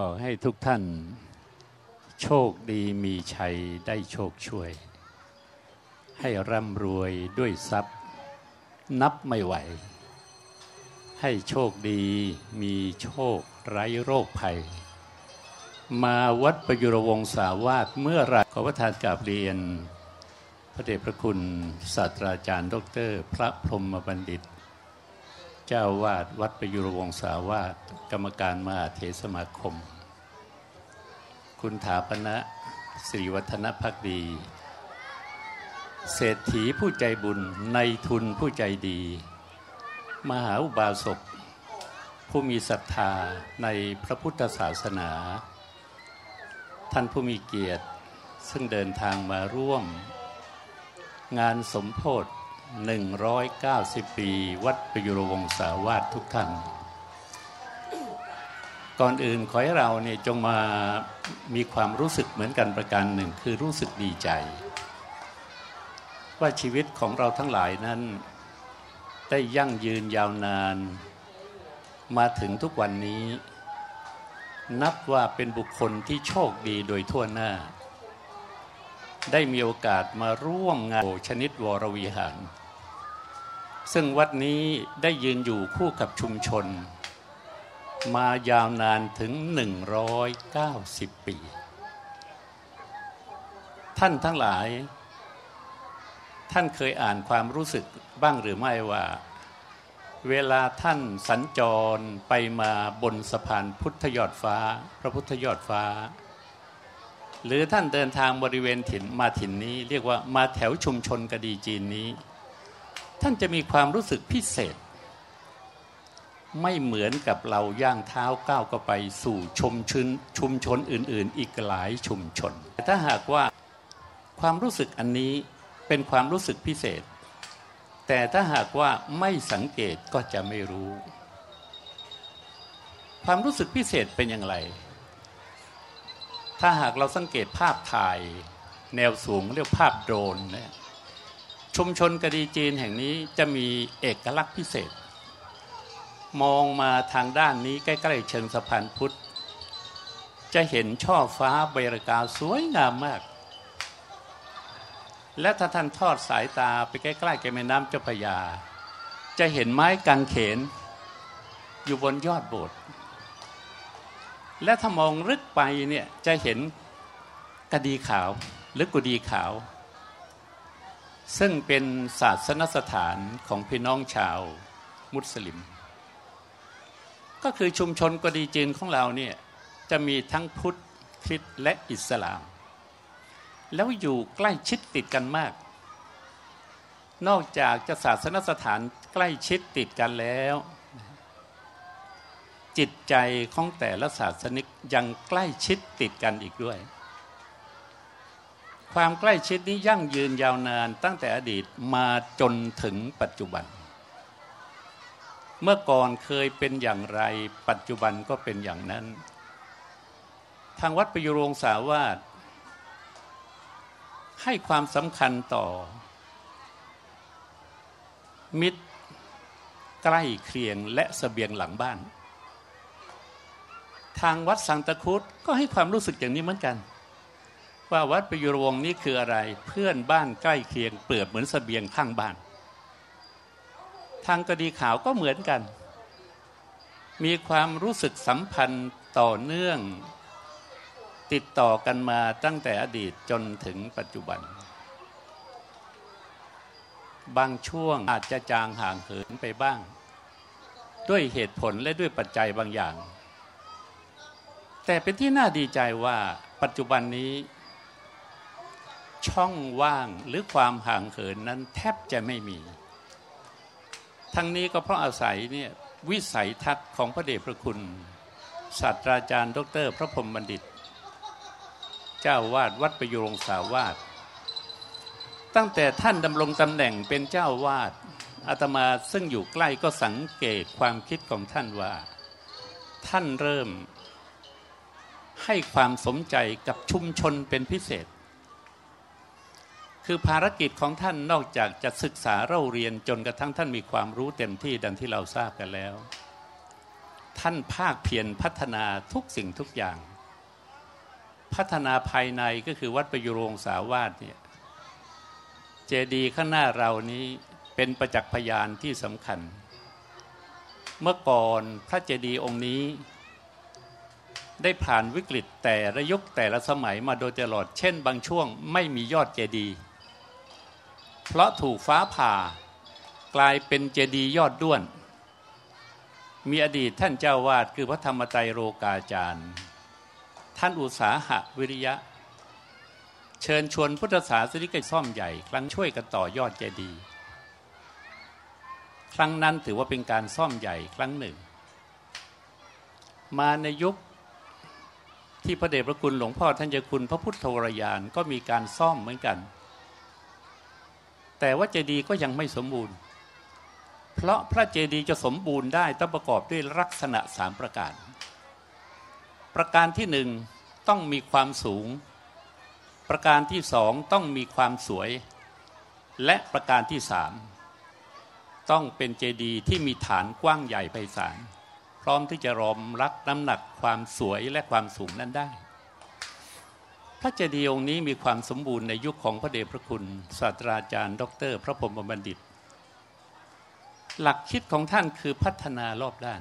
ขอให้ทุกท่านโชคดีมีชัยได้โชคช่วย ให้ร่ำรวยด้วยทรัพย์ นับไม่ไหว ให้โชคดีมีโชคไร้โรคภัย มาวัดประยุรวงศาวาสเมื่อไรขอประทานกราบเรียน พระเดชพระคุณศาสตราจารย์ ดร พระพรหมบัณฑิต เจ้าวาดวัดประยุรวงศาวาสกรรมการมหาเทสมาคม คุณถาปณะสิริวัฒนพักดี เศรษฐีผู้ใจบุญในทุนผู้ใจดี มหาอุบาสกผู้มีศรัทธาในพระพุทธศาสนา ท่านผู้มีเกียรติซึ่งเดินทางมาร่วม งานสมโพธิ 190 ปี วัดประยุรวงศาวาสทุกท่าน ก่อนอื่นขอให้เราเนี่ยจงมามีความรู้สึกเหมือนกันประการหนึ่ง คือรู้สึกดีใจ ว่าชีวิตของเราทั้งหลายนั้น ได้ยั่งยืนยาวนาน มาถึงทุกวันนี้ นับว่าเป็นบุคคลที่โชคดีโดยทั่วหน้าได้มีโอกาสมาร่วมงานชนิดวรวิหาร ซึ่งวัดนี้ได้ยืนอยู่คู่กับชุมชน มายาวนานถึง 190 ปี ท่านทั้งหลาย ท่านเคยอ่านความรู้สึกบ้างหรือไม่ว่า เวลาท่านสัญจรไปมาบนสะพานพุทธยอดฟ้า พระพุทธยอดฟ้า หรือท่านเดินทางบริเวณถิ่นมาถิ่นนี้ เรียกว่ามาแถวชุมชนกระดีจีนนี้ ท่านจะมีความรู้สึกพิเศษ ไม่เหมือนกับเราย่างเท้าก้าวก็ไปสู่ชุมชนชุมชนอื่น ๆ อีกหลายชุมชนแต่ถ้าหากว่าความรู้สึกอันนี้เป็นความรู้สึกพิเศษ แต่ถ้าหากว่าไม่สังเกตก็จะไม่รู้ ความรู้สึกพิเศษเป็นอย่างไร ถ้าหากเราสังเกตภาพถ่ายแนวสูงเรียกภาพโดรนเนี่ย ชุมชนกระดีจีนแห่งนี้จะมีเอกลักษณ์พิเศษ มองมาทางด้านนี้ใกล้ๆเชิงสะพานพุทธ จะเห็นช่อฟ้าใบรากาสวยงามมาก และถ้าท่านทอดสายตาไปใกล้ๆแกแม่น้ำเจ้าพยา จะเห็นไม้กางเขน อยู่บนยอดโบสถ์และถ้ามองลึกไปเนี่ยจะเห็นกระดีขาวหรือกุดีขาว ซึ่งเป็นศาสนสถานของพี่น้องชาวมุสลิม ก็คือชุมชนกดีจีนของเราเนี่ยจะมีทั้งพุทธคริสต์และอิสลาม แล้วอยู่ใกล้ชิดติดกันมาก นอกจากจะศาสนสถานใกล้ชิดติดกันแล้ว จิตใจของแต่ละศาสนิกยังใกล้ชิดติดกันอีกด้วย ความใกล้ชิดนี้ยั่งยืนยาวนานตั้งแต่อดีตมาจนถึงปัจจุบัน เมื่อก่อนเคยเป็นอย่างไร ปัจจุบันก็เป็นอย่างนั้น ทางวัดประยุรงสาวาสให้ความสำคัญต่อ มิตรใกล้เคียงและสเสบียงหลังบ้าน ทางวัดสังตะคุดก็ให้ความรู้สึกอย่างนี้เหมือนกัน ว่าวัดประยุรวงศ์นี้คืออะไร เพื่อนบ้านใกล้เคียงเปรียบเหมือนสเสบียงข้างบ้าน ทางกระดีขาวก็เหมือนกัน มีความรู้สึกสัมพันธ์ต่อเนื่อง ติดต่อกันมาตั้งแต่อดีตจนถึงปัจจุบัน บางช่วงอาจจะจางห่างเหินไปบ้าง ด้วยเหตุผลและด้วยปัจจัยบางอย่าง แต่เป็นที่น่าดีใจว่าปัจจุบันนี้ ช่องว่างหรือความห่างเหินนั้นแทบจะไม่มี ทั้งนี้ก็เพราะอาศัยเนี่ยวิสัยทัศน์ของพระเดชพระคุณศาสตราจารย์ ดร พระพรหมบัณฑิต เจ้าวาดวัดประยุรงสาวาสตั้งแต่ท่านดำรงตำแหน่งเป็นเจ้าวาดอาตมาซึ่งอยู่ใกล้ก็สังเกตความคิดของท่านว่า ท่านเริ่มให้ความสมใจกับชุมชนเป็นพิเศษ คือภารกิจของท่านนอกจากจะศึกษาเล่าเรียนจนกระทั่งท่านมีความรู้เต็มที่ดังที่เราทราบกันแล้ว ท่านภาคเพียรพัฒนาทุกสิ่งทุกอย่าง พัฒนาภายในก็คือวัดประยุรงสาวาสเนี่ยเจดีย์ข้างหน้าเรานี้เป็นประจักษ์พยานที่สำคัญ เมื่อก่อนพระเจดีย์องค์นี้ ได้ผ่านวิกฤตแต่ละยุคแต่ละสมัยมาโดยตลอด เช่น บางช่วงไม่มียอดเจดีย์ เพราะถูกฟ้าผ่ากลายเป็นเจดีย์ยอดด้วน มีอดีตท่านเจ้าวาดคือพระธรรมไตรโรกาจารย์ ท่านอุตสาหะวิริยะ เชิญชวนพุทธศาสนิกซ่อมใหญ่ครั้งช่วยกันต่อยอดเจดีย์ครั้งนั้นถือว่าเป็นการซ่อมใหญ่ครั้งหนึ่ง มาในยุคที่พระเดชพระคุณหลวงพ่อท่านเจ้าคุณพระพุทธวรยานก็มีการซ่อมเหมือนกัน แต่ว่าเจดีย์ก็ยังไม่สมบูรณ์ เพราะพระเจดีย์จะสมบูรณ์ได้ต้องประกอบด้วยลักษณะสามประการ ประการที่หนึ่งต้องมีความสูง ประการที่สองต้องมีความสวย และประการที่สามต้องเป็นเจดีย์ที่มีฐานกว้างใหญ่ไพศาลพร้อมที่จะรอมรับน้ำหนักความสวยและความสูงนั้นได้ พระเจดีย์องค์นี้มีความสมบูรณ์ในยุคของพระเดชพระคุณศาสตราจารย์ ดร พระพรหมบัณฑิต หลักคิดของท่านคือพัฒนารอบด้าน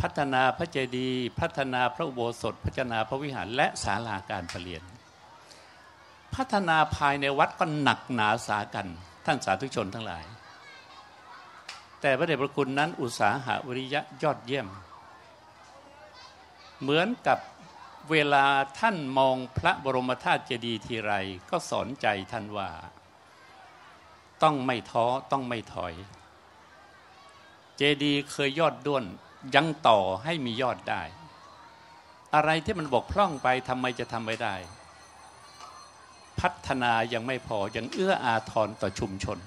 พัฒนาพระเจดีย์พัฒนาพระอุโบสถ พัฒนาพระวิหารและศาลาการประเรียน พัฒนาภายในวัดก็หนักหนาสากัน ท่านสาธุชนทั้งหลาย แต่พระเดชพระคุณนั้นอุตสาหะวิริยะยอดเยี่ยม เหมือนกับ เวลาท่านมองพระบรมธาตุเจดีย์ทีไรก็สอนใจท่านว่า ต้องไม่ท้อต้องไม่ถอย เจดีย์เคยยอดด้วนยังต่อให้มียอดได้ อะไรที่มันบกพร่องไปทำไมจะทำไม่ได้ พัฒนายังไม่พอยังเอื้ออาทรต่อชุมชน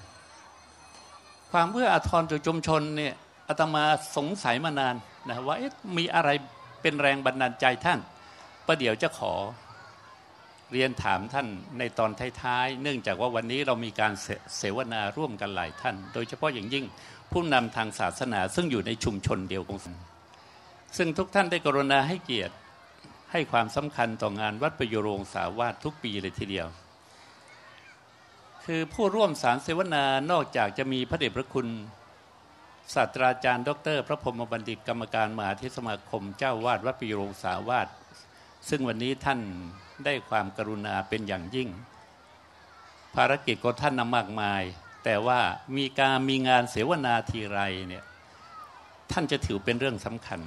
ความเพื่ออาทรจุชุมชนเนี่ยอาตมาสงสัยมานานนะว่ามีอะไรเป็นแรงบันดาลใจท่าน ประเดี๋ยวจะขอเรียนถามท่านในตอนท้ายๆ เนื่องจากว่าวันนี้เรามีการเสวนาร่วมกันหลายท่าน โดยเฉพาะอย่างยิ่งผู้นำทางศาสนาซึ่งอยู่ในชุมชนเดียวกันซึ่งทุกท่านได้กรุณาให้เกียรติให้ความสำคัญต่องานวัดประโยโรงสาวาสทุกปีเลยทีเดียว คือผู้ร่วมสารเสวนานอกจากจะมีพระเดชพระคุณศาสตราจารย์ ดร พระพรมบัณฑิตกรรมการมหาเทศสมาคมเจ้าวาดวัดปิโรงสาวาส ซึ่งวันนี้ท่านได้ความกรุณาเป็นอย่างยิ่ง ภารกิจของท่านนำมากมาย แต่ว่ามีการมีงานเสวนาทีไรเนี่ยท่านจะถือเป็นเรื่องสำคัญ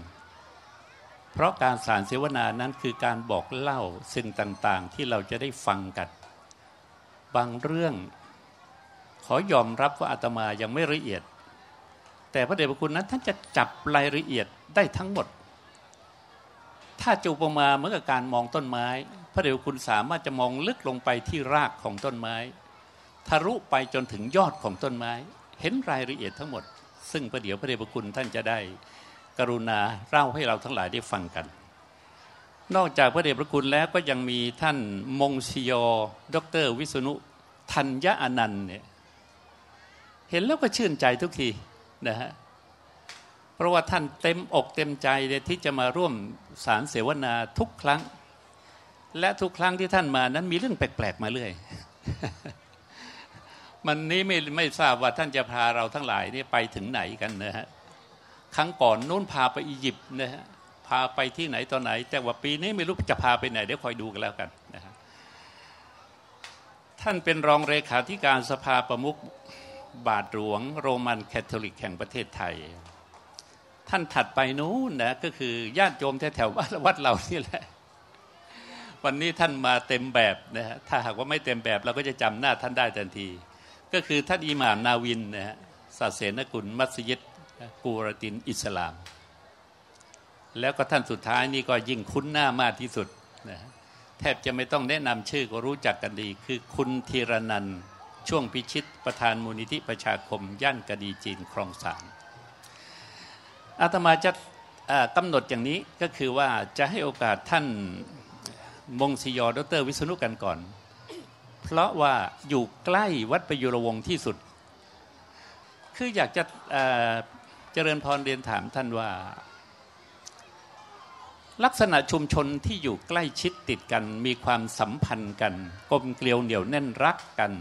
เพราะการสารเสวนานั้นคือการบอกเล่าสิ่งต่างๆ ที่เราจะได้ฟังกัน บางเรื่อง ขอยอมรับว่าอาตมายังไม่ละเอียด แต่พระเดชพระคุณนั้นท่านจะจับรายละเอียดได้ทั้งหมด ถ้าจูปมาเหมือนกับการมองต้นไม้ พระเดชคุณสามารถจะมองลึกลงไปที่รากของต้นไม้ ทะลุไปจนถึงยอดของต้นไม้ เห็นรายละเอียดทั้งหมด ซึ่งประเดี๋ยวพระเดชคุณท่านจะได้ กรุณาเล่าให้เราทั้งหลายได้ฟังกัน นอกจากพระเดชพระคุณแล้วก็ยังมีท่านมงชโยดร วิษณุธัญญาอนันต์เนี่ยเห็นแล้วก็ชื่นใจทุกทีนะฮะ เพราะว่าท่านเต็มอกเต็มใจที่จะมาร่วมสารเสวนาทุกครั้ง และทุกครั้งที่ท่านมานั้นมีเรื่องแปลกๆมาเรื่อยมันนี้ไม่ไม่ทราบว่าท่านจะพาเราทั้งหลายนี่ไปถึงไหนกันนะฮะครั้งก่อนนู้นพาไปอียิปต์นะฮะพาไปที่ไหนตอนไหน แต่ว่าปีนี้ไม่รู้จะพาไปไหนเดี๋ยวคอยดูกันแล้วกันนะครับท่านเป็นรองเลขาธิการสภาประมุขบาทหลวง โรมันแคทอลิกแห่งประเทศไทย ท่านถัดไปนู้นนะก็คือญาติโยมแถวๆวัดเรานี่แหละ วันนี้ท่านมาเต็มแบบนะฮะถ้าหากว่าไม่เต็มแบบเราก็จะจำหน้าท่านได้ทันที ก็คือท่านอิหม่ามนาวินนะฮะศาสนกุลมัสยิดกูรตินอิสลาม แล้วก็ท่านสุดท้ายนี่ก็ยิ่งคุ้นหน้ามากที่สุดนะแทบจะไม่ต้องแนะนำชื่อก็รู้จักกันดี คือคุณธีรนันช่วงพิชิตประธานมูลนิธิประชาคม ย่านกดีจีนคลองสาม อาตมาจะกำหนดอย่างนี้ก็คือว่าจะให้โอกาสท่านมงสิยอดรวิษณุกันก่อน เพราะว่าอยู่ใกล้วัดประยุรวงที่สุด คืออยากจะเจริญพรเรียนถามท่านว่า ลักษณะชุมชนที่อยู่ใกล้ชิดติดกัน มีความสัมพันธ์กันกลมเกลียวเหนียวแน่นรักกัน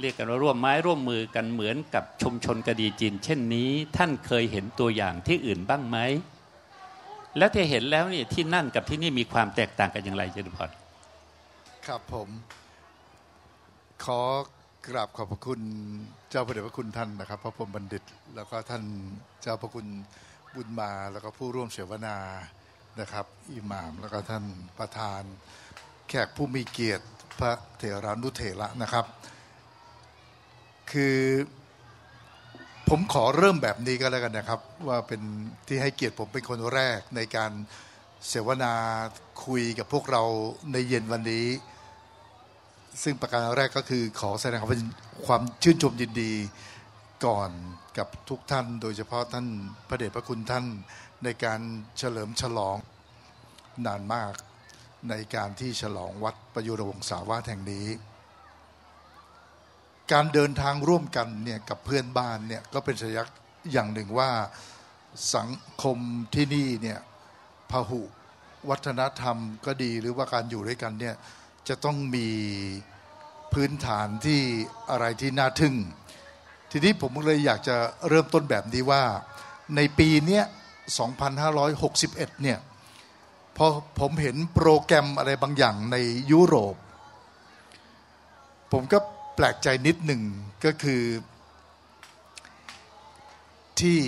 เรียกกันว่าร่วมไม้ร่วมมือกันเหมือนกับชุมชนกะดีจีน เช่นนี้ท่านเคยเห็นตัวอย่างที่อื่นบ้างไหม แล้วที่เห็นแล้วนี่ที่นั่นกับที่นี่มีความแตกต่างกันอย่างไรเจริพรครับผม ขอกราบขอบพระคุณเจ้าพระเดชพระคุณท่านนะครับ พระพรมบัณฑิต แล้วก็ท่านเจ้าพระคุณบุญมาแล้วก็ผู้ร่วมเสวนานะครับอิหม่ามแล้วก็ท่านประธาน แขกผู้มีเกียรติพระเถรานุเถระนะครับ คือผมขอเริ่มแบบนี้ก็แล้วกันนะครับ ว่าเป็นที่ให้เกียรติผมเป็นคนแรกในการเสวนาคุยกับพวกเราในเย็นวันนี้ ซึ่งประการแรกก็คือขอแสดงความชื่นชมยินดีก่อนกับทุกท่าน โดยเฉพาะท่านพระเดชพระคุณท่านในการเฉลิมฉลองนานมากในการที่ฉลองวัดประยุรวงศาวาสแห่งนี้ การเดินทางร่วมกันเนี่ยกับเพื่อนบ้านเนี่ยก็เป็นสัญลักษณ์อย่างหนึ่งว่าสังคมที่นี่เนี่ยพหุวัฒนธรรมก็ดีหรือว่าการอยู่ด้วยกันเนี่ยจะต้องมีพื้นฐานที่อะไรที่น่าทึ่ง ทีนี้ผมเลยอยากจะเริ่มต้นแบบนี้ว่าในปีเนี้ย 2561 เนี่ยพอผมเห็นโปรแกรมอะไรบางอย่างในยุโรป ผมก็ ปลกใจนิดหนึ่งก็คือ ที่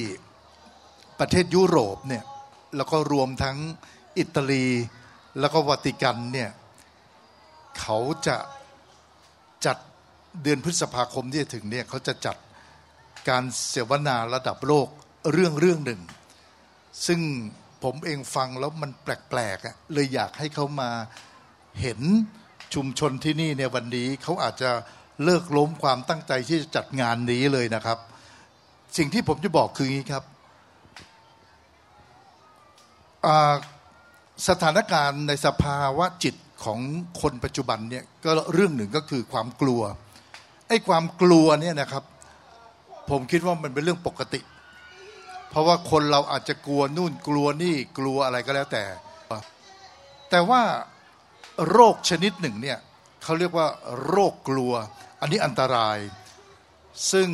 ประเทศยุโรปเนี่ยแล้วก็รวมทั้งอิตาลี แล้วก็วัติกันเนี่ยเขาจะจัดเดือนพฤษภาคมที่จะถึงเนี่ยเขาจะจัดการเสวนาระดับโลกเรื่องเรื่องหนึ่ง ซึ่งผมเองฟังแล้วมันแปลกๆเลยอยากให้เขามาเห็นชุมชนที่นี่ในวันนี้เขาอาจจะ เลิกล้มความตั้งใจที่จะจัดงานนี้เลยนะครับ สิ่งที่ผมจะบอกคืออย่างนี้ครับสถานการณ์ในสภาวะจิตของคนปัจจุบันเนี่ยก็เรื่องหนึ่งก็คือความกลัวไอ้ความกลัวเนี่ยนะครับ ผมคิดว่ามันเป็นเรื่องปกติ เพราะว่าคนเราอาจจะกลัวนู่นกลัวนี่กลัวอะไรก็แล้วแต่ แต่ว่าโรคชนิดหนึ่งเนี่ยเขาเรียกว่าโรคกลัว อันนี้อันตราย ซึ่ง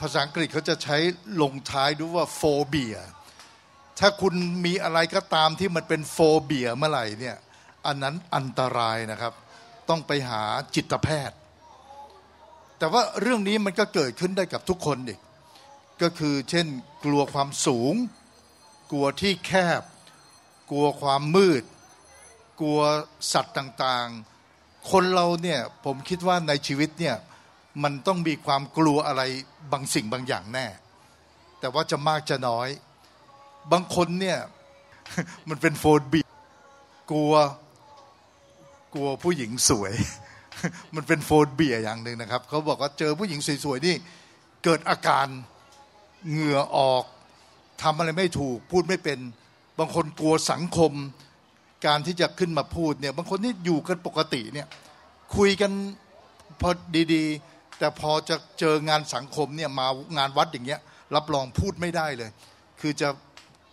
ภาษาอังกฤษเขาจะใช้ลงท้ายด้วยว่าโฟเบียถ้าคุณมีอะไรก็ตามที่มันเป็นโฟเบียเมื่อไหร่เนี่ยอันนั้นอันตรายนะครับ ต้องไปหาจิตแพทย์ แต่ว่าเรื่องนี้มันก็เกิดขึ้นได้กับทุกคนอีกก็คือเช่นกลัวความสูง กลัวที่แคบ กลัวความมืด กลัวสัตว์ต่างๆ คนเราเนี่ยผมคิดว่าในชีวิตเนี่ยมันต้องมีความกลัวอะไรบางสิ่งบางอย่างแน่ แต่ว่าจะมากจะน้อย บางคนเนี่ยมันเป็นโฟนบีกลัวกลัวผู้หญิงสวย มันเป็นโฟนเบียอย่างหนึ่งนะครับ เขาบอกว่าเจอผู้หญิงสวยๆนี่เกิดอาการเหงื่อออกทำอะไรไม่ถูก พูดไม่เป็น บางคนกลัวสังคม การที่จะขึ้นมาพูดเนี่ยบางคนนี่อยู่กันปกติเนี่ยคุยกันพอดีๆ แต่พอจะเจองานสังคมเนี่ยมางานวัดอย่างเงี้ยรับรองพูดไม่ได้เลย คือจะ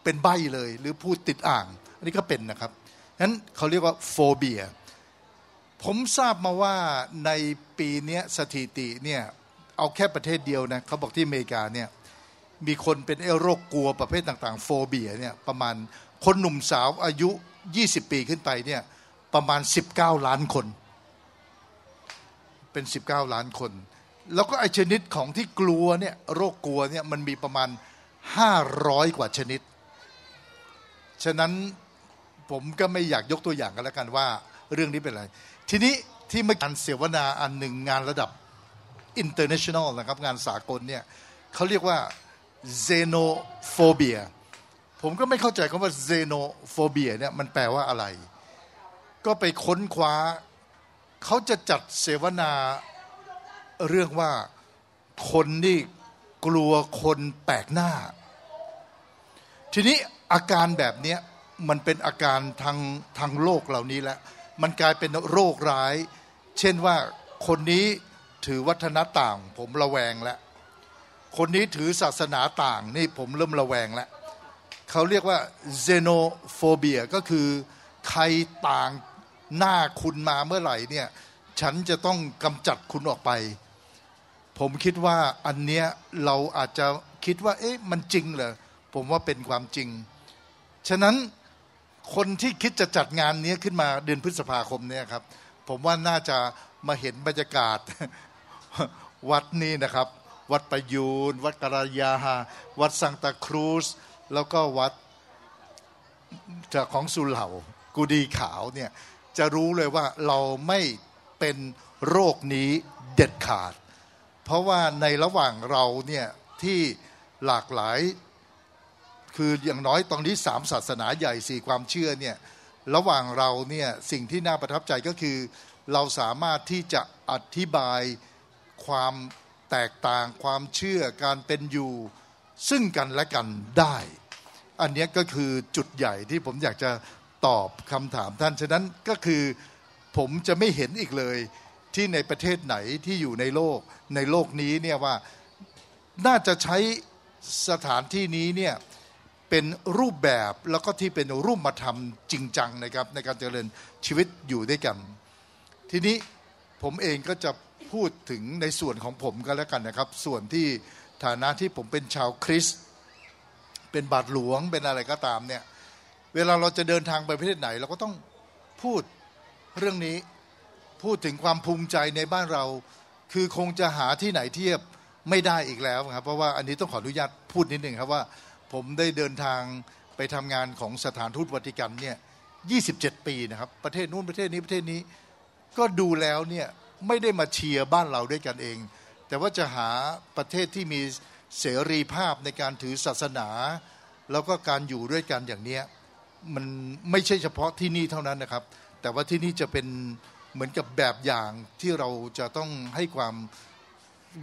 เป็นใบเลยหรือพูดติดอ่าง อันนี้ก็เป็นนะครับนั้นเขาเรียกว่าโฟเบียผมทราบมาว่าในปีนี้สถิติเนี่ยเอาแค่ประเทศเดียวนะเขาบอกที่อเมริกาเนี่ยมีคนเป็นโรคกลัวประเภทต่างๆ โฟเบียเนี่ยประมาณคนหนุ่มสาวอายุ 20 ปีขึ้นไปเนี่ยประมาณ 19 ล้านคน เป็น 19 ล้านคน แล้วก็ไอชนิดของที่กลัวเนี่ยโรคกลัวเนี่ยมันมีประมาณ 500 กว่าชนิด ฉะนั้นผมก็ไม่อยากยกตัวอย่างกันแล้วกันว่าเรื่องนี้เป็นอะไร ทีนี้ที่เมื่อการเสวนาอันหนึ่งงานระดับ international นะครับ งานสากลเนี่ยเขาเรียกว่า xenophobia ผมก็ไม่เข้าใจคำว่า xenophobia เนี่ยมันแปลว่าอะไร ก็ไปค้นคว้า เขาจะจัดเสวนาเรื่องว่าคนนี่กลัวคนแปลกหน้า ทีนี้อาการแบบนี้มันเป็นอาการทางทางโลกเหล่านี้แล้วมันกลายเป็นโรคร้าย เช่นว่าคนนี้ถือวัฒนต่าง ผมระแวงแล้ว คนนี้ถือศาสนาต่าง นี่ผมเริ่มระแวงแล้ว เขาเรียกว่า xenophobia ก็คือใครต่างหน้าคุณมาเมื่อไหร่เนี่ยฉันจะต้องกำจัดคุณออกไป ผมคิดว่าอันเนี้ยเราอาจจะคิดว่า เอ๊ะมันจริงเหรอผมว่าเป็นความจริง ฉะนั้นคนที่คิดจะจัดงานนี้ขึ้นมาเดือนพฤษภาคมเนี่ยครับ ผมว่าน่าจะมาเห็นบรรยากาศ วัดนี้นะครับ วัดประยูน วัดกรยา วัดสังตาครูส แล้วก็วัดจากของสุเหล่ากูดีขาวเนี่ยจะรู้เลยว่าเราไม่เป็นโรคนี้เด็ดขาด เพราะว่าในระหว่างเราเนี่ยที่หลากหลายคืออย่างน้อยตรงนี้สามศาสนาใหญ่สี่ความเชื่อเนี่ยระหว่างเราเนี่ยสิ่งที่น่าประทับใจก็คือ เราสามารถที่จะอธิบายความแตกต่างความเชื่อการเป็นอยู่ ซึ่งกันและกันได้ อันนี้ก็คือจุดใหญ่ที่ผมอยากจะตอบคำถามท่าน ฉะนั้นก็คือผมจะไม่เห็นอีกเลยที่ในประเทศไหนที่อยู่ในโลกในโลกนี้เนี่ยว่าน่าจะใช้สถานที่นี้เนี่ยเป็นรูปแบบแล้วก็ที่เป็นรูปมาทำจริงจังนะครับในการเจริญชีวิตอยู่ด้วยกัน ทีนี้ผมเองก็จะพูดถึงในส่วนของผมก็แล้วกันนะครับ ส่วนที่ ฐานะที่ผมเป็นชาวคริสต์เป็นบาทหลวงเป็นอะไรก็ตามเนี่ยเวลาเราจะเดินทางไปประเทศไหน เราก็ต้องพูดเรื่องนี้พูดถึงความภูมิใจในบ้านเรา คือคงจะหาที่ไหนเทียบไม่ได้อีกแล้วครับ เพราะว่าอันนี้ต้องขออนุญาตพูดนิดหนึ่งครับว่า ผมได้เดินทางไปทำงานของสถานทูตวัติกันเนี่ย 27 ปีนะครับ ประเทศนู้นประเทศนี้ประเทศนี้ ก็ดูแล้วเนี่ยไม่ได้มาเชียร์บ้านเราด้วยกันเอง แต่ว่าจะหาประเทศที่มีเสรีภาพในการถือศาสนา แล้วก็การอยู่ด้วยกันอย่างเนี้ยมันไม่ใช่เฉพาะที่นี่เท่านั้นนะครับ แต่ว่าที่นี่จะเป็นเหมือนกับแบบอย่างที่เราจะต้องให้ความ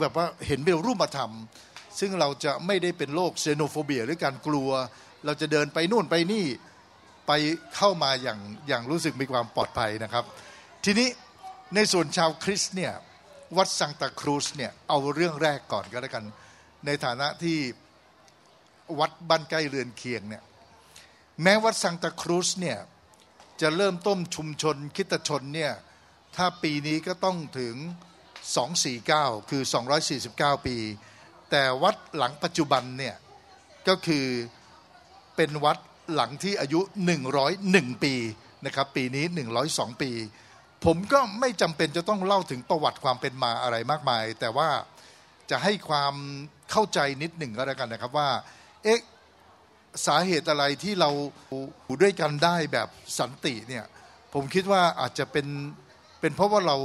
แบบว่าเห็นเป็นรูปธรรม ซึ่งเราจะไม่ได้เป็นโรคเซโนโฟเบีย หรือการกลัว เราจะเดินไปนู่นไปนี่ไปเข้ามาอย่างอย่างรู้สึกมีความปลอดภัยนะครับ ทีนี้ในส่วนชาวคริสเนี่ย วัดซังตาครูสเนี่ยเอาเรื่องแรกก่อนก็แล้วกัน ในฐานะที่วัดบ้านใกล้เรือนเคียงเนี่ยแม้วัดซังตาครูสเนี่ยจะเริ่มต้นชุมชนคิตชนเนี่ยถ้าปีนี้ก็ต้องถึง 249 คือ 249 ปี แต่วัดหลังปัจจุบันเนี่ยก็คือเป็นวัดหลังที่อายุ 101 ปีนะครับปีนี้ 102 ปี ผมก็ไม่จำเป็นจะต้องเล่าถึงประวัติความเป็นมาอะไรมากมาย แต่ว่าจะให้ความเข้าใจนิดหนึ่งก็แล้วกันนะครับว่าเอ๊ะสาเหตุอะไรที่เราอยู่ด้วยกันได้แบบสันติเนี่ยผมคิดว่าอาจจะเป็นเป็นเพราะว่าเรา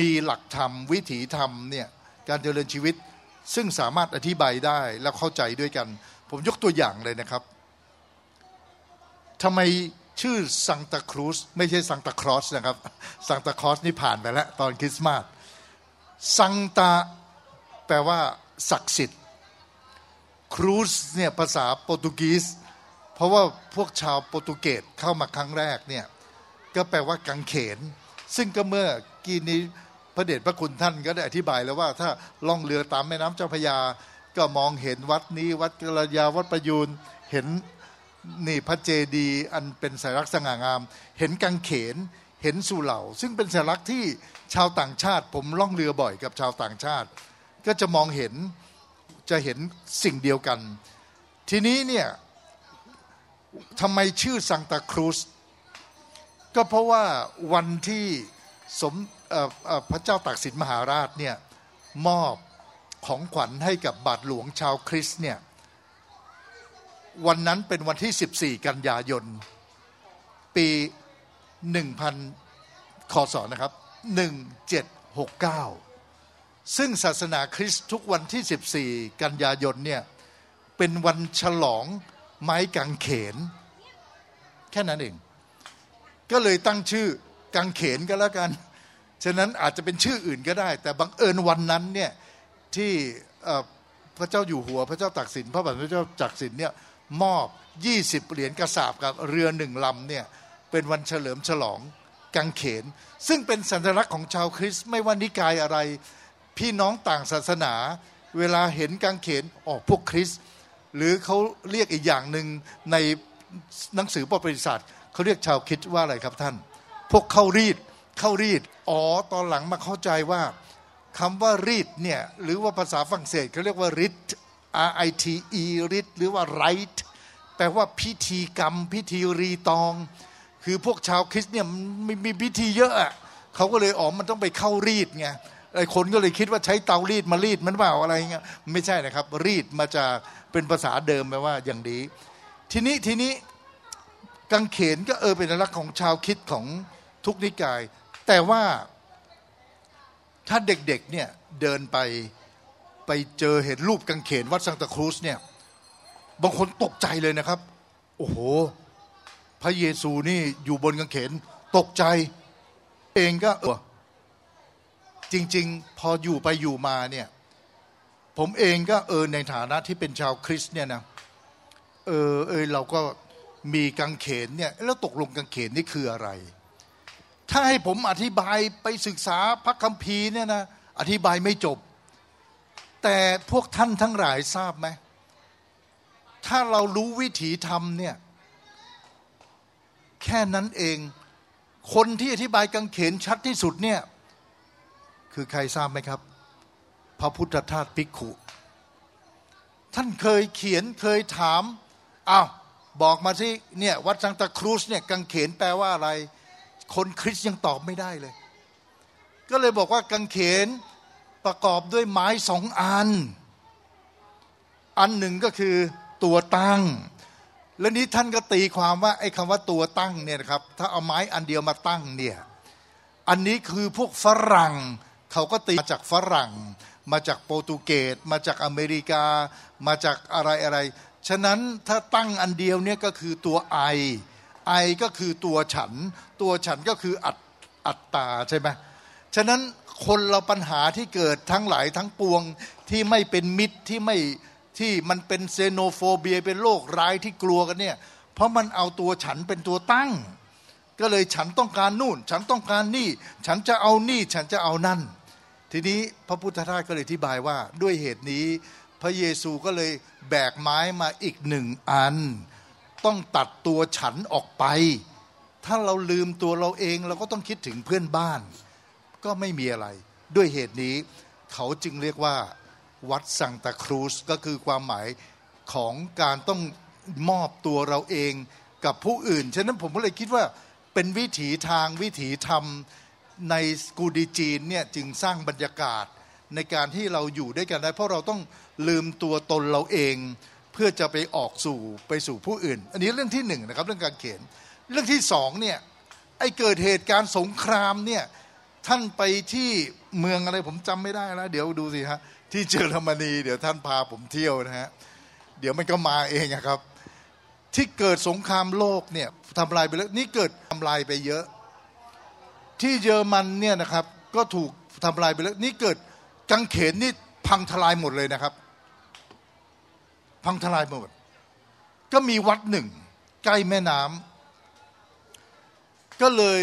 มีหลักธรรม วิถีธรรมเนี่ยการเจริญชีวิตซึ่งสามารถอธิบายได้แล้วเข้าใจด้วยกัน ผมยกตัวอย่างเลยนะครับทำไม ชื่อซังตาครูสไม่ใช่ซังตาครอสนะครับซังตาครอสนี่ผ่านไปแล้ว ตอนคริสต์มาสซังตาแปลว่า ศักดิ์สิทธิ์ ครูสเนี่ยภาษาโปรตุเกสเพราะว่าพวกชาวโปรตุเกสเข้ามาครั้งแรกเนี่ยก็แปลว่ากังเขน ซึ่งก็เมื่อกี้นี้พระเดชพระคุณท่านก็ได้อธิบายแล้วว่า ถ้าล่องเรือตามแม่น้ำเจ้าพยา ก็มองเห็นวัดนี้วัดกระยาวัดประยูนเห็น นี่พระเจดีย์อันเป็นสัญลักษณ์สง่างาม เห็นกังเขนเห็นสุเหล่า ซึ่งเป็นสัญลักษณ์ที่ชาวต่างชาติ ผมล่องเรือบ่อยกับชาวต่างชาติ ก็จะมองเห็นจะเห็นสิ่งเดียวกัน ทีนี้เนี่ยทำไมชื่อซังตาครูสก็เพราะว่าวันที่สมพระเจ้าตากสินมหาราชเนี่ยมอบของขวัญให้กับบาทหลวงชาวคริสเนี่ย วันนั้นเป็นวันที่ 14 กันยายน ปี 1000คศนะครับ 1769 ซึ่งศาสนาคริสต์ทุกวันที่ 14 กันยายนเนี่ยเป็นวันฉลองไม้กางเขน แค่นั้นเอง ก็เลยตั้งชื่อกางเขนก็แล้วกัน ฉะนั้นอาจจะเป็นชื่ออื่นก็ได้ แต่บังเอิญวันนั้นเนี่ยที่พระเจ้าอยู่หัวพระเจ้าตากสินพระบาทพระเจ้าตากสินเนี่ย มอบ 20 เหรียญกระสาบกับเรือหนึ่งลำเนี่ยเป็นวันเฉลิมฉลองกางเขน ซึ่งเป็นสัญลักษณ์ของชาวคริสต์ไม่ว่านิกายอะไร พี่น้องต่างศาสนา เวลาเห็นกางเขนอ๋อพวกคริสหรือเขาเรียกอีกอย่างหนึ่งในหนังสือประวัติศาสตร์เขาเรียกชาวคิดว่าอะไรครับท่าน พวกเข้ารีดเข้ารีดอ๋อตอนหลังมาเข้าใจว่าคำว่ารีดเนี่ยหรือว่าภาษาฝรั่งเศสเขาเรียกว่าริด R I T E ริดหรือว่าไรท์แปลว่าพิธีกรรมพิธีรีตอง คือพวกชาวคริสเนี่ยมีมีพิธีเยอะอะเขาก็เลยอ๋อมันต้องไปเข้ารีดไงไอ้คนก็เลยคิดว่าใช้เตารีดมารีดมันเปล่าอะไรเงี้ยไม่ใช่นะครับ รีดมาจากเป็นภาษาเดิมแปลว่าอย่างดีทีนี้ทีนี้กังเขนก็เออเป็นลักษณ์ของชาวคิดของทุกนิกาย แต่ว่าถ้าเด็กๆเนี่ยเดินไป ไปเจอเห็นรูปกังเขนวัดซังตาครูสเนี่ยบางคนตกใจเลยนะครับ โอ้โห พระเยซูนี่อยู่บนกังเขนตกใจ เองก็เออจริง ๆ พออยู่ไปอยู่มาเนี่ยผมเองก็เออในฐานะที่เป็นชาวคริสเนี่ยนะเออเออเราก็มีกังเขนเนี่ยแล้วตกลงกังเขนนี่คืออะไร ถ้าให้ผมอธิบายไปศึกษาพระคัมภีร์เนี่ยนะอธิบายไม่จบ แต่พวกท่านทั้งหลายทราบไหม ถ้าเรารู้วิถีธรรมเนี่ย แค่นั้นเอง คนที่อธิบายกังเขนชัดที่สุดเนี่ย คือใครทราบไหมครับ พระพุทธทาสภิกขุ ท่านเคยเขียนเคยถามอ้าวบอกมาสิเนี่ยวัดซังตาครูสเนี่ยกังเขนแปลว่าอะไร คนคริสยังตอบไม่ได้เลย ก็เลยบอกว่ากังเขน ประกอบด้วยไม้สองอัน อันหนึ่งก็คือตัวตั้ง แล้วนี้ท่านก็ตีความว่าไอ้คำว่าตัวตั้งเนี่ยนะครับ ถ้าเอาไม้อันเดียวมาตั้งเนี่ย อันนี้คือพวกฝรั่ง เขาก็ตีมาจากฝรั่ง มาจากโปรตุเกส มาจากอเมริกา มาจากอะไรอะไร ฉะนั้นถ้าตั้งอันเดียวเนี่ยก็คือตัวไอ ไอก็คือตัวฉัน ตัวฉันก็คืออัตอัตตาใช่ไหมฉะนั้น คนเราปัญหาที่เกิดทั้งหลายทั้งปวงที่ไม่เป็นมิตรที่ไม่ที่มันเป็นเซโนโฟเบียเป็นโรคร้ายที่กลัวกันเนี่ย เพราะมันเอาตัวฉันเป็นตัวตั้ง ก็เลยฉันต้องการนู่น ฉันต้องการนี่ ฉันจะเอานี่ฉันจะเอานั่น ทีนี้พระพุทธทาสก็เลยอธิบายว่า ด้วยเหตุนี้ พระเยซูก็เลยแบกไม้มาอีกหนึ่งอัน ต้องตัดตัวฉันออกไป ถ้าเราลืมตัวเราเองเราก็ต้องคิดถึงเพื่อนบ้าน ก็ไม่มีอะไร ด้วยเหตุนี้เขาจึงเรียกว่าวัดซังตาครูสก็คือความหมายของการต้องมอบตัวเราเองกับผู้อื่น ฉะนั้นผมก็เลยคิดว่าเป็นวิถีทางวิถีธรรมในกูดีจีนเนี่ยจึงสร้างบรรยากาศในการที่เราอยู่ด้วยกันได้ เพราะเราต้องลืมตัวตนเราเอง เพื่อจะไปออกสู่ไปสู่ผู้อื่น อันนี้เรื่องที่หนึ่งนะครับเรื่องการเขียน เรื่องที่สองเนี่ยไอ้เกิดเหตุการณ์สงครามเนี่ย ท่านไปที่เมืองอะไรผมจำไม่ได้แล้ว เดี๋ยวดูสิฮะที่เยอรมนีเดี๋ยวท่านพาผมเที่ยวนะฮะเดี๋ยวมันก็มาเองครับ ที่เกิดสงครามโลกเนี่ยทำลายไปแล้วนี่เกิดทำลายไปเยอะ ที่เยอรมันเนี่ยนะครับก็ถูกทำลายไปแล้วนี่เกิดกังเขนนี่พังทลายหมดเลยนะครับ พังทลายหมด ก็มีวัดหนึ่ง ใกล้แม่น้ำก็เลย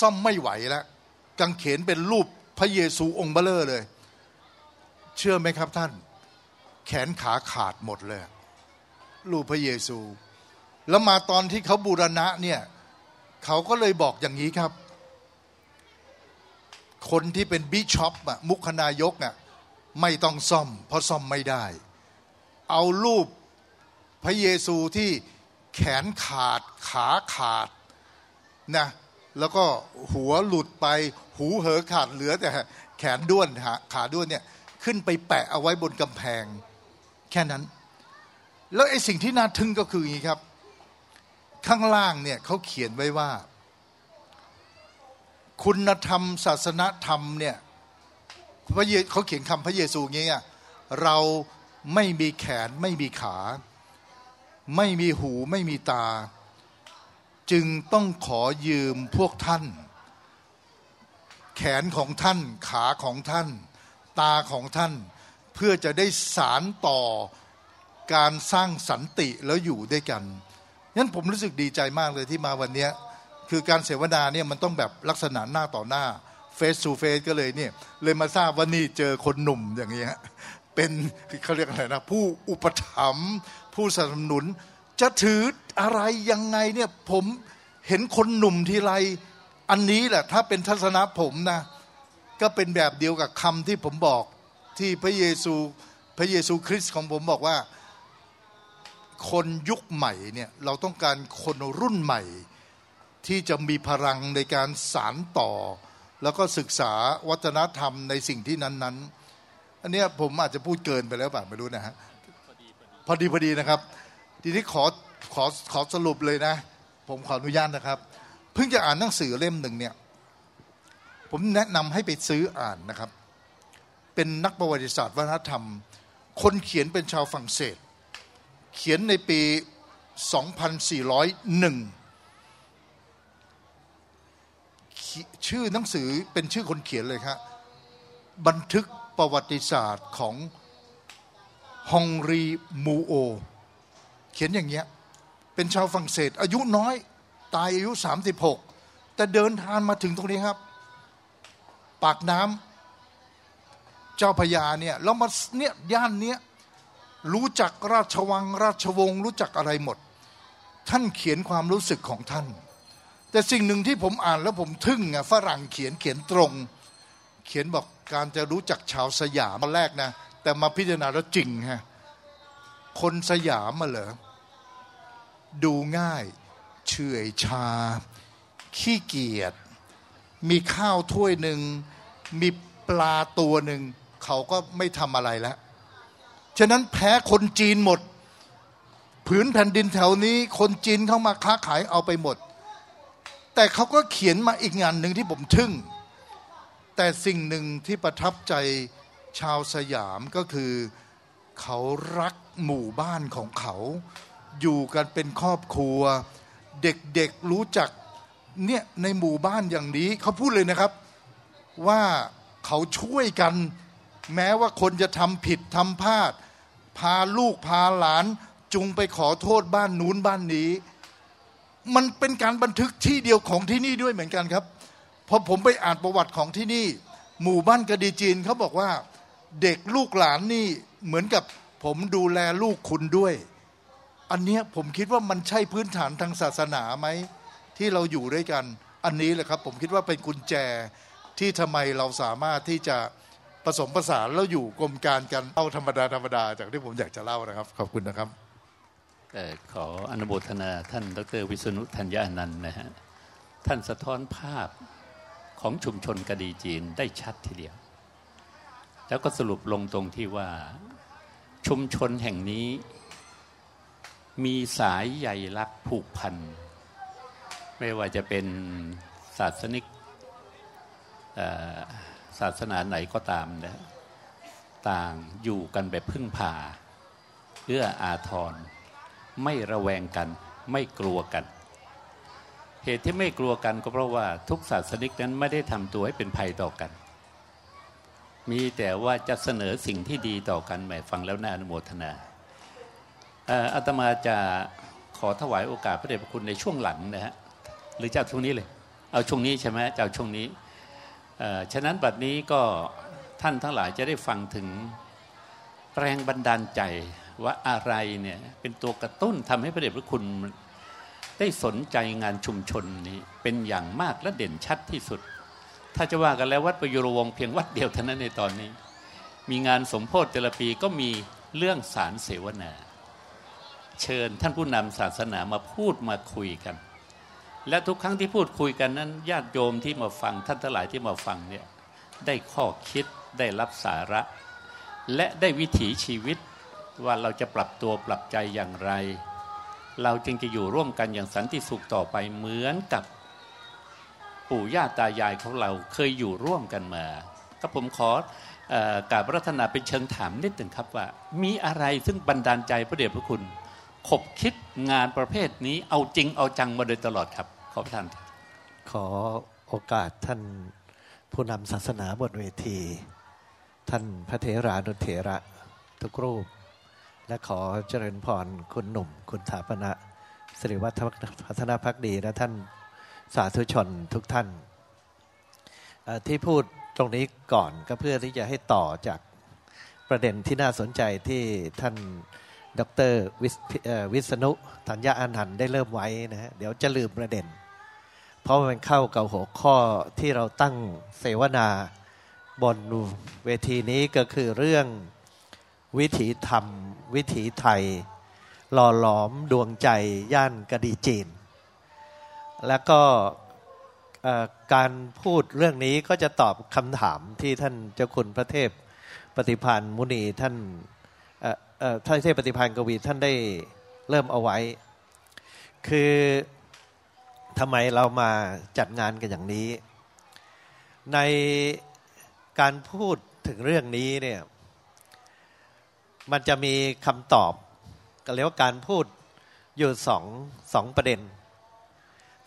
ซ่อมไม่ไหวแล้ว กังเขนเป็นรูปพระเยซูองค์เบลเลอร์เลย เชื่อไหมครับท่าน แขนขาขาดหมดเลย รูปพระเยซู แล้วมาตอนที่เขาบูรณะเนี่ยเขาก็เลยบอกอย่างนี้ครับ คนที่เป็นบิชอปอะมุขนายกอะไม่ต้องซ่อม เพราะซ่อมไม่ได้ เอารูปพระเยซูที่แขนขาดขาขาดนะแล้วก็หัวหลุดไป หูเหอขาดเหลือแต่แขนด้วนขาด้วนเนี่ยขึ้นไปแปะเอาไว้บนกำแพง แค่นั้น แล้วไอ้สิ่งที่น่าทึ่งก็คืออย่างนี้ครับ ข้างล่างเนี่ยเขาเขียนไว้ว่า คุณธรรม ศาสนธรรมเนี่ยพระเยเขาเขียนคำพระเยซูอย่างเงี้ยเราไม่มีแขนไม่มีขา ไม่มีหูไม่มีตา จึงต้องขอยืมพวกท่าน แขนของท่านขาของท่าน ตาของท่าน เพื่อจะได้สารต่อการสร้างสันติแล้วอยู่ด้วยกันงั้นผมรู้สึกดีใจมากเลยที่มาวันนี้คือการเสวนาเนี่ยมันต้องแบบลักษณะหน้าต่อหน้าเฟส to เฟสก็เลยเนี่ยเลยมาทราบว่านี่เจอคนหนุ่มอย่างเงี้ยเป็นเขาเรียกอะไรนะผู้อุปถัมภ์ผู้สนับสนุน จะถืออะไรยังไงเนี่ยผมเห็นคนหนุ่มทีไร อันนี้แหละถ้าเป็นทัศนะผมนะก็เป็นแบบเดียวกับคำที่ผมบอกที่พระเยซูพระเยซูคริสต์ของผมบอกว่า คนยุคใหม่เนี่ยเราต้องการคนรุ่นใหม่ ที่จะมีพลังในการสารต่อ แล้วก็ศึกษาวัฒนธรรมในสิ่งที่นั้น ๆ อันนี้ผมอาจจะพูดเกินไปแล้วป่ะไม่รู้นะฮะพอดีพอดีนะครับ ทีนี้ขอขอขอสรุปเลยนะ ผมขออนุญาตนะครับ พิ่งจะอ่านหนังสือเล่มหนึ่งเนี่ย ผมแนะนำให้ไปซื้ออ่านนะครับ เป็นนักประวัติศาสตร์วัฒนธรรม คนเขียนเป็นชาวฝรั่งเศส เขียนในปี 2401 ชื่อหนังสือเป็นชื่อคนเขียนเลยครับบันทึกประวัติศาสตร์ของฮองรีมูโอ เขียนอย่างเงี้ย เป็นชาวฝรั่งเศสอายุน้อย ตายอายุ 36 แต่เดินทางมาถึงตรงนี้ครับ ปากน้ำเจ้าพญาเนี่ยแล้วมาเนี่ยย่านเนี้ยรู้จักราชวังราชวงศ์รู้จักอะไรหมด ท่านเขียนความรู้สึกของท่าน แต่สิ่งหนึ่งที่ผมอ่านแล้วผมทึ่งอะฝรั่งเขียนเขียนตรง เขียนบอกการจะรู้จักชาวสยามมาแรกนะ แต่มาพิจารณาแล้วจริงฮะคนสยามมาเหรอดูง่าย เฉื่อยชา ขี้เกียจมีข้าวถ้วยหนึ่ง มีปลาตัวหนึ่ง เขาก็ไม่ทำอะไรแล้ว ฉะนั้นแพ้คนจีนหมด ผืนแผ่นดินแถวนี้ คนจีนเข้ามาค้าขายเอาไปหมด แต่เขาก็เขียนมาอีกงานหนึ่งที่ผมทึ่ง แต่สิ่งหนึ่งที่ประทับใจชาวสยามก็คือเขารักหมู่บ้านของเขา อยู่กันเป็นครอบครัว เด็กๆรู้จักเนี่ยในหมู่บ้านอย่างนี้เขาพูดเลยนะครับว่าเขาช่วยกัน แม้ว่าคนจะทำผิดทำพลาด พาลูกพาหลานจุงไปขอโทษบ้านนู้นบ้านนี้ มันเป็นการบันทึกที่เดียวของที่นี่ด้วยเหมือนกันครับพอผมไปอ่านประวัติของที่นี่ หมู่บ้านกระดีจีนเขาบอกว่า เด็กลูกหลานนี่เหมือนกับผมดูแลลูกคุณด้วย อันนี้ผมคิดว่ามันใช่พื้นฐานทางศาสนาไหมที่เราอยู่ด้วยกัน อันนี้แหละครับ ผมคิดว่าเป็นกุญแจที่ทำไมเราสามารถที่จะผสมผสานแล้วอยู่กลมการกันเล่าธรรมดาธรรมดาจากที่ผมอยากจะเล่านะครับ ขอบคุณนะครับขออนุโมทนาท่านดรวิษณุธัญญานันต์นะฮะท่านสะท้อนภาพของชุมชนกะดีจีนได้ชัดทีเดียว แล้วก็สรุปลงตรงที่ว่าชุมชนแห่งนี้ มีสายใหญ่รักผูกพัน ไม่ว่าจะเป็นศาสนิกศาสนาไหนก็ตามนะต่างอยู่กันแบบพึ่งพาเอื้ออาทร ไม่ระแวงกันไม่กลัวกัน เหตุที่ไม่กลัวกันก็เพราะว่าทุกศาสนิกนั้นไม่ได้ทำตัวให้เป็นภัยต่อกัน มีแต่ว่าจะเสนอสิ่งที่ดีต่อกันแหมฟังแล้วน่าอนุโมทนา อาตมาจะขอถวายโอกาสพระเดชพระคุณในช่วงหลังนะฮะหรือเจ้าช่วงนี้เลย เอาช่วงนี้ใช่ไหมเจ้าช่วงนี้ฉะนั้นบัดนี้ก็ท่านทั้งหลายจะได้ฟังถึงแรงบันดาลใจว่าอะไรเนี่ยเป็นตัวกระตุ้นทำให้พระเดชพระคุณได้สนใจงานชุมชนนี้เป็นอย่างมากและเด่นชัดที่สุด ถ้าจะว่ากันแล้ววัดประยุรวงเพียงวัดเดียวเท่านั้นในตอนนี้ มีงานสมโพธิแต่ละปีก็มีเรื่องสารเสวนา เชิญท่านผู้นำศาสนามาพูดมาคุยกัน และทุกครั้งที่พูดคุยกันนั้นญาติโยมที่มาฟังท่านทั้งหลายที่มาฟังเนี่ยได้ข้อคิดได้รับสาระ และได้วิถีชีวิตว่าเราจะปรับตัวปรับใจอย่างไร เราจึงจะอยู่ร่วมกันอย่างสันติสุขต่อไปเหมือนกับปู่ย่าตายายของเราเคยอยู่ร่วมกันมาก็ผมขอกราบรัตนาเป็นเชิงถามนิดหนึ่งครับว่า มีอะไรซึ่งบันดาลใจพระเดชพระคุณ ขบคิดงานประเภทนี้เอาจริงเอาจังมาโดยตลอดครับ ขอบท่าน ขอโอกาสท่านผู้นำศาสนาบนเวที ท่านพระเถรานุเถระทุกรูป และขอเจริญพรคุณหนุ่ม คุณถาปณะสิริวัฒนพัฒนาพักดีและท่านสาธุชนทุกท่าน ที่พูดตรงนี้ก่อนก็เพื่อที่จะให้ต่อจากประเด็นที่น่าสนใจที่ท่าน ดรวิศเอ่อวิษณุธัญญาอานันต์ได้เริ่มไว้นะฮะเดี๋ยวจะลืมประเด็น เพราะมันเข้ากับหัวข้อที่เราตั้งเสวนาบนเวทีนี้ก็คือเรื่องวิถีธรรม วิถีไทย หล่อหลอมดวงใจย่านกะดีจีน แล้วก็การพูดเรื่องนี้ก็จะตอบคำถามที่ท่านเจ้าคุณพระเทพปฏิพันธ์มุนีท่าน ท่านเทพปฏิพันธ์กวีท่านได้เริ่มเอาไว้ คือทำไมเรามาจัดงานกันอย่างนี้ ในการพูดถึงเรื่องนี้เนี่ยมันจะมีคำตอบก็เรียกว่าการพูดอยู่สองสองประเด็น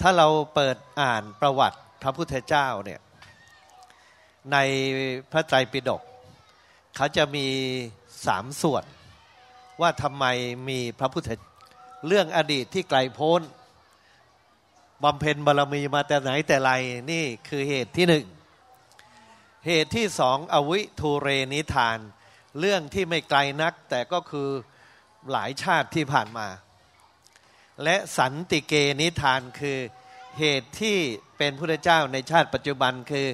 ถ้าเราเปิดอ่านประวัติพระพุทธเจ้าเนี่ยในพระไตรปิฎกเขาจะมีสามส่วน ว่าทำไมมีพระพุทธเรื่องอดีตที่ไกลโพ้นบำเพ็ญบารมีมาแต่ไหนแต่ไรนี่คือเหตุที่หนึ่งเหตุที่สองอวิทูเรนิทาน เรื่องที่ไม่ไกลนัก แต่ก็คือหลายชาติที่ผ่านมา และสันติเกนิทานคือเหตุที่เป็นพุทธเจ้าในชาติปัจจุบันคือ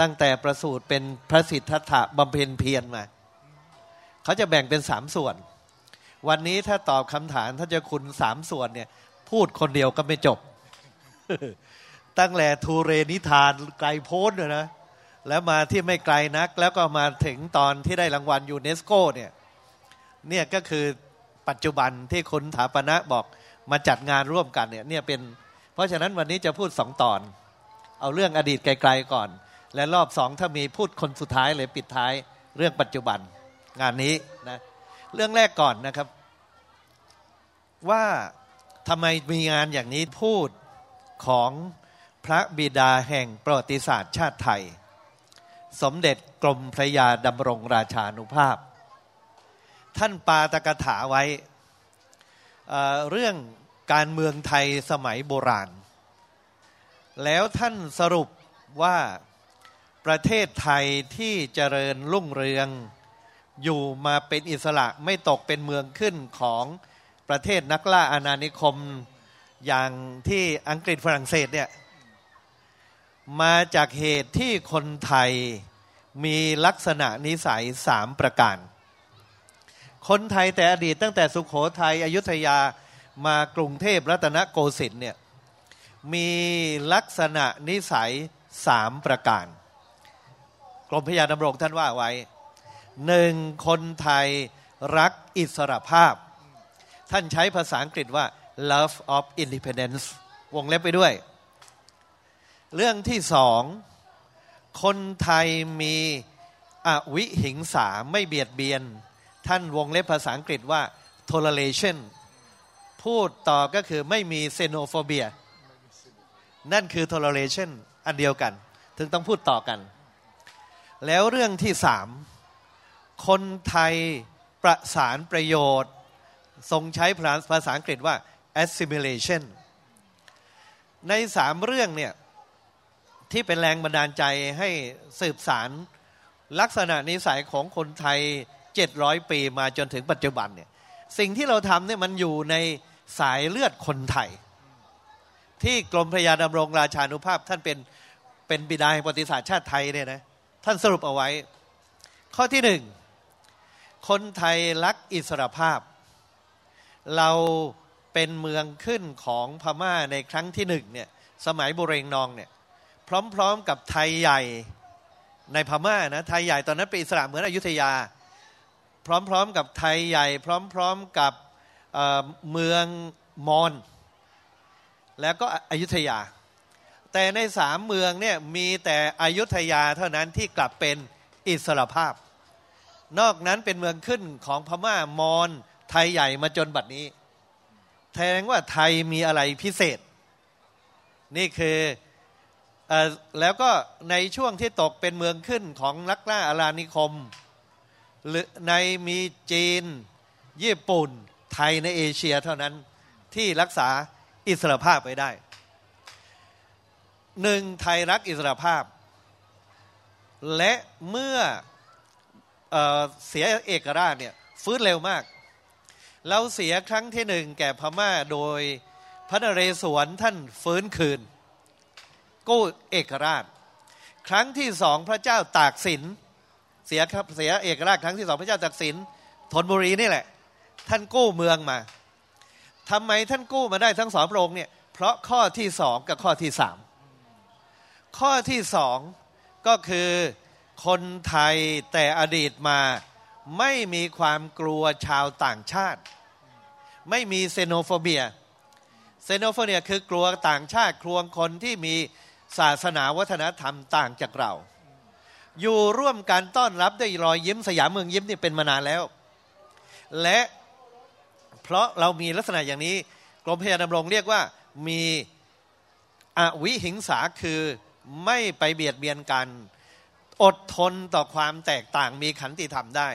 ตั้งแต่ประสูติเป็นพระสิทธัตถะบำเพ็ญเพียรมา เขาจะแบ่งเป็นสามส่วน วันนี้ถ้าตอบคำถามถ้าจะคุณสามส่วนเนี่ย พูดคนเดียวก็ไม่จบ ตั้งแต่ทูเรนิทานไกลโพ้นเลยนะแล้วมาที่ไม่ไกลนัก แล้วก็มาถึงตอนที่ได้รางวัลยูเนสโกเนี่ยเนี่ยก็คือปัจจุบันที่คุณถาปนะบอกมาจัดงานร่วมกันเนี่ยเนี่ยเป็น เพราะฉะนั้นวันนี้จะพูดสองตอน เอาเรื่องอดีตไกลๆก่อน และรอบสองถ้ามีพูดคนสุดท้ายเลยปิดท้ายเรื่องปัจจุบันงานนี้นะ เรื่องแรกก่อนนะครับ ว่าทำไมมีงานอย่างนี้พูดของพระบิดาแห่งประวัติศาสตร์ชาติไทย สมเด็จกรมพระยาดำรงราชานุภาพ ท่านปาตกถาไว้เเรื่องการเมืองไทยสมัยโบราณ แล้วท่านสรุปว่าประเทศไทยที่เจริญรุ่งเรือง อยู่มาเป็นอิสระไม่ตกเป็นเมืองขึ้นของประเทศนักล่าอาณานิคมอย่างที่อังกฤษฝรั่งเศสเนี่ยมาจากเหตุที่คนไทยมีลักษณะนิสัยสามประการ คนไทยแต่อดีตตั้งแต่สุขโขทัยอยุธยามากรุงเทพรัตนโกสินทร์เนี่ยมีลักษณะนิสัยสามประการ กรมพยาดำรงท่านว่าไว้ หนึ่งคนไทยรักอิสรภาพ ท่านใช้ภาษาอังกฤษว่า love of independence วงเล็บไปด้วย เรื่องที่สอง คนไทยมีอวิหิงสาไม่เบียดเบียน ท่านวงเล็บภาษาอังกฤษว่า toleration พูดต่อก็คือไม่มี xenophobia นั่นคือ toleration อันเดียวกัน ถึงต้องพูดต่อกัน แล้วเรื่องที่สาม คนไทยประสานประโยชน์ ทรงใช้ภาษาอังกฤษว่า assimilation ในสามเรื่องเนี่ยที่เป็นแรงบันดาลใจให้สืบสารลักษณะนิสัยของคนไทย 700 ปีมาจนถึงปัจจุบันเนี่ยสิ่งที่เราทำเนี่ยมันอยู่ในสายเลือดคนไทย ที่กรมพระยาดำรงราชานุภาพท่านเป็นเป็นบิดาแห่งประวัติศาสตร์ชาติไทยเนี่ยนะท่านสรุปเอาไว้ ข้อที่หนึ่ง คนไทยรักอิสรภาพ เราเป็นเมืองขึ้นของพม่าในครั้งที่หนึ่งเนี่ยสมัยบุเรงนองเนี่ยพร้อมๆกับไทยใหญ่ในพม่านะไทยใหญ่ตอนนั้นเป็นอิสระเหมือนอยุธยา พร้อมๆกับไทยใหญ่ พร้อมๆกับเเมืองมอญแล้วก็อยุธยา แต่ในสามเมืองเนี่ยมีแต่อยุธยาเท่านั้นที่กลับเป็นอิสรภาพ นอกนั้นเป็นเมืองขึ้นของพม่ามอญไทยใหญ่มาจนบัดนี้แทงว่าไทยมีอะไรพิเศษ นี่คืออแล้วก็ในช่วงที่ตกเป็นเมืองขึ้นของนักล่าอาณานิคม หรือในมีจีน ญี่ปุ่น ไทยในเอเชียเท่านั้นที่รักษาอิสรภาพไว้ได้หนึ่งไทยรักอิสรภาพ และเมื่อ เเสียเอกราชเนี่ยฟื้นเร็วมาก เราเสียครั้งที่หนึ่งแก่พม่าโดยพระนเรศวรท่านฟื้นคืนกู้เอกราช ครั้งที่สองพระเจ้าตากสินเสียครับเสียเอกราชครั้งที่สองพระเจ้าตากสินธนบุรีนี่แหละ ท่านกู้เมืองมาทำไมท่านกู้มาได้ทั้งสองพระองค์เนี่ยเพราะข้อที่สองกับข้อที่สามข้อที่สองก็คือ คนไทยแต่อดีตมาไม่มีความกลัวชาวต่างชาติ ไม่มี xenophobia xenophobia คือกลัวต่างชาติกลัวคนที่มีศาสนาวัฒนธรรมต่างจากเรา อยู่ร่วมกันต้อนรับด้วยรอยยิ้มสยามเมืองยิ้มนี่เป็นมานานแล้ว และเพราะเรามีลักษณะอย่างนี้กรมพยาดำรงเรียกว่ามีอวิหิงสาคือไม่ไปเบียดเบียนกัน อดทนต่อความแตกต่างมีขันติธรรมได้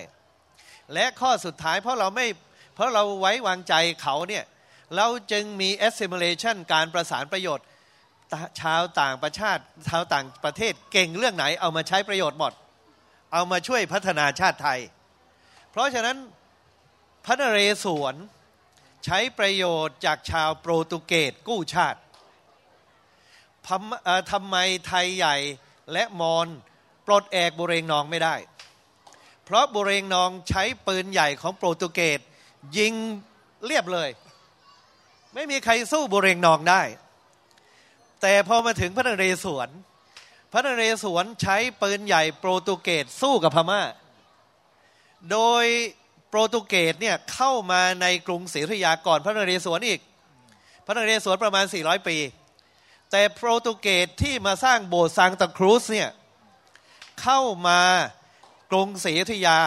และข้อสุดท้ายเพราะเราไม่เพราะเราไว้วางใจเขาเนี่ยเราจึงมี assimilation การประสานประโยชน์ ชาวต่างประชาติชาวต่างประเทศเก่งเรื่องไหนเอามาใช้ประโยชน์หมด เอามาช่วยพัฒนาชาติไทย เพราะฉะนั้นพระนเรศวรใช้ประโยชน์จากชาวโปรตุเกสกู้ชาติทำไมไทยใหญ่และมอน ปลดแอกบุเรงนองไม่ได้ เพราะบุเรงนองใช้ปืนใหญ่ของโปรตุเกสยิงเรียบเลย ไม่มีใครสู้บุเรงนองได้ แต่พอมาถึงพระนเรศวร พระนเรศวรใช้ปืนใหญ่โปรตุเกสสู้กับพมา่า โดยโปรตุเกสเนี่ยเข้ามาในกรุงศรีอยุธยาก่อนพระนเรศวรอีก พระนเรศวรประมาณ 400 ปี แต่โปรตุเกสที่มาสร้างโบสถ์ซังตาครูสเนี่ย เข้ามากรุงศรีอยุธยา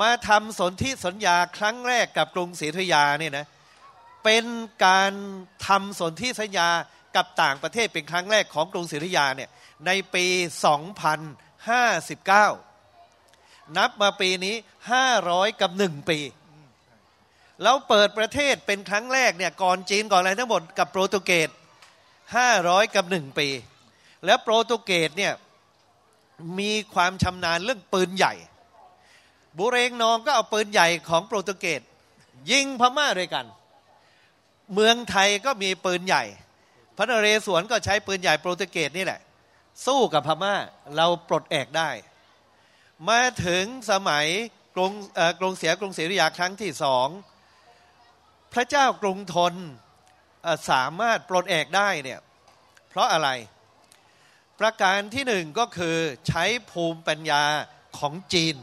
มาทำสนธิสัญญาครั้งแรกกับกรุงศรีอยุธยาเนี่ยนะเป็นการทำสนธิสัญญากับต่างประเทศเป็นครั้งแรกของกรุงศรีอยุธยาเนี่ยในปี 2059 นับมาปีนี้ห้าร้อยกับหนึ่งปีแล้วเปิดประเทศเป็นครั้งแรกเนี่ยก่อนจีนก่อนอะไรทั้งหมดกับโปรตุเกสห้าร้อยกับหนึ่งปี แล้วโปรตุเกสเนี่ย มีความชำนาญเรื่องปืนใหญ่ บุเรงนองก็เอาปืนใหญ่ของโปรตุเกสยิงพม่าด้วยกัน เมืองไทยก็มีปืนใหญ่ พระนเรศวรก็ใช้ปืนใหญ่โปรตุเกสนี่แหละ สู้กับพม่าเราปลดแอกได้ มาถึงสมัยกรงกรงเสียกรงศรียุธยาครั้งที่สองพระเจ้ากรุงทนสามารถปลดแอกได้เนี่ยเพราะอะไร ประการที่หนึ่งก็คือใช้ภูมิปัญญาของจีน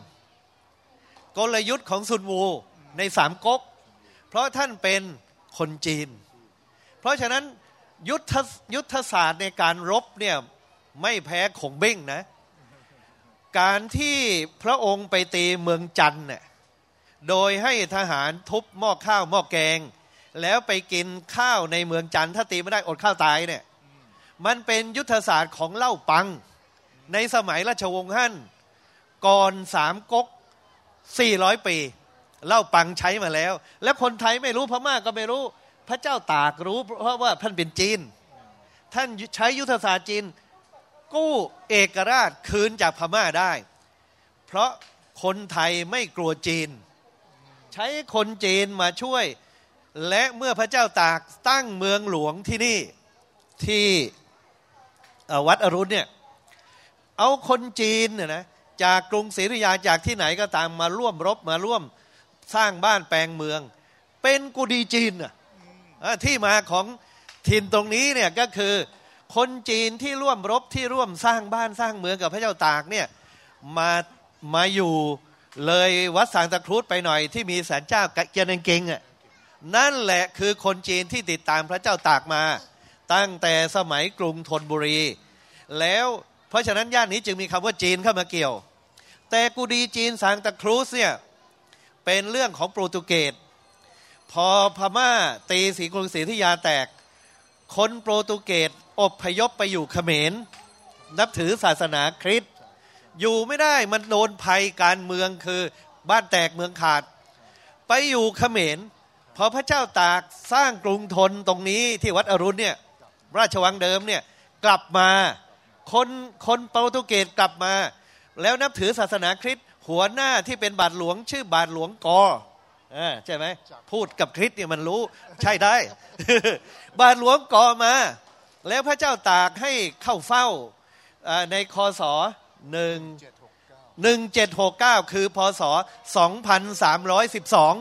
กลยุทธ์ของซุนวูในสามก๊ก เพราะท่านเป็นคนจีน เพราะฉะนั้นยุทธยุทธศาสตร์ในการรบเนี่ยไม่แพ้ขงเบ้งนะ การที่พระองค์ไปตีเมืองจันเนี่ยโดยให้ทหารทุบหม้อข้าวหม้อแกง แล้วไปกินข้าวในเมืองจันถ้าตีไม่ได้อดข้าวตายเนี่ย มันเป็นยุทธศาสตร์ของเล่าปัง ในสมัยราชวงศ์ฮั่นก่อนสามก๊กสี่ร้อยปี เล่าปังใช้มาแล้ว แล้วคนไทยไม่รู้พม่าก็ไม่รู้ พระเจ้าตากรู้ เพราะว่าท่านเป็นจีน ท่านใช้ยุทธศาสตร์จีน กู้เอกราชคืนจากพม่าได้ เพราะคนไทยไม่กลัวจีน ใช้คนจีนมาช่วย และเมื่อพระเจ้าตากตั้งเมืองหลวงที่นี่ที่ วัดอรุณเนี่ยเอาคนจีนเนี่ยนะจากกรุงศรีอยุธยาจากที่ไหนก็ตามมาร่วมรบมาร่วมสร้างบ้านแปลงเมือง เป็นกุดีจีนอะที่มาของถิ่นตรงนี้เนี่ยก็คือคนจีนที่ร่วมรบที่ร่วมสร้างบ้านสร้างเมืองกับพระเจ้าตากเนี่ยมามาอยู่เลยวัดสังตะครุฑไปหน่อยที่มีแสนเจ้าเกียนเกงอะนั่นแหละคือคนจีนที่ติดตามพระเจ้าตากมา ตั้งแต่สมัยกรุงธนบุรี แล้วเพราะฉะนั้นย่านนี้จึงมีคำว่าจีนเข้ามาเกี่ยว แต่กูดีจีนสังตะครุฑเนี่ยเป็นเรื่องของโปรตุเกสพอพม่าตีสีกรุงศรีธยาแตก คนโปรตุเกสอบพยพไปอยู่เขมร นับถือศาสนาคริสต์อยู่ไม่ได้มันโดนภัยการเมืองคือบ้านแตกเมืองขาด ไปอยู่เขมรพอพระเจ้าตากสร้างกรุงทนตรงนี้ที่วัดอรุณเนี่ย ราชวังเดิมเนี่ยกลับมาคนคนโปรตุเกสกลับมา แล้วนับถือศาสนาคริสต์หัวหน้าที่เป็นบาทหลวงชื่อบาทหลวงกออใช่ไหมพูดกับคริสเนี่ยมันรู้ใช่ได้ บาทหลวงกอมา แล้วพระเจ้าตากให้เข้าเฝ้าเอ่อในคศหนึ่งหนึ่งเจ็ดหกเก้าคือพศสองพันสามร้อยสิบสอง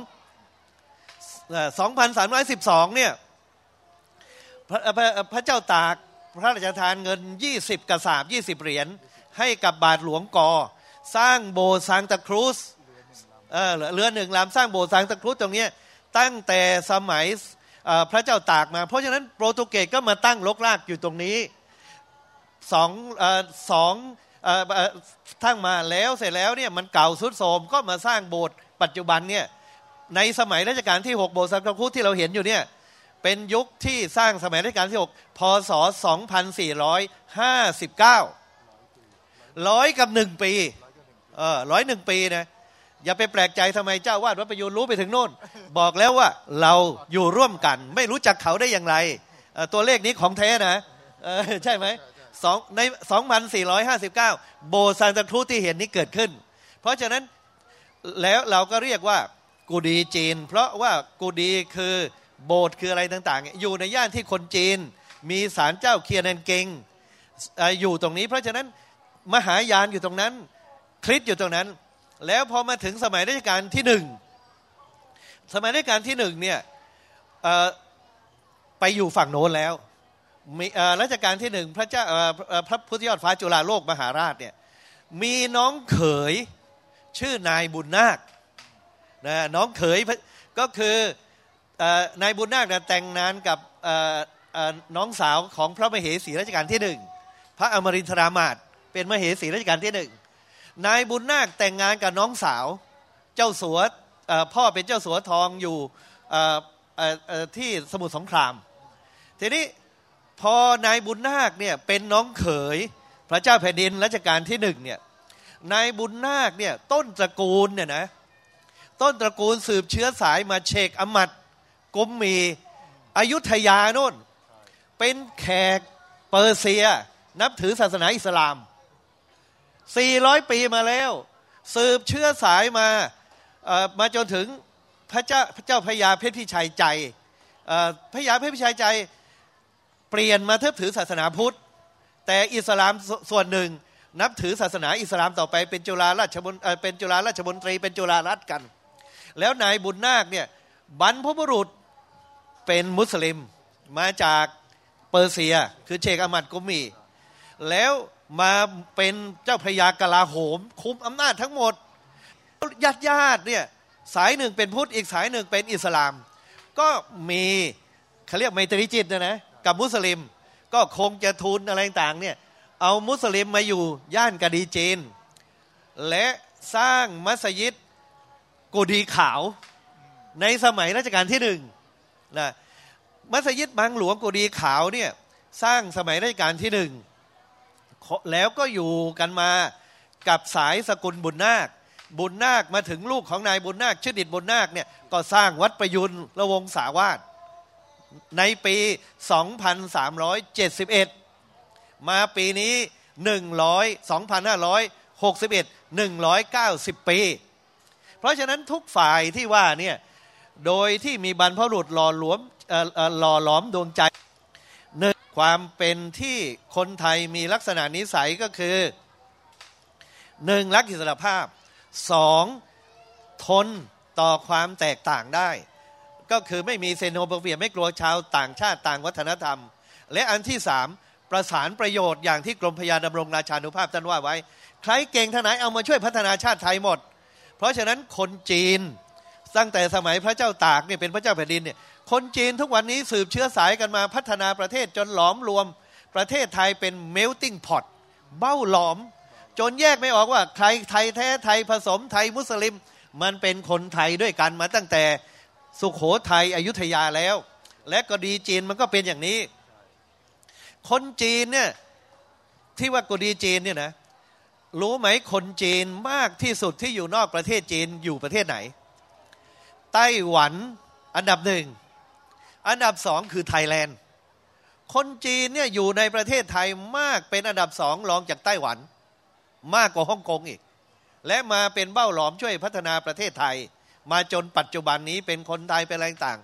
สองพันสามร้อยสิบสองเนี่ย พระพระพระเจ้าตากพระราชทานเงินยี่สิบกระสาบยี่สิบเหรียญให้กับบาทหลวงกอ สร้างโบสถ์ซานตาครูสเออเรือหนึ่งลำสร้างโบสถ์ซานตาครูสตรงนี้ตั้งแต่สมัยพระเจ้าตากมา เพราะฉะนั้นโปรตุเกสก็มาตั้งลกลากอยู่ตรงนี้สองอสองอทั้งมาแล้วเสร็จแล้วเนี่ยมันเก่าสุดโทรมก็มาสร้างโบสถ์ปัจจุบันเนี่ยในสมัยรัชกาลที่ 6 โบสถ์สังฆคุที่เราเห็นอยู่เนี่ย เป็นยุคที่สร้างสมัยรัชกาลที่ 6 พศ 2459 ร้อยกับหนึ่งปีเออร้อยหนึ่งปีนะ อย่าไปแปลกใจทำไมเจ้าวาดวัดประยูนรู้ไปถึงโน่น บอกแล้วว่าเราอยู่ร่วมกัน ไม่รู้จักเขาได้อย่างไร ตัวเลขนี้ของแท้นะใช่ไหมสองในสองพันสี่ร้อยห้าสิบเก้าโบสถ์ซานตาครูที่เห็นนี้เกิดขึ้น เพราะฉะนั้นแล้วเราก็เรียกว่ากูดีจีน เพราะว่ากูดีคือ โบสถ์คืออะไรต่างๆ อยู่ในย่านที่คนจีน มีศาลเจ้าเคียนันเกงอยู่ตรงนี้ เพราะฉะนั้นมหายานอยู่ตรงนั้น คริสต์อยู่ตรงนั้น แล้วพอมาถึงสมัยรัชกาลที่หนึ่งสมัยรัชกาลที่หนึ่งเนี่ยไปอยู่ฝั่งโน้นแล้วมีรัชกาลที่หนึ่งพระเจ้าพระพุทธยอดฟ้าจุฬาโลกมหาราชเนี่ยมีน้องเขยชื่อนายบุญนาคนะน้องเขยก็คือ นายบุญนาคแต่งงานกับน้องสาวของพระมเหสีรัชกาลที่หนึ่งพระอมรินทรามาศเป็นมเหสีรัชกาลที่หนึ่งนายบุญนาคแต่งงานกับน้องสาวเจ้าสัวพ่อเป็นเจ้าสัวทองอยู่ที่สมุทรสงคราม ทีนี้พอนายบุญนาคเนี่ยเป็นน้องเขยพระเจ้าแผ่นดินรัชกาลที่หนึ่งเนี่ยนายบุญนาคเนี่ยต้นตระกูลเนี่ยนะต้นตระกูลสืบเชื้อสายมาเชกอมัด กุมมีอยุธยาโน่น เป็นแขกเปอร์เซีย นับถือศาสนาอิสลาม 400 ปีมาแล้ว สืบเชื้อสายมาเอ่อมาจนถึงพระเจ้าพระเจ้าพระยาเพชรพิชัยใจเอ่อพระยาเพชรพิชัยใจเปลี่ยนมาเทิบถือศาสนาพุทธ แต่อิสลามสส่วนหนึ่งนับถือศาสนาอิสลามต่อไปเป็นจุฬาราชมนเอ่อเป็นจุฬาราชมนตรีเป็นจุฬารัฐกัน แล้วนายบุญนาคเนี่ยบรรพบุรุษ เป็นมุสลิมมาจากเปอร์เซีย คือเชคอามัดกุมี แล้วมาเป็นเจ้าพระยากลาโหม คุมอำนาจทั้งหมดญาติญาติเนี่ยสายหนึ่งเป็นพุทธอีกสายหนึ่งเป็นอิสลาม ก็มีเขาเรียกไมตรีจิตนะนะกับมุสลิม ก็คงจะทุนอะไรต่างเนี่ยเอามุสลิมมาอยู่ย่านกะดีจีน และสร้างมัสยิดกูดีขาวในสมัยรัชกาลที่หนึ่ง นะมัสยิดบางหลวงกูดีขาวเนี่ยสร้างสมัยรัชกาลที่หนึ่งแล้วก็อยู่กันมากับสายสกุลบุญนาค บุญนาคมาถึงลูกของนายบุญนาคชื่อดิดบุญนาคเนี่ยก็สร้างวัดประยุนระวงสาวาสในปี 2371 มาปีนี้ 100 2561 190 ปี เพราะฉะนั้นทุกฝ่ายที่ว่าเนี่ย โดยที่มีบรรพบุรุษหล่อหลวมหล่อหลอมดวงใจหนึ่งความเป็นที่คนไทยมีลักษณะนิสัยก็คือหนึ่งรักอิสรภาพสองทนต่อความแตกต่างได้ ก็คือไม่มีเซโนโบเฟียไม่กลัวชาวต่างชาติต่างวัฒนธรรม และอันที่สามประสานประโยชน์อย่างที่กรมพยาดำรงราชานุภาพท่านว่าไว้ ใครเก่งท่านไหนเอามาช่วยพัฒนาชาติไทยหมด เพราะฉะนั้นคนจีน ตั้งแต่สมัยพระเจ้าตากเนี่ยเป็นพระเจ้าแผ่นดินเนี่ยคนจีนทุกวันนี้สืบเชื้อสายกันมาพัฒนาประเทศจนหลอมรวม ประเทศไทยเป็น melting pot เบ้าหลอม จนแยกไม่ออกว่าใครไทยแท้ไทยผสมไทยมุสลิม มันเป็นคนไทยด้วยกันมาตั้งแต่สุขโขทัยอยุธยาแล้ว และก็ดีจีนมันก็เป็นอย่างนี้ คนจีนเนี่ยที่ว่ากดีจีนเนี่ยนะรู้ไหมคนจีนมากที่สุดที่อยู่นอกประเทศจีนอยู่ประเทศไหน ไต้หวันอันดับหนึ่ง อันดับสองคือไทยแลนด์ คนจีนเนี่ยอยู่ในประเทศไทยมากเป็นอันดับสองรองจากไต้หวัน มากกว่าฮ่องกงอีก และมาเป็นเบ้าหลอมช่วยพัฒนาประเทศไทย มาจนปัจจุบันนี้เป็นคนไทยเป็นอะไรต่าง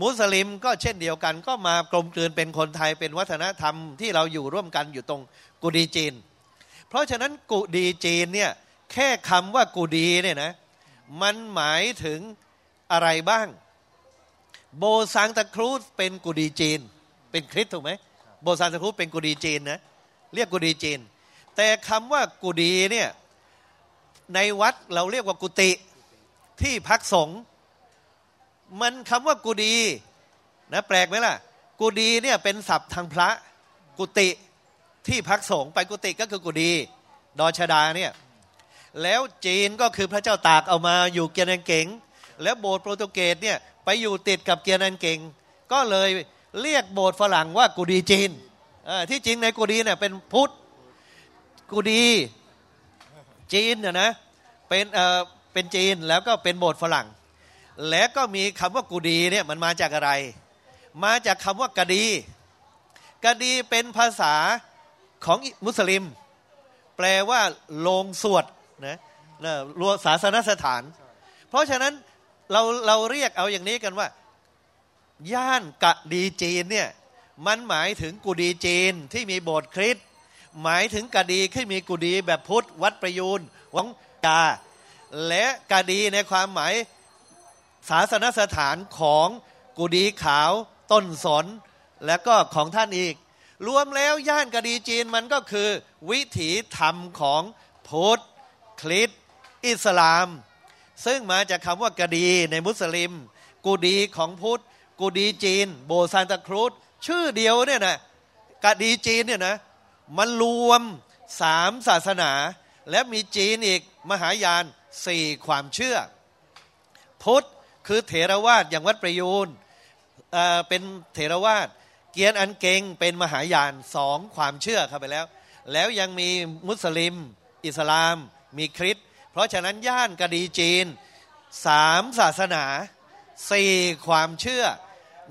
มุสลิมก็เช่นเดียวกันก็มากลมกลืนเป็นคนไทยเป็นวัฒนธรรมที่เราอยู่ร่วมกันอยู่ตรงกุดีจีน เพราะฉะนั้นกุดีจีนเนี่ยแค่คำว่ากุดีเนี่ยนะมันหมายถึง อะไรบ้าง โบซังตะครูสเป็นกุดีจีน เป็นคริสถูกไหมโบซังตะครูสเป็นกุดีจีนนะเรียกกุดีจีน แต่คำว่ากุดีเนี่ยในวัดเราเรียกว่ากุฏิที่พักสงฆ์มันคำว่ากุดีนะแปลกไหมล่ะ กุดีเนี่ยเป็นศัพท์ทางพระกุฏิที่พักสงฆ์ไปกุฏิก็คือกุดีดอชดาเนี่ยแล้วจีนก็คือพระเจ้าตากเอามาอยู่เกียนันเก่ง แล้วโบสถ์โปรตุเกสเนี่ยไปอยู่ติดกับเกียนันเก่ง ก็เลยเรียกโบสถ์ฝรั่งว่ากุดีจีนที่จริงในกุดีเนี่ยเป็นพุทธกุดีจีนเนี่ยนะเป็นเออเป็นจีนแล้วก็เป็นโบสถ์ฝรั่ง และก็มีคำว่ากูดีเนี่ยมันมาจากอะไร มาจากคำว่ากะดีกะดีเป็นภาษาของมุสลิม แปลว่าโลงสวดนะนะรวศาสนสถาน เพราะฉะนั้น เราเราเรียกเอาอย่างนี้กันว่า ย่านกะดีจีนเนี่ยมันหมายถึงกุดีจีนที่มีโบสถ์คริสต์หมายถึงกะดีที่มีกุดีแบบพุทธวัดประยูนวังกา และกะดีในความหมายศาสนสถานของกุดีขาวต้นสน และก็ของท่านอีก รวมแล้วย่านกะดีจีนมันก็คือ วิถีธรรมของพุทธคริสต์อิสลาม ซึ่งมาจากคำว่ากะดีในมุสลิมกุดีของพุทธกุดีจีน โบซานตาครูดชื่อเดียวเนี่ยนะกะดีจีนเนี่ยนะมันรวมสามศาสนา และมีจีนอีกมหายานสี่ความเชื่อ พุทธคือเถรวาทอย่างวัดประยูนเเป็นเถรวาทเกียรอันเก่งเป็นมหายานสองความเชื่อเข้าไปแล้ว แล้วยังมีมุสลิม อิสลาม มีคริสต เพราะฉะนั้นย่านกดีจีนสามศาสนาสี่ความเชื่อ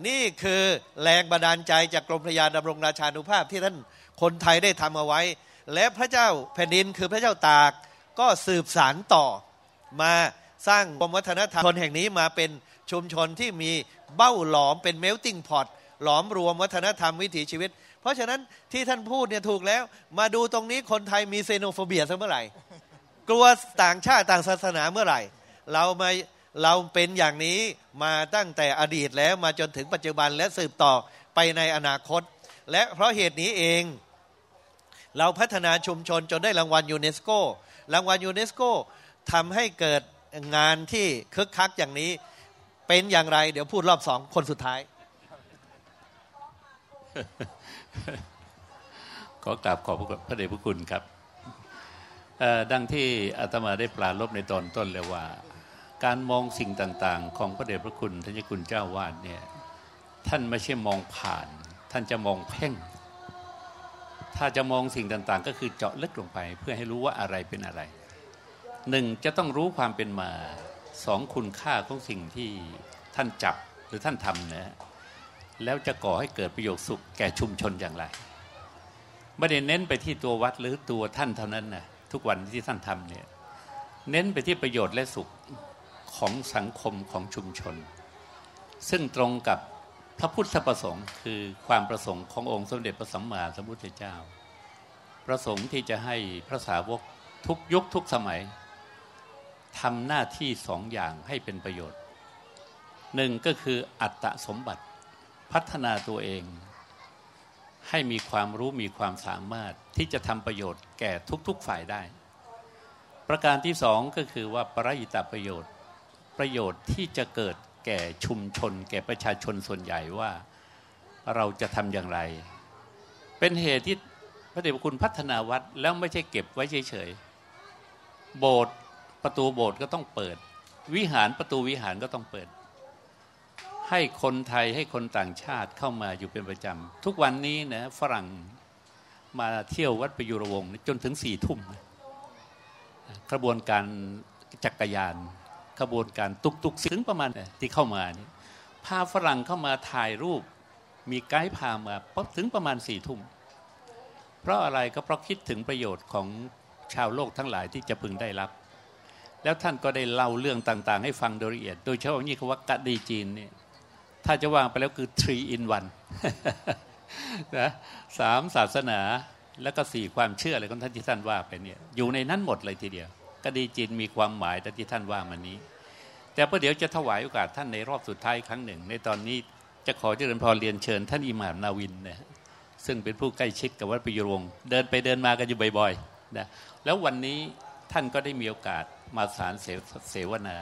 นี่คือแรงบันดาลใจจากกรมพระยาดำรงราชานุภาพที่ท่านคนไทยได้ทำเอาไว้ และพระเจ้าแผ่นดินคือพระเจ้าตากก็สืบสานต่อ มาสร้างกรมวัฒนธรรมชนแห่งนี้มาเป็นชุมชนที่มีเบ้าหลอมเป็น melting pot หลอมรวมวัฒนธรรมวิถีชีวิต เพราะฉะนั้นที่ท่านพูดเนี่ยถูกแล้ว มาดูตรงนี้คนไทยมี xenophobia สักเมื่อไหร่ กลัวต่างชาติต่างศาสนาเมื่อไหร่ เรามาเราเป็นอย่างนี้มาตั้งแต่อดีตแล้วมาจนถึงปัจจุบันและสืบต่อไปในอนาคต และเพราะเหตุนี้เอง เราพัฒนาชุมชนจนได้รางวัลยูเนสโกรางวัลยูเนสโกทำให้เกิดงานที่คึกคักอย่างนี้เป็นอย่างไรเดี๋ยวพูดรอบสองคนสุดท้าย ขอกราบขอบพระเดชพระคุณครับ ดังที่อาตมาได้ปลาลบในตอนต้นเลยว่า การมองสิ่งต่างๆ ของพระเดชพระคุณท่านเจ้าคุณเจ้าวาดเนี่ยท่านไม่ใช่มองผ่าน ท่านจะมองเพ่ง ถ้าจะมองสิ่งต่างๆ ก็คือเจาะลึกลงไป เพื่อให้รู้ว่าอะไรเป็นอะไรหนึ่งจะต้องรู้ความเป็นมาสองคุณค่าของสิ่งที่ท่านจับหรือท่านทำนะแล้วจะก่อให้เกิดประโยชน์สุขแก่ชุมชนอย่างไร ไม่ได้เน้นไปที่ตัววัดหรือตัวท่านเท่านั้นนะ ทุกวันที่ท่านทำเนี่ยเน้นไปที่ประโยชน์และสุขของสังคมของชุมชน ซึ่งตรงกับพระพุทธประสงค์ คือความประสงค์ขององค์สมเด็จพระสัมมาสัมพุทธเจ้า ประสงค์ที่จะให้พระสาวกทุกยุคทุกสมัยทำหน้าที่สองอย่างให้เป็นประโยชน์หนึ่งก็คืออัตตสมบัติพัฒนาตัวเอง ให้มีความรู้มีความสามารถที่จะทำประโยชน์แก่ทุกๆฝ่ายได้ ประการที่สองก็คือว่าปริยตประโยชน์ ประโยชน์ที่จะเกิดแก่ชุมชน แก่ประชาชนส่วนใหญ่ว่าเราจะทำอย่างไร เป็นเหตุที่พระเดชพระคุณพัฒนาวัดแล้วไม่ใช่เก็บไว้เฉยๆโบสถ์ประตูโบสถ์ก็ต้องเปิด วิหารประตูวิหารก็ต้องเปิด ให้คนไทยให้คนต่างชาติเข้ามาอยู่เป็นประจำ ทุกวันนี้นะฝรั่งมาเที่ยววัดประยุรวงศ์จนถึงสี่ทุ่มกระบวนการจักรยานขบวนการตุกตุกถึงประมาณที่เข้ามานี่พาฝรั่งเข้ามาถ่ายรูป มีไกด์พามาพถึงประมาณสี่ทุ่ม เพราะอะไรก็เพราะคิดถึงประโยชน์ของชาวโลกทั้งหลายที่จะพึงได้รับ แล้วท่านก็ได้เล่าเรื่องต่าง ๆ ให้ฟังโดยละเอียด โดยเฉพาะนี่คำว่ากะดีจีนเนี่ย ถ้าจะวางไปแล้วคือ three in one นะสามศาสนาแล้วก็สี่ความเชื่ออะไรของท่านที่ท่านว่าไปเนี่ยอยู่ในนั้นหมดเลยทีเดียวกะดีจีนมีความหมายแต่ที่ท่านว่ามานี้ แต่ประเดี๋ยวจะถวายโอกาสท่านในรอบสุดท้ายครั้งหนึ่ง ในตอนนี้จะขอเจริญพรเรียนเชิญท่านอิหม่ามนาวินนะซึ่งเป็นผู้ใกล้ชิดกับวัดปิยวงเดินไปเดินมากันอยู่บ่อยๆนะแล้ววันนี้ท่านก็ได้มีโอกาสมาสารเสวนา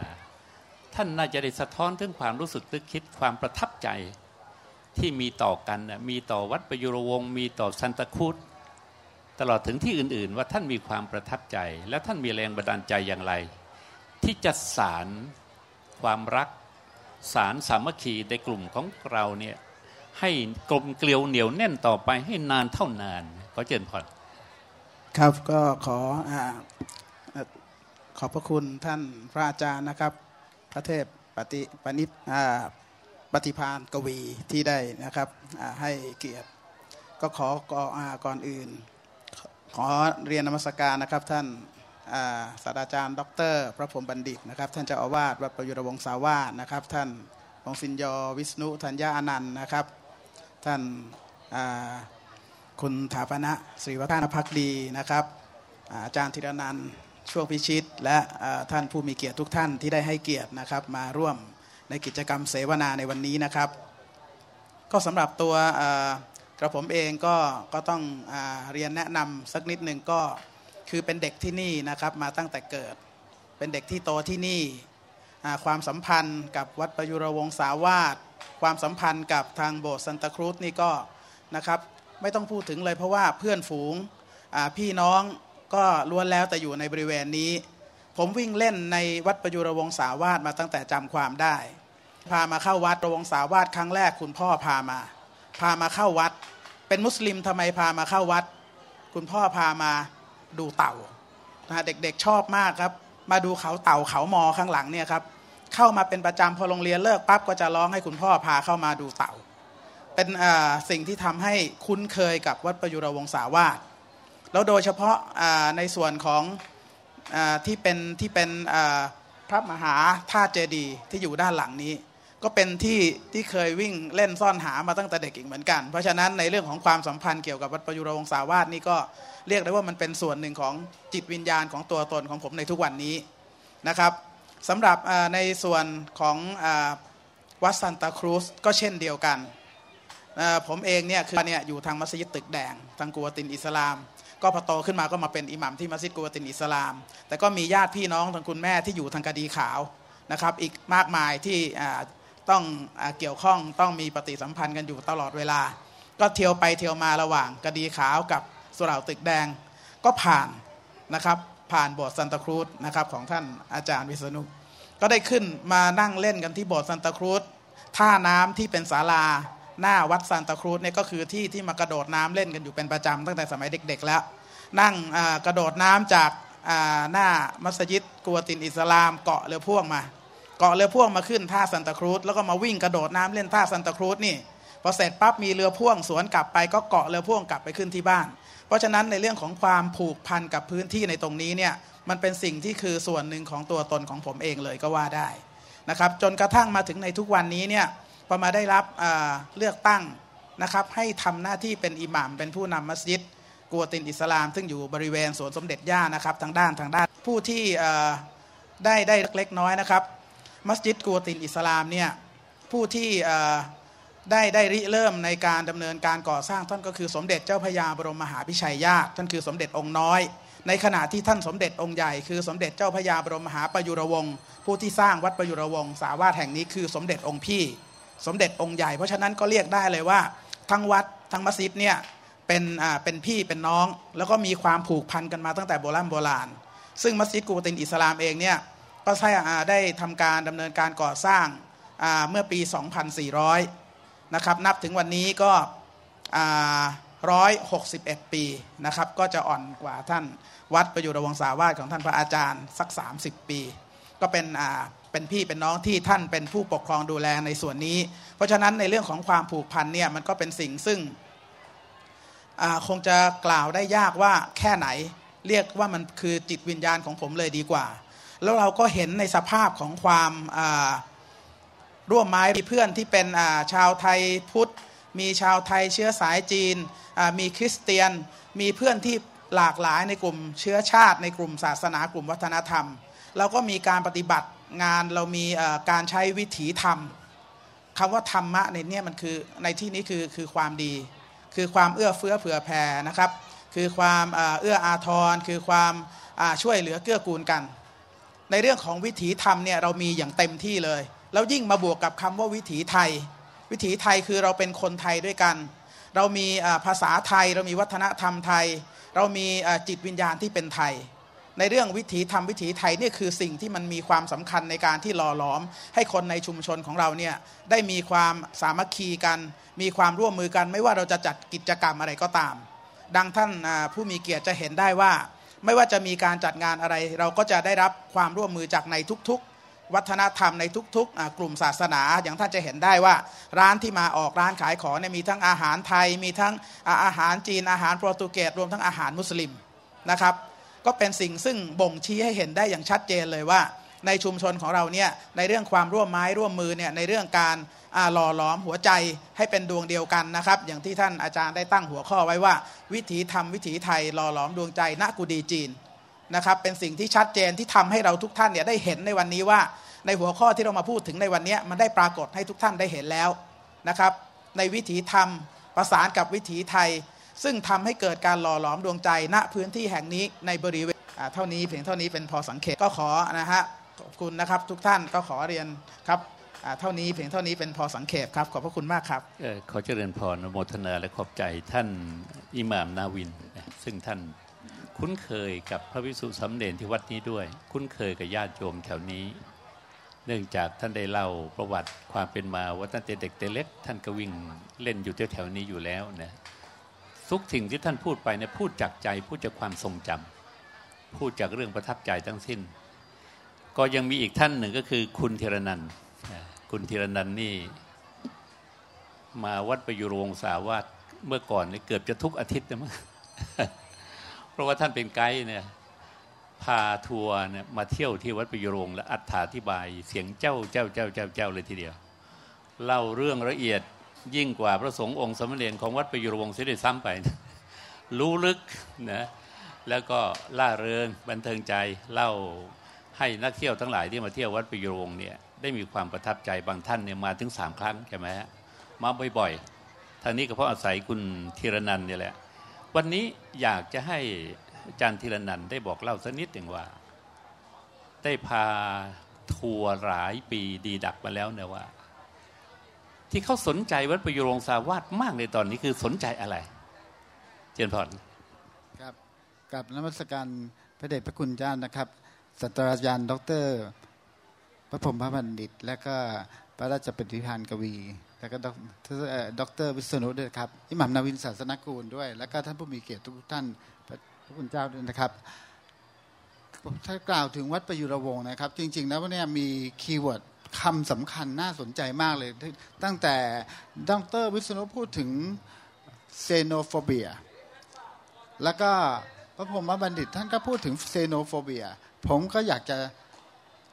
ท่านน่าจะได้สะท้อนถึงความรู้สึกนึกคิดความประทับใจที่มีต่อกันมีต่อวัดประยุรวงศ์มีต่อซันตาคูดตลอดถึงที่อื่นๆ ว่าท่านมีความประทับใจ แล้วท่านมีแรงบันดาลใจอย่างไร ที่จะสารความรักสารสามัคคีในกลุ่มของเราเนี่ยให้กลมเกลียวเหนียวแน่นต่อไปให้นานเท่านานขอเจริญพรครับก็ขอขอบพระคุณท่านพระอาจารย์นะครับ พระเทพปฏิปณิปฏิพานกวีที่ได้นะครับให้เกียรติ ก็ขอก่อนอื่น ขอเรียนนมัสการนะครับท่านศาสตราจารย์ดร พระพรมบัณฑิตนะครับ ท่านเจ้าอาวาสวัดประยุรวงศาวาสนะครับ ท่านองสินยอวิษณุธัญญาอนันต์นะครับ ท่านคุณถาปณะศรีวัฒนพักดีนะครับอาจารย์ธีรนันท์ ช่วงพิชิต และท่านผู้มีเกียรติทุกท่านที่ได้ให้เกียรตินะครับมาร่วมในกิจกรรมเสวนาในวันนี้นะครับ ก็สำหรับตัวกระผมเองก็ก็ต้องอเรียนแนะนำสักนิดหนึ่งก็คือเป็นเด็กที่นี่นะครับมาตั้งแต่เกิด เป็นเด็กที่โตที่นี่ความสัมพันธ์กับวัดประยุรวงศาวาสความสัมพันธ์กับทางโบสถ์ซันตาครูสนี่ก็นะครับไม่ต้องพูดถึงเลยเพราะว่าเพื่อนฝูงพี่น้อง ก็ล้วนแล้วแต่อยู่ในบริเวณนี้ ผมวิ่งเล่นในวัดประยุรวงศาวาสมาตั้งแต่จำความได้ พามาเข้าวัดประวงศาวาสครั้งแรกคุณพ่อพามา พามาเข้าวัด เป็นมุสลิมทำไมพามาเข้าวัด คุณพ่อพามาดูเต่านะเด็กๆชอบมากครับ มาดูเขาเต่าเขามอข้างหลังเนี่ยครับเข้ามาเป็นประจำพอโรงเรียนเลิกปั๊บก็จะร้องให้คุณพ่อพาเข้ามาดูเต่า เป็นสิ่งที่ทำให้คุ้นเคยกับวัดประยุรวงศาวาส แล้วโดยเฉพาะในส่วนของอที่เป็นที่เป็นพระมหาธาตุเจดีที่อยู่ด้านหลังนี้ ก็เป็นที่ที่เคยวิ่งเล่นซ่อนหามาตั้งแต่เด็กอีกเหมือนกัน เพราะฉะนั้นในเรื่องของความสัมพันธ์เกี่ยวกับวัดประยุรวงศาวาสนี่ก็เรียกได้ว่ามันเป็นส่วนหนึ่งของจิตวิญญาณของตัวตนของผมในทุกวันนี้นะครับสำหรับในส่วนของวัดซันตาครูสก็เช่นเดียวกันผมเองเนี่ยคือเนี่ยอยู่ทางมัสยิดตึกแดง ทางกัวตินอิสลาม ก็พอโตขึ้นมาก็มาเป็นอิหมัมที่มัสยิดกัวตินอิสลาม แต่ก็มีญาติพี่น้องทางคุณแม่ที่อยู่ทางกะดีขาวนะครับ อีกมากมายที่ต้องเกี่ยวข้องต้องมีปฏิสัมพันธ์กันอยู่ตลอดเวลา ก็เที่ยวไปเที่ยวมาระหว่างกะดีขาวกับสุเหร่าตึกแดง ก็ผ่านนะครับผ่านโบสถ์ซันตาครูสนะครับของท่านอาจารย์วิษณุก็ได้ขึ้นมานั่งเล่นกันที่โบสถ์ซันตาครูสท่าน้ำที่เป็นศาลา หน้าวัดซันตาครูสเนี่ยก็คือที่ที่มากระโดดน้ำเล่นกันอยู่เป็นประจำตั้งแต่สมัยเด็ก ๆ แล้ว นั่งกระโดดน้ำจากหน้ามัสยิดกัวตินอิสลามเกาะเรือพ่วงมา เกาะเรือพ่วงมาขึ้นท่าซันตาครูสแล้วก็มาวิ่งกระโดดน้ำเล่นท่าซันตาครูสนี่พอเสร็จปั๊บมีเรือพ่วงสวนกลับไปก็เกาะเรือพ่วงกลับไปขึ้นที่บ้าน เพราะฉะนั้นในเรื่องของความผูกพันกับพื้นที่ในตรงนี้เนี่ยมันเป็นสิ่งที่คือส่วนหนึ่งของตัวตนของผมเองเลยก็ว่าได้นะครับจนกระทั่งมาถึงในทุกวันนี้เนี่ย พอมาได้รับเลือกตั้งนะครับให้ทำหน้าที่เป็นอิหม่ามเป็นผู้นำมัสยิดกัวตินอิสลาม ซึ่งอยู่บริเวณสวนสมเด็จย่านะครับทางด้านทางด้านผู้ที่ได้ได้เล็กน้อยนะครับ มัสยิดกัวตินอิสลามเนี่ยผู้ที่ได้ได้ริเริ่มในการดำเนินการก่อสร้างท่านก็คือสมเด็จเจ้าพระยาบรมมหาพิชัยญาติท่านคือสมเด็จองค์น้อย ในขณะที่ท่านสมเด็จองค์ใหญ่คือสมเด็จเจ้าพระยาบรมมหาประยุรวงศ์ผู้ที่สร้างวัดประยุรวงศ์สาวาสแห่งนี้คือสมเด็จองค์พี่ สมเด็จองค์ใหญ่ เพราะฉะนั้นก็เรียกได้เลยว่า ทั้งวัดทั้งมัสยิดเนี่ยเป็นอ่าเป็นพี่เป็นน้อง แล้วก็มีความผูกพันกันมาตั้งแต่โบราณโบราณ ซึ่งมัสยิดกูตินอิสลามเองเนี่ยก็ใช้ได้ทำการดำเนินการก่อสร้างเมื่อปี 2400 นะครับนับถึงวันนี้ก็ร้อยหกสิบเอ็ดปีนะครับก็จะอ่อนกว่าท่านวัดประยุรวงศาวาสของท่านพระอาจารย์สัก 30 ปี ก็เป็น เป็นพี่เป็นน้องที่ท่านเป็นผู้ปกครองดูแลในส่วนนี้ เพราะฉะนั้นในเรื่องของความผูกพันเนี่ยมันก็เป็นสิ่งซึ่งคงจะกล่าวได้ยากว่าแค่ไหน เรียกว่ามันคือจิตวิญญาณของผมเลยดีกว่า แล้วเราก็เห็นในสภาพของความร่วมไม้มีเพื่อนที่เป็นชาวไทยพุทธ มีชาวไทยเชื้อสายจีน มีคริสเตียน มีเพื่อนที่หลากหลายในกลุ่มเชื้อชาติ ในกลุ่มศาสนากลุ่มวัฒนธรรม เราก็มีการปฏิบัติ งานเรามีการใช้วิถีธรรมคำว่าธรรมะในนี้มันคือในที่นี้คือคือความดี คือความเอื้อเฟื้อเผื่อแผ่นะครับ คือความเอื้ออาทร คือความช่วยเหลือเกื้อกูลกัน ในเรื่องของวิถีธรรมเนี่ยเรามีอย่างเต็มที่เลย แล้วยิ่งมาบวกกับคำว่าวิถีไทย วิถีไทยคือเราเป็นคนไทยด้วยกัน เรามีภาษาไทย เรามีวัฒนธรรมไทย เรามีจิตวิญญาณที่เป็นไทย ในเรื่องวิถีธรรมวิถีไทยนี่คือสิ่งที่มันมีความสำคัญในการที่หล่อหลอม ให้คนในชุมชนของเราเนี่ยได้มีความสามัคคีกัน มีความร่วมมือกัน ไม่ว่าเราจะจัดกิจกรรมอะไรก็ตาม ดังท่านผู้มีเกียรติจะเห็นได้ว่า ไม่ว่าจะมีการจัดงานอะไร เราก็จะได้รับความร่วมมือจากในทุกๆวัฒนธรรมในทุกๆกลุ่มศาสนาอย่างท่านจะเห็นได้ว่า ร้านที่มาออกร้านขายของเนี่ยมีทั้งอาหารไทย มีทั้งอาหารจีนอาหารโปรตุเกสรวมทั้งอาหารมุสลิมนะครับ ก็เป็นสิ่งซึ่งบ่งชี้ให้เห็นได้อย่างชัดเจนเลยว่า ในชุมชนของเราเนี่ยในเรื่องความร่วมไม้ร่วมมือเนี่ยในเรื่องการหล่อหลอมหัวใจให้เป็นดวงเดียวกันนะครับ อย่างที่ท่านอาจารย์ได้ตั้งหัวข้อไว้ว่า วิถีธรรมวิถีไทยหล่อหลอมดวงใจณกุดีจีนนะครับเป็นสิ่งที่ชัดเจนที่ทำให้เราทุกท่านเนี่ยได้เห็นในวันนี้ว่า ในหัวข้อที่เรามาพูดถึงในวันนี้มันได้ปรากฏให้ทุกท่านได้เห็นแล้วนะครับ ในวิถีธรรมประสานกับวิถีไทย ซึ่งทำให้เกิดการหล่อหลอมดวงใจณพื้นที่แห่งนี้ในบริเวณเท่านี้เพียงเท่านี้เป็นพอสังเกตก็ขอนะฮะขอบคุณนะครับทุกท่านก็ขอเรียนครับเท่านี้เพียงเท่านี้เป็นพอสังเกตครับขอบพระคุณมากครับขอเจริญพรโมทนาและขอบใจท่านอิหม่ามนาวิน ซึ่งท่านคุ้นเคยกับพระวิสุสำเด็จที่วัดนี้ด้วย คุ้นเคยกับญาติโยมแถวนี้ เนื่องจากท่านได้เล่าประวัติความเป็นมาว่าตั้งแต่เด็กแต่เล็ก ท่านก็วิ่งเล่นอยู่แถวๆนี้อยู่แล้วนะ ทุกสิ่งที่ท่านพูดไปเนี่ยพูดจากใจพูดจากความทรงจำพูดจากเรื่องประทับใจทั้งสิ้น ก็ยังมีอีกท่านหนึ่งก็คือคุณธีรนันคุณธีรนันนี่ มาวัดประยุรงสาวาสเมื่อก่อนเนี่ยเกือบจะทุกอาทิตย์นะมั้งเพราะว่าท่านเป็นไกด์เนี่ยพาทัวร์เนี่ยมาเที่ยวที่วัดปิยรงและอัถาธิบาย เสียงเจ้าเจ้าเจ้าเจ้าเจ้าเลยทีเดียว เล่าเรื่องละเอียด ยิ่งกว่าพระสงฆ์องค์สมเด็จของวัดปิยรงเสียด้ซ้ำไป รู้ลึกนะแล้วก็ล่าเริงบันเทิงใจเล่าให้นักเที่ยวทั้งหลายที่มาเที่ยววัดปิยรงเนี่ยได้มีความประทับใจบางท่านเนี่ยมาถึงสามครั้งใช่ไหมฮะมาบ่อยๆทางนี้ก็เพราะอาศัยคุณธีรนันเนี่ยแหละวันนี้อยากจะให้อาจารย์ธีรนันได้บอกเล่าสักนิดหนึ่งว่า ได้พาทัวร์หลายปีดีดักมาแล้วเนี่ยว่า ที่เขาสนใจวัดประยุรงสาวาสมากในตอนนี้คือสนใจอะไร เจนพรครับกับนมัสการพระเดชพระคุณเจ้านะครับสัตราจารย์ดร พระพรมพระบัณฑิต และก็พระราชปฏิภาณกวี แล้วก็ดรวิษณุด้วยครับอิหมัมนาวินศาสนกูลด้วย แล้วก็ท่านผู้มีเกียรติทุกท่านพระคุณเจ้าด้วยนะครับถ้ากล่าวถึงวัดประยุรวงศ์นะครับ จริงๆแล้วเนี่ยมี keyword คำสำคัญน่าสนใจมากเลย ตั้งแต่ดรวิษณุพูดถึง xenophobia แล้วก็พระพรหมบัณฑิตท่านก็พูดถึง xenophobia ผมก็อยากจะ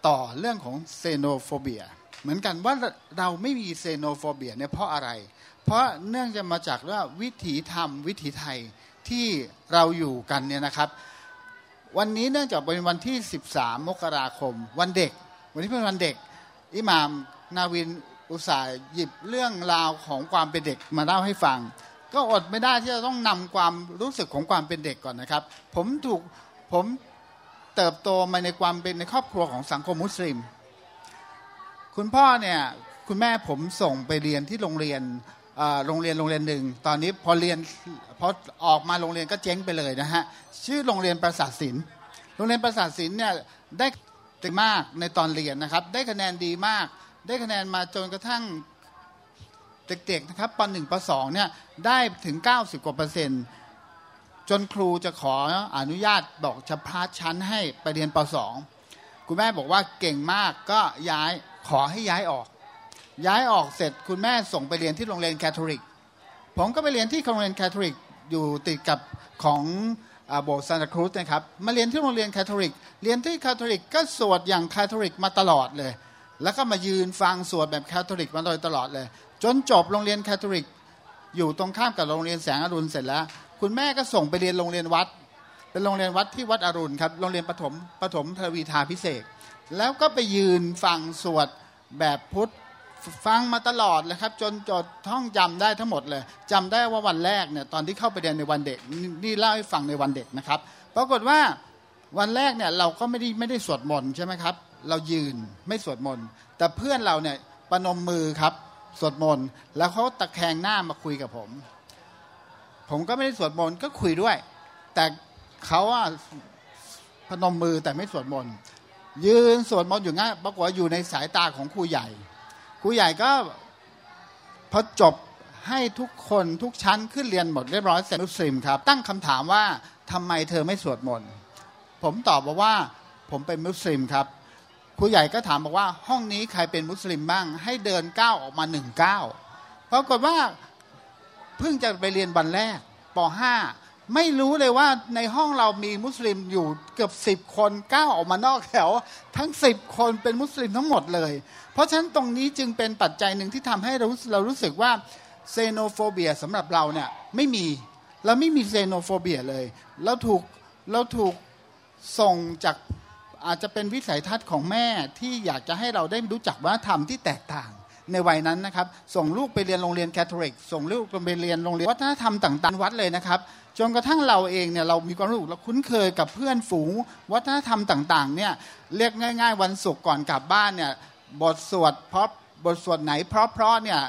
ต่อเรื่องของ xenophobia เหมือนกันว่าเราไม่มี xenophobia เนี่ยเพราะอะไร เพราะเนื่องจะมาจากว่าวิถีธรรมวิถีไทยที่เราอยู่กันเนี่ยนะครับ วันนี้เนื่องจากเป็นวันที่ 13 มกราคม วันเด็ก วันนี้เป็นวันเด็ก อิหม่ามนาวินอุตสาห์หยิบเรื่องราวของความเป็นเด็กมาเล่าให้ฟัง ก็อดไม่ได้ที่จะต้องนำความรู้สึกของความเป็นเด็กก่อนนะครับ ผมถูกผมเติบโตมาในความเป็นในครอบครัวของสังคมมุสลิม คุณพ่อเนี่ยคุณแม่ผมส่งไปเรียนที่โรงเรียนโรงเรียนโรงเรียนหนึ่งตอนนี้พอเรียนพอออกมาโรงเรียนก็เจ๊งไปเลยนะฮะชื่อโรงเรียนประสาทศิลป์โรงเรียนประสาทศิลป์เนี่ยได้ มากในตอนเรียนนะครับ ได้คะแนนดีมาก ได้คะแนนมาจนกระทั่งเด็กๆนะครับปหนึ่งปสองเนี่ยได้ถึง 90 กว่าเปอร์เซ็นต์จนครูจะขออนุญาตบอกจะพาชั้นให้ไปเรียนปสองคุณแม่บอกว่าเก่งมากก็ย้ายขอให้ย้ายออก ย้ายออกเสร็จคุณแม่ส่งไปเรียนที่โรงเรียนคาทอลิก ผมก็ไปเรียนที่โรงเรียนคาทอลิกอยู่ติดกับของ โบสถ์ซานตาครูซนะครับมาเรียนที่โรงเรียนคาทอลิก เรียนที่คาทอลิกก็สวดอย่างคาทอลิกมาตลอดเลย แล้วก็มายืนฟังสวดแบบคาทอลิกมาโดยตลอดเลย จนจบโรงเรียนคาทอลิก อยู่ตรงข้ามกับโรงเรียนแสงอรุณเสร็จแล้ว คุณแม่ก็ส่งไปเรียนโรงเรียนวัด เป็นโรงเรียนวัดที่วัดอรุณครับโรงเรียนปฐมปฐมทวีทาพิเศษ แล้วก็ไปยืนฟังสวดแบบพุทธ ฟังมาตลอดเลยครับ จนจดท่องจำได้ทั้งหมดเลยจำได้ว่าวันแรกเนี่ยตอนที่เข้าไปเรียนในวันเด็กนี่เล่าให้ฟังในวันเด็กนะครับ ปรากฏว่าวันแรกเนี่ยเราก็ไม่ได้ไม่ได้สวดมนต์ใช่ไหมครับ เรายืนไม่สวดมนต์แต่เพื่อนเราเนี่ยประนมมือครับสวดมนต์แล้วเขาตะแคงหน้ามาคุยกับผม ผมก็ไม่ได้สวดมนต์ก็คุยด้วย แต่เขาอะพนมมือแต่ไม่สวดมนต์ยืนสวดมนต์อยู่งั้นปรากฏว่าอยู่ในสายตาของครูใหญ่ ครูใหญ่ก็พอจบให้ทุกคนทุกชั้นขึ้นเรียนหมดเรียบร้อยเสร็จมุสลิมครับ ตั้งคำถามว่าทำไมเธอไม่สวดมนต์ผมตอบบอกว่าผมเป็นมุสลิมครับครูใหญ่ก็ถามบอกว่าห้องนี้ใครเป็นมุสลิมบ้าง ให้เดินก้าวออกมาหนึ่งก้าวปรากฏว่าเพิ่งจะไปเรียนวันแรกป .5 ไม่รู้เลยว่าในห้องเรามีมุสลิมอยู่เกือบสิบคนก้าวออกมานอกแถว ทั้งสิบคนเป็นมุสลิมทั้งหมดเลย เพราะฉะนั้นตรงนี้จึงเป็นปัจจัยหนึ่งที่ทำให้เราเรารู้สึกว่า xenophobia สำหรับเราเนี่ยไม่มีเราไม่มี xenophobia เลยเราถูกเราถูกส่งจากอาจจะเป็นวิสัยทัศน์ของแม่ที่อยากจะให้เราได้รู้จักวัฒนธรรมที่แตกต่าง ในวัยนั้นนะครับ ส่งลูกไปเรียนโรงเรียนแคทอลิก ส่งลูกไปเรียนโรงเรียนวัฒนธรรมต่างๆวัดเลยนะครับ จนกระทั่งเราเองเนี่ยเรามีความรู้สึกเราคุ้นเคยกับเพื่อนฝูง วัฒนธรรมต่างๆเนี่ยเรียกง่าย ๆ วันศุกร์ก่อนกลับบ้านเนี่ยบทสวดเพราะบทสวดไหนเพราะๆเนี่ย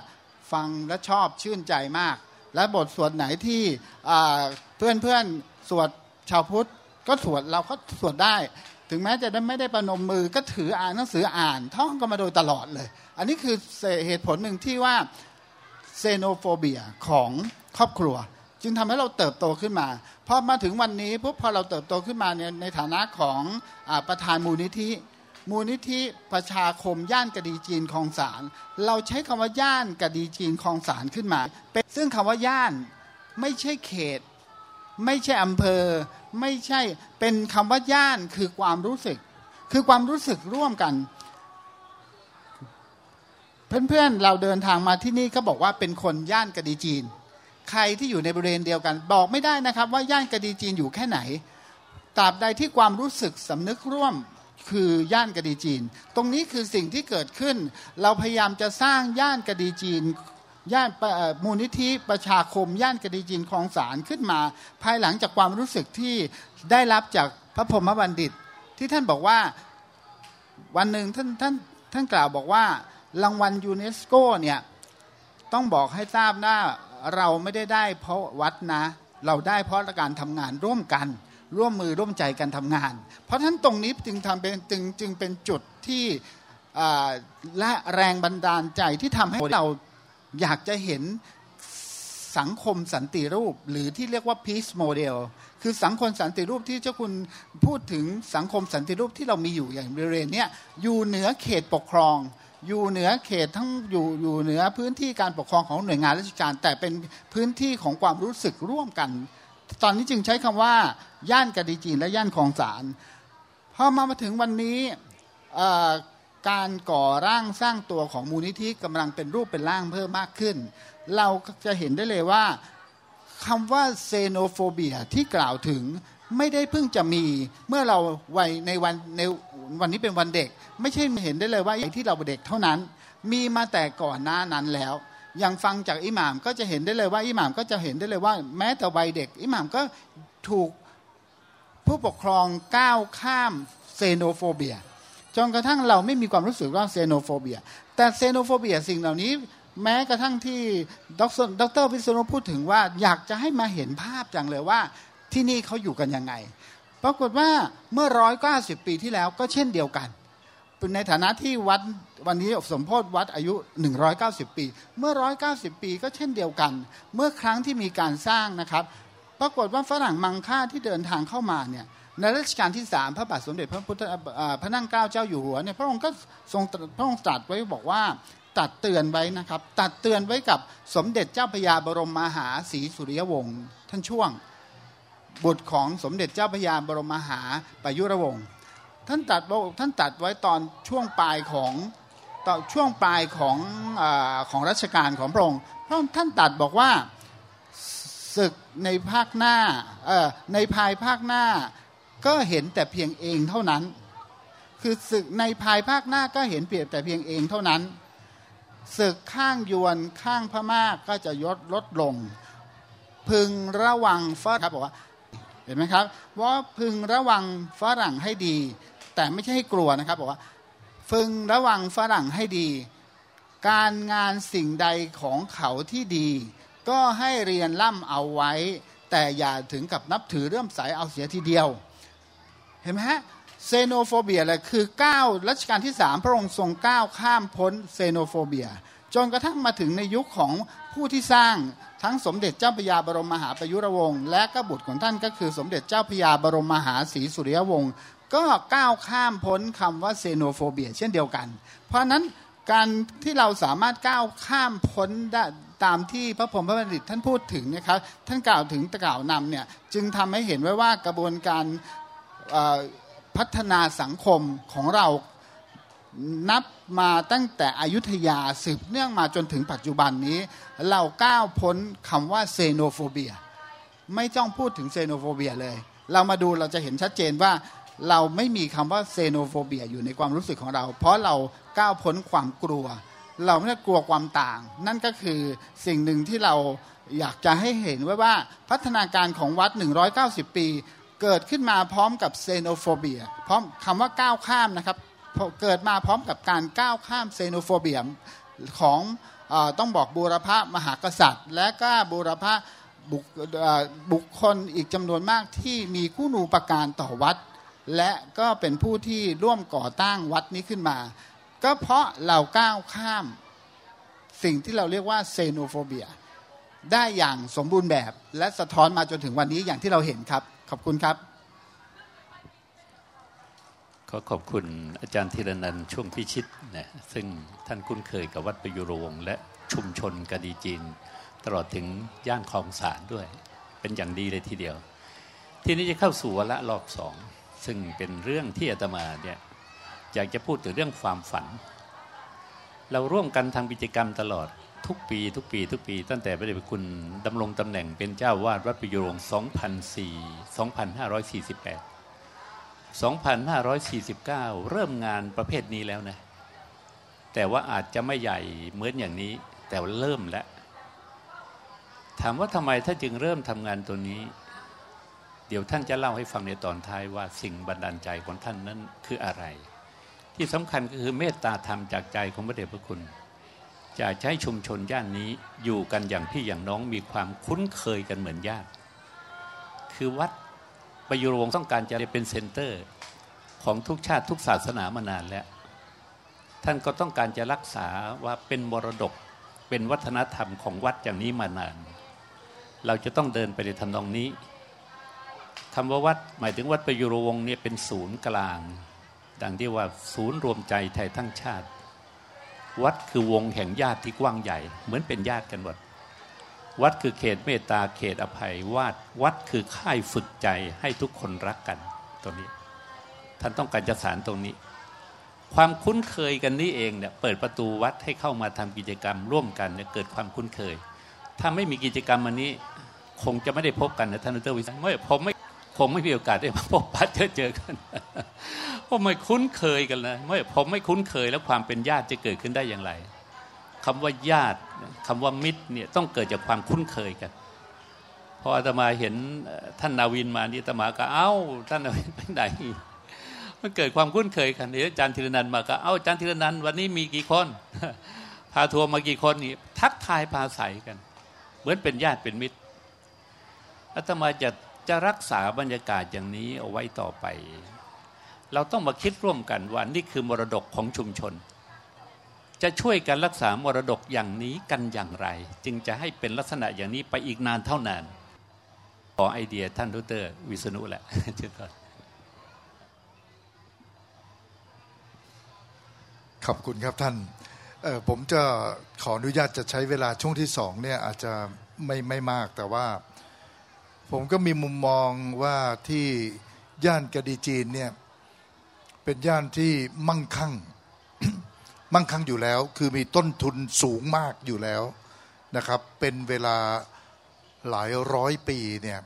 ฟังและชอบชื่นใจมาก และบทสวดไหนที่เพื่อนเพื่อนๆสวดชาวพุทธก็สวดเราก็สวดได้ ถึงแม้จะไม่ได้ประนมมือก็ถืออ่านหนังสืออ่าน ท่องกันมาโดยตลอดเลย อันนี้คือเหตุผลหนึ่งที่ว่า xenophobia ของครอบครัว จึงทำให้เราเติบโตขึ้นมาพอมาถึงวันนี้ปุ๊บพอเราเติบโตขึ้นมาเนี่ยในฐานะของอประธานมูลนิธิมูลนิธิประชาคมย่านกะดีจีนคลองสานเราใช้คำว่าย่านกะดีจีนคลองสานขึ้นมาเป็นซึ่งคำว่าย่านไม่ใช่เขต ไม่ใช่อำเภอ ไม่ใช่เป็นคำว่าย่านคือความรู้สึก คือความรู้สึกร่วมกัน เพื่อนๆเราเดินทางมาที่นี่ก็บอกว่าเป็นคนย่านกระดีจีน ใครที่อยู่ในบริเวณเดียวกัน บอกไม่ได้นะครับ ว่าย่านกระดีจีนอยู่แค่ไหนตราบใดที่ความรู้สึกสำนึกร่วมคือย่านกระดีจีน ตรงนี้คือสิ่งที่เกิดขึ้น เราพยายามจะสร้างย่านกระดีจีน ย่านมูลนิธิประชาคม ย่านกระดีจีนคลองสารขึ้นมา ภายหลังจากความรู้สึกที่ได้รับจากพระพรหมบัณฑิต ที่ท่านบอกว่าวันหนึ่งท่านท่านท่านกล่าวบอกว่ารางวัลยูเนสโกเนี่ยต้องบอกให้ทราบว่าเราไม่ได้ได้เพราะวัดนะ เราได้เพราะการทำงานร่วมกัน ร่วมมือร่วมใจกันทำงาน เพราะฉะนั้นตรงนี้จึงทำเป็นจึงจึงเป็นจุดที่และแรงบันดาลใจที่ทำให้เรา อยากจะเห็นสังคมสันติรูป หรือที่เรียกว่า peace model คือสังคมสันติรูปที่เจ้าคุณพูดถึงสังคมสันติรูปที่เรามีอยู่อย่างบริเวณนี้อยู่เหนือเขตปกครอง อยู่เหนือเขตทั้งอยู่อยู่เหนือพื้นที่การปกครองของหน่วยงานราชการ แต่เป็นพื้นที่ของความรู้สึกร่วมกัน ตอนนี้จึงใช้คำว่า ย่านกระดีจีนและย่านคลองสารพอมามาถึงวันนี้ การก่อร่างสร้างตัวของมูลนิธิกำลังเป็นรูปเป็นร่างเพิ่มมากขึ้น เราจะเห็นได้เลยว่าคำว่าเซโนโฟเบียที่กล่าวถึงไม่ได้เพิ่งจะมีเมื่อเราวัยในวันในวันนี้เป็นวันเด็ก ไม่ใช่เห็นได้เลยว่าที่เราเด็กเท่านั้น มีมาแต่ก่อนหน้านั้นแล้วอย่างฟังจากอิหม่ามก็จะเห็นได้เลยว่าอิหม่ามก็จะเห็นได้เลยว่า แม้แต่วัยเด็ก อิหม่ามก็ถูกผู้ปกครองก้าวข้าม xenophobia จนกระทั่งเราไม่มีความรู้สึกว่า xenophobia แต่ xenophobia สิ่งเหล่านี้แม้กระทั่งที่ดรดรวิษณุพูดถึงว่าอยากจะให้มาเห็นภาพจังเลยว่าที่นี่เขาอยู่กันยังไง ปรากฏว่าเมื่อร้อยเก้าสิบปีที่แล้วก็เช่นเดียวกัน ในฐานะที่วัดวันนี้สมโพธิวัดอายุ 190 ปี เมื่อ 190 ปีก็เช่นเดียวกัน เมื่อครั้งที่มีการสร้างนะครับ ปรากฏว่าฝรั่งมังค่าที่เดินทางเข้ามาเนี่ย ในรัชกาลที่สามพระบาทสมเด็จพระพุทธพระนั่งเกล้าเจ้าอยู่หัวเนี่ยพระองค์ก็ทรงพระองค์ตรัสไว้บอกว่าตัดเตือนไว้นะครับ ตัดเตือนไว้กับสมเด็จเจ้าพระยาบรมมหาศรีสุริยวงศ์ท่านช่วง บุตรของสมเด็จเจ้าพระยาบรมมหาปยุรวงศ์ท่านตัดท่านตัดไว้ตอนช่วงปลายของตอนช่วงปลายของอของรัชกาลของพระองค์พระองค์ท่านตัดบอกว่าศึกในภาคหน้าในภายภาคหน้า ก็เห็นแต่เพียงเองเท่านั้น คือศึกในภายภาคหน้าก็เห็นเปรียบแต่เพียงเองเท่านั้นศึกข้างยวนข้างพม่าก็จะยดลดลง พึงระวังฝรั่งครับบอกว่าเห็นไหมครับว่าพึงระวังฝรั่งให้ดี แต่ไม่ใช่ให้กลัวนะครับบอกว่าพึงระวังฝรั่งให้ดี การงานสิ่งใดของเขาที่ดี ก็ให้เรียนร่ำเอาไว้ แต่อย่าถึงกับนับถือเลื่อมใสเอาเสียทีเดียว เห็นไหมฮะ xenophobia เลยคือก้าวรัชกาลที่สามพระองค์ทรงก้าวข้ามพ้น xenophobia จนกระทั่งมาถึงในยุคของผู้ที่สร้างทั้งสมเด็จเจ้าพระยาบรมมหาประยุรวงศ์และก็บุตรของท่านก็คือสมเด็จเจ้าพระยาบรมมหาศรีสุริยวงศ์ก็ก้าวข้ามพ้นคำว่าเซโนโฟเบีย เช่นเดียวกัน เพราะนั้นการที่เราสามารถก้าวข้ามพ้นได้ตามที่พระพรหมพระบัณฑิตท่านพูดถึงนะครับท่านกล่าวถึงตะกล่าวนำเนี่ยจึงทำให้เห็นไว้ว่ากระบวนการ พัฒนาสังคมของเรานับมาตั้งแต่อยุธยาสืบเนื่องมาจนถึงปัจจุบันนี้ เราก้าวพ้นคำว่า xenophobia ไม่ต้องพูดถึง xenophobia เลย เรามาดูเราจะเห็นชัดเจนว่าเราไม่มีคำว่า xenophobia อยู่ในความรู้สึกของเรา เพราะเราก้าวพ้นความกลัว เราไม่ได้กลัวความต่าง นั่นก็คือสิ่งหนึ่งที่เราอยากจะให้เห็นไว้ว่าพัฒนาการของวัด 190 ปี เกิดขึ้นมาพร้อมกับ xenophobia พร้อมคำว่าก้าวข้ามนะครับเกิดมาพร้อมกับการก้าวข้าม xenophobia ของอต้องบอกบูรพามหากษัตริย์ และก็บูรพาบุคบุคคลอีกจำนวนมากที่มีคู่นูประการต่อวัด และก็เป็นผู้ที่ร่วมก่อตั้งวัดนี้ขึ้นมา ก็เพราะเราก้าวข้ามสิ่งที่เราเรียกว่า xenophobiaได้อย่างสมบูรณ์แบบและสะท้อนมาจนถึงวันนี้อย่างที่เราเห็นครับ ขอบคุณครับ ขอขอบคุณอาจารย์ธีรนันท์ช่วงพิชิตนะซึ่งท่านคุ้นเคยกับวัดประยุรวงและชุมชนกดีจีน ตลอดถึงย่านคลองสารด้วย เป็นอย่างดีเลยทีเดียว ทีนี้จะเข้าสู่วละรอบสองซึ่งเป็นเรื่องที่อาตมาเนี่ยอยากจะพูดถึงเรื่องความฝัน เราร่วมกันทำกิจกรรมตลอด ทุกปี ทุกปี ทุกปี ตั้งแต่พระเดชพระคุณดำรงตำแหน่งเป็นเจ้าวาดวัดปิโยรง2004 2548 2549 เริ่มงานประเภทนี้แล้วนะ แต่ว่าอาจจะไม่ใหญ่เหมือนอย่างนี้ แต่เริ่มแล้ว ถามว่าทำไมถ้าจึงเริ่มทำงานตัวนี้ เดี๋ยวท่านจะเล่าให้ฟังในตอนท้ายว่าสิ่งบันดาลใจของท่านนั้นคืออะไร ที่สำคัญก็คือเมตตาธรรมจากใจของพระเดชพระคุณ จะใช้ชุมชนย่านนี้อยู่กันอย่างพี่อย่างน้องมีความคุ้นเคยกันเหมือนญาติ คือวัดประยุรวงต้องการจะเป็นเซ็นเตอร์ของทุกชาติทุกศาสนามานานแล้ว ท่านก็ต้องการจะรักษาว่าเป็นมรดกเป็นวัฒนธรรมของวัดอย่างนี้มานาน เราจะต้องเดินไปในทำนองนี้คำว่าวัดหมายถึงวัดประยุรวงเนี่ยเป็นศูนย์กลาง ดังที่ว่าศูนย์รวมใจไทยทั้งชาติ วัดคือวงแห่งญาติที่กว้างใหญ่ เหมือนเป็นญาติกันหมดวัดคือเขตเมตตาเขตอภัยวาดวัดคือค่ายฝึกใจให้ทุกคนรักกันตรงนี้ ท่านต้องการจะสารตรงนี้ ความคุ้นเคยกันนี่เองเนี่ยเปิดประตูวัดให้เข้ามาทำกิจกรรมร่วมกันเนี่ยเกิดความคุ้นเคย ถ้าไม่มีกิจกรรมอันนี้ คงจะไม่ได้พบกันนะท่านดรวิสัยไม่ผมไม่คงไม่มีโอกาสได้มาพบปะเจอเจอกัน เพราะไม่คุ้นเคยกันเลยไม่ผมไม่คุ้นเคยแล้วความเป็นญาติจะเกิดขึ้นได้อย่างไรคำว่าญาติคำว่ามิตรเนี่ยต้องเกิดจากความคุ้นเคยกันพออาตมาเห็นท่านนาวินมานี่อาตมาก็เอ้า ท่านนาวินไปไหนมันเกิดความคุ้นเคยกันเดี๋ยวอาจารย์ธีรนันมาก็เอ้าอาจารย์ธีรนันวันนี้มีกี่คน พาทัวร์มากี่คนนี่ทักทายพาใสกัน เหมือนเป็นญาติเป็นมิตรอาตมาจะจะรักษาบรรยากาศอย่างนี้เอาไว้ต่อไป เราต้องมาคิดร่วมกันว่านี่คือมรดกของชุมชน จะช่วยกันรักษามรดกอย่างนี้กันอย่างไร จึงจะให้เป็นลักษณะอย่างนี้ไปอีกนานเท่านานขอไอเดียท่านดรวิษณุแหละเชิญครับขอบคุณครับท่านผมจะขออนุญาตจะใช้เวลาช่วงที่สองเนี่ยอาจจะไม่ไม่มากแต่ว่า ผมก็มีมุมมองว่าที่ย่านกระดีจีนเนี่ย เป็นย่านที่มั่งคั่ง มั่งคั่งอยู่แล้ว คือมีต้นทุนสูงมากอยู่แล้วนะครับ เป็นเวลาหลายร้อยปีเนี่ย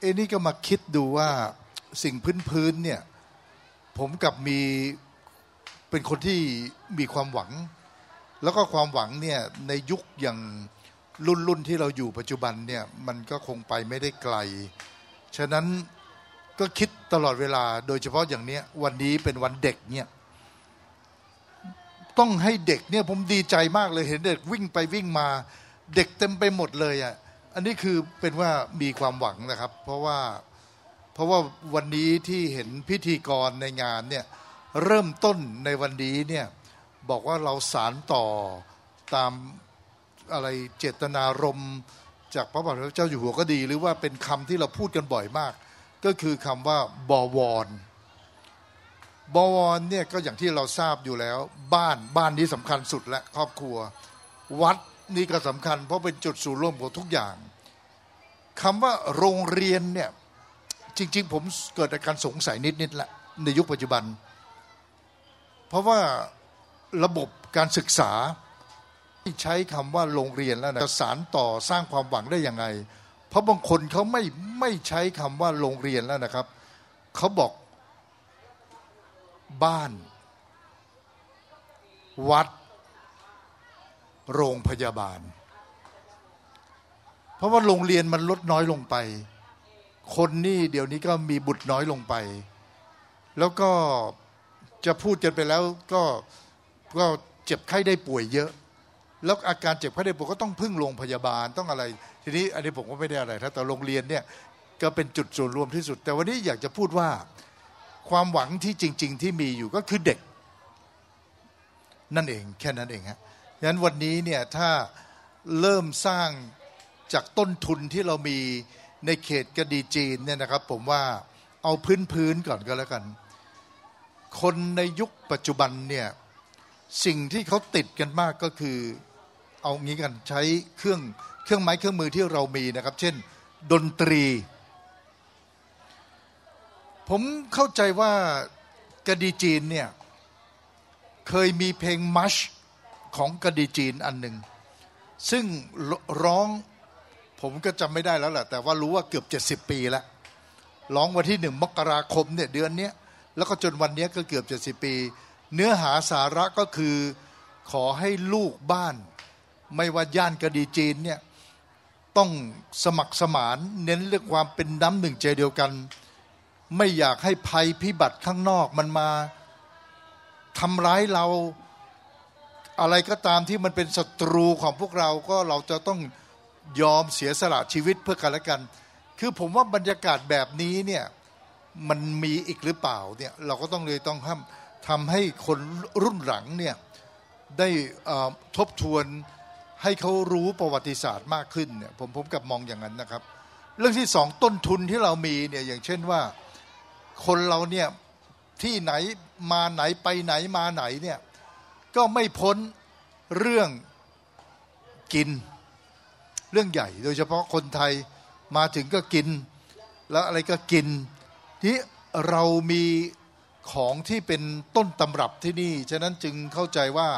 เอ้นี่ก็มาคิดดูว่าสิ่งพื้นๆเนี่ยผมกับมีเป็นคนที่มีความหวัง แล้วก็ความหวังเนี่ยในยุคอย่างรุ่นรุ่นที่เราอยู่ปัจจุบันเนี่ยมันก็คงไปไม่ได้ไกล ฉะนั้น ก็คิดตลอดเวลา โดยเฉพาะอย่างเนี้ย วันนี้เป็นวันเด็กเนี่ยต้องให้เด็กเนี่ยผมดีใจมากเลยเห็นเด็กวิ่งไปวิ่งมา เด็กเต็มไปหมดเลยอะอันนี้คือเป็นว่ามีความหวังนะครับ เพราะว่าเพราะว่าวันนี้ที่เห็นพิธีกรในงานเนี่ยเริ่มต้นในวันนี้เนี่ยบอกว่าเราสารต่อตามอะไรเจตนารมณ์จากพระบาทสมเด็จเจ้าอยู่หัวก็ดี หรือว่าเป็นคำที่เราพูดกันบ่อยมาก ก็คือคำว่าบวรบวรเนี่ยก็อย่างที่เราทราบอยู่แล้ว บ้านบ้านนี้สำคัญสุดและครอบครัว วัดนี่ก็สำคัญ เพราะเป็นจุดสู่ร่วมของทุกอย่างคำว่าโรงเรียนเนี่ยจริง ๆ ผมเกิดอาการสงสัยนิดๆแหละในยุคปัจจุบัน เพราะว่าระบบการศึกษาที่ใช้คำว่าโรงเรียนแล้วนะจะสารต่อสร้างความหวังได้ยังไง เพราะบางคนเขาไม่ไม่ใช้คำว่าโรงเรียนแล้วนะครับ เขาบอกบ้าน วัด โรงพยาบาล เพราะว่าโรงเรียนมันลดน้อยลงไป คนนี่เดี๋ยวนี้ก็มีบุตรน้อยลงไป แล้วก็จะพูดกันไปแล้วก็ก็เจ็บไข้ได้ป่วยเยอะ แล้วอาการเจ็บไข้ได้ป่วยก็ต้องพึ่งโรงพยาบาลต้องอะไร ทีนี้อันนี้ผมก็ไม่ได้อะไรถ้าแต่โรงเรียนเนี่ยก็เป็นจุดส่วนรวมที่สุด แต่วันนี้อยากจะพูดว่าความหวังที่จริง ๆ ที่มีอยู่ก็คือเด็ก นั่นเองแค่นั้นเองฮะฉะนั้นวันนี้เนี่ยถ้าเริ่มสร้างจากต้นทุนที่เรามีในเขตกระดีจีนเนี่ยนะครับ ผมว่าเอาพื้นพื้นก่อนก็แล้วกัน คนในยุคปัจจุบันเนี่ยสิ่งที่เขาติดกันมากก็คือ เอางี้กันใช้เครื่องเครื่องไม้เครื่องมือที่เรามีนะครับ เช่น ดนตรี ผมเข้าใจว่ากระดีจีนเนี่ยเคยมีเพลงมัชของกระดีจีนอันหนึ่งซึ่งร้องผมก็จำไม่ได้แล้วแหละแต่ว่ารู้ว่าเกือบ 70 ปีแล้วร้องวันที่หนึ่งมกราคมเนี่ยเดือนนี้แล้วก็จนวันนี้ก็เกือบ 70 ปี เนื้อหาสาระก็คือขอให้ลูกบ้าน ไม่ว่าย่านกระดีจีนเนี่ยต้องสมัครสมานเน้นเรื่องความเป็นน้ำหนึ่งใจเดียวกัน ไม่อยากให้ภัยพิบัติข้างนอกมันมาทำร้ายเราอะไรก็ตามที่มันเป็นศัตรูของพวกเราก็เราจะต้องยอมเสียสละชีวิตเพื่อกันและกัน คือผมว่าบรรยากาศแบบนี้เนี่ยมันมีอีกหรือเปล่าเนี่ยเราก็ต้องเลยต้องทำทำให้คนรุ่นหลังเนี่ยได้ทบทวน ให้เขารู้ประวัติศาสตร์มากขึ้นเนี่ยผมผมกับมองอย่างนั้นนะครับ เรื่องที่สองต้นทุนที่เรามีเนี่ยอย่างเช่นว่าคนเราเนี่ยที่ไหนมาไหนไปไหนมาไหนเนี่ยก็ไม่พ้นเรื่องกินเรื่องใหญ่ โดยเฉพาะคนไทยมาถึงก็กิน แล้วอะไรก็กินที่เรามีของที่เป็นต้นตำรับที่นี่ ฉะนั้นจึงเข้าใจว่า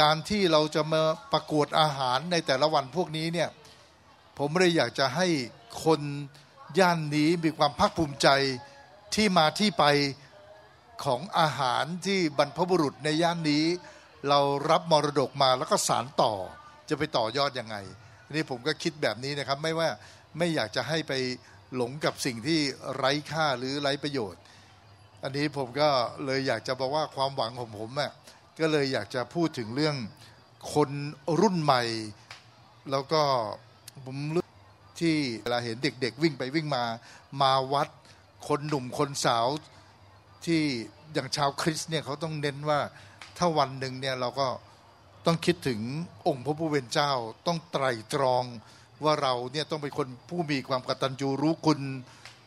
การที่เราจะมาประกวดอาหารในแต่ละวันพวกนี้เนี่ยผมเลยอยากจะให้คนย่านนี้มีความภาคภูมิใจที่มาที่ไปของอาหารที่บรรพบุรุษในย่านนี้ เรารับมรดกมาแล้วก็สารต่อจะไปต่อยอดยังไงนี่ผมก็คิดแบบนี้นะครับ ไม่ว่าไม่อยากจะให้ไปหลงกับสิ่งที่ไร้ค่าหรือไร้ประโยชน์ อันนี้ผมก็เลยอยากจะบอกว่าความหวังของผมอะ ก็เลยอยากจะพูดถึงเรื่องคนรุ่นใหม่ แล้วก็ผมที่เวลาเห็นเด็กๆ วิ่งไปวิ่งมา มาวัดคนหนุ่มคนสาวที่อย่างชาวคริสเนี่ยเขาต้องเน้นว่าถ้าวันหนึ่งเนี่ยเราก็ต้องคิดถึงองค์พระผู้เป็นเจ้า ต้องไตรตรองว่าเราเนี่ยต้องเป็นคนผู้มีความกตัญญูรู้คุณ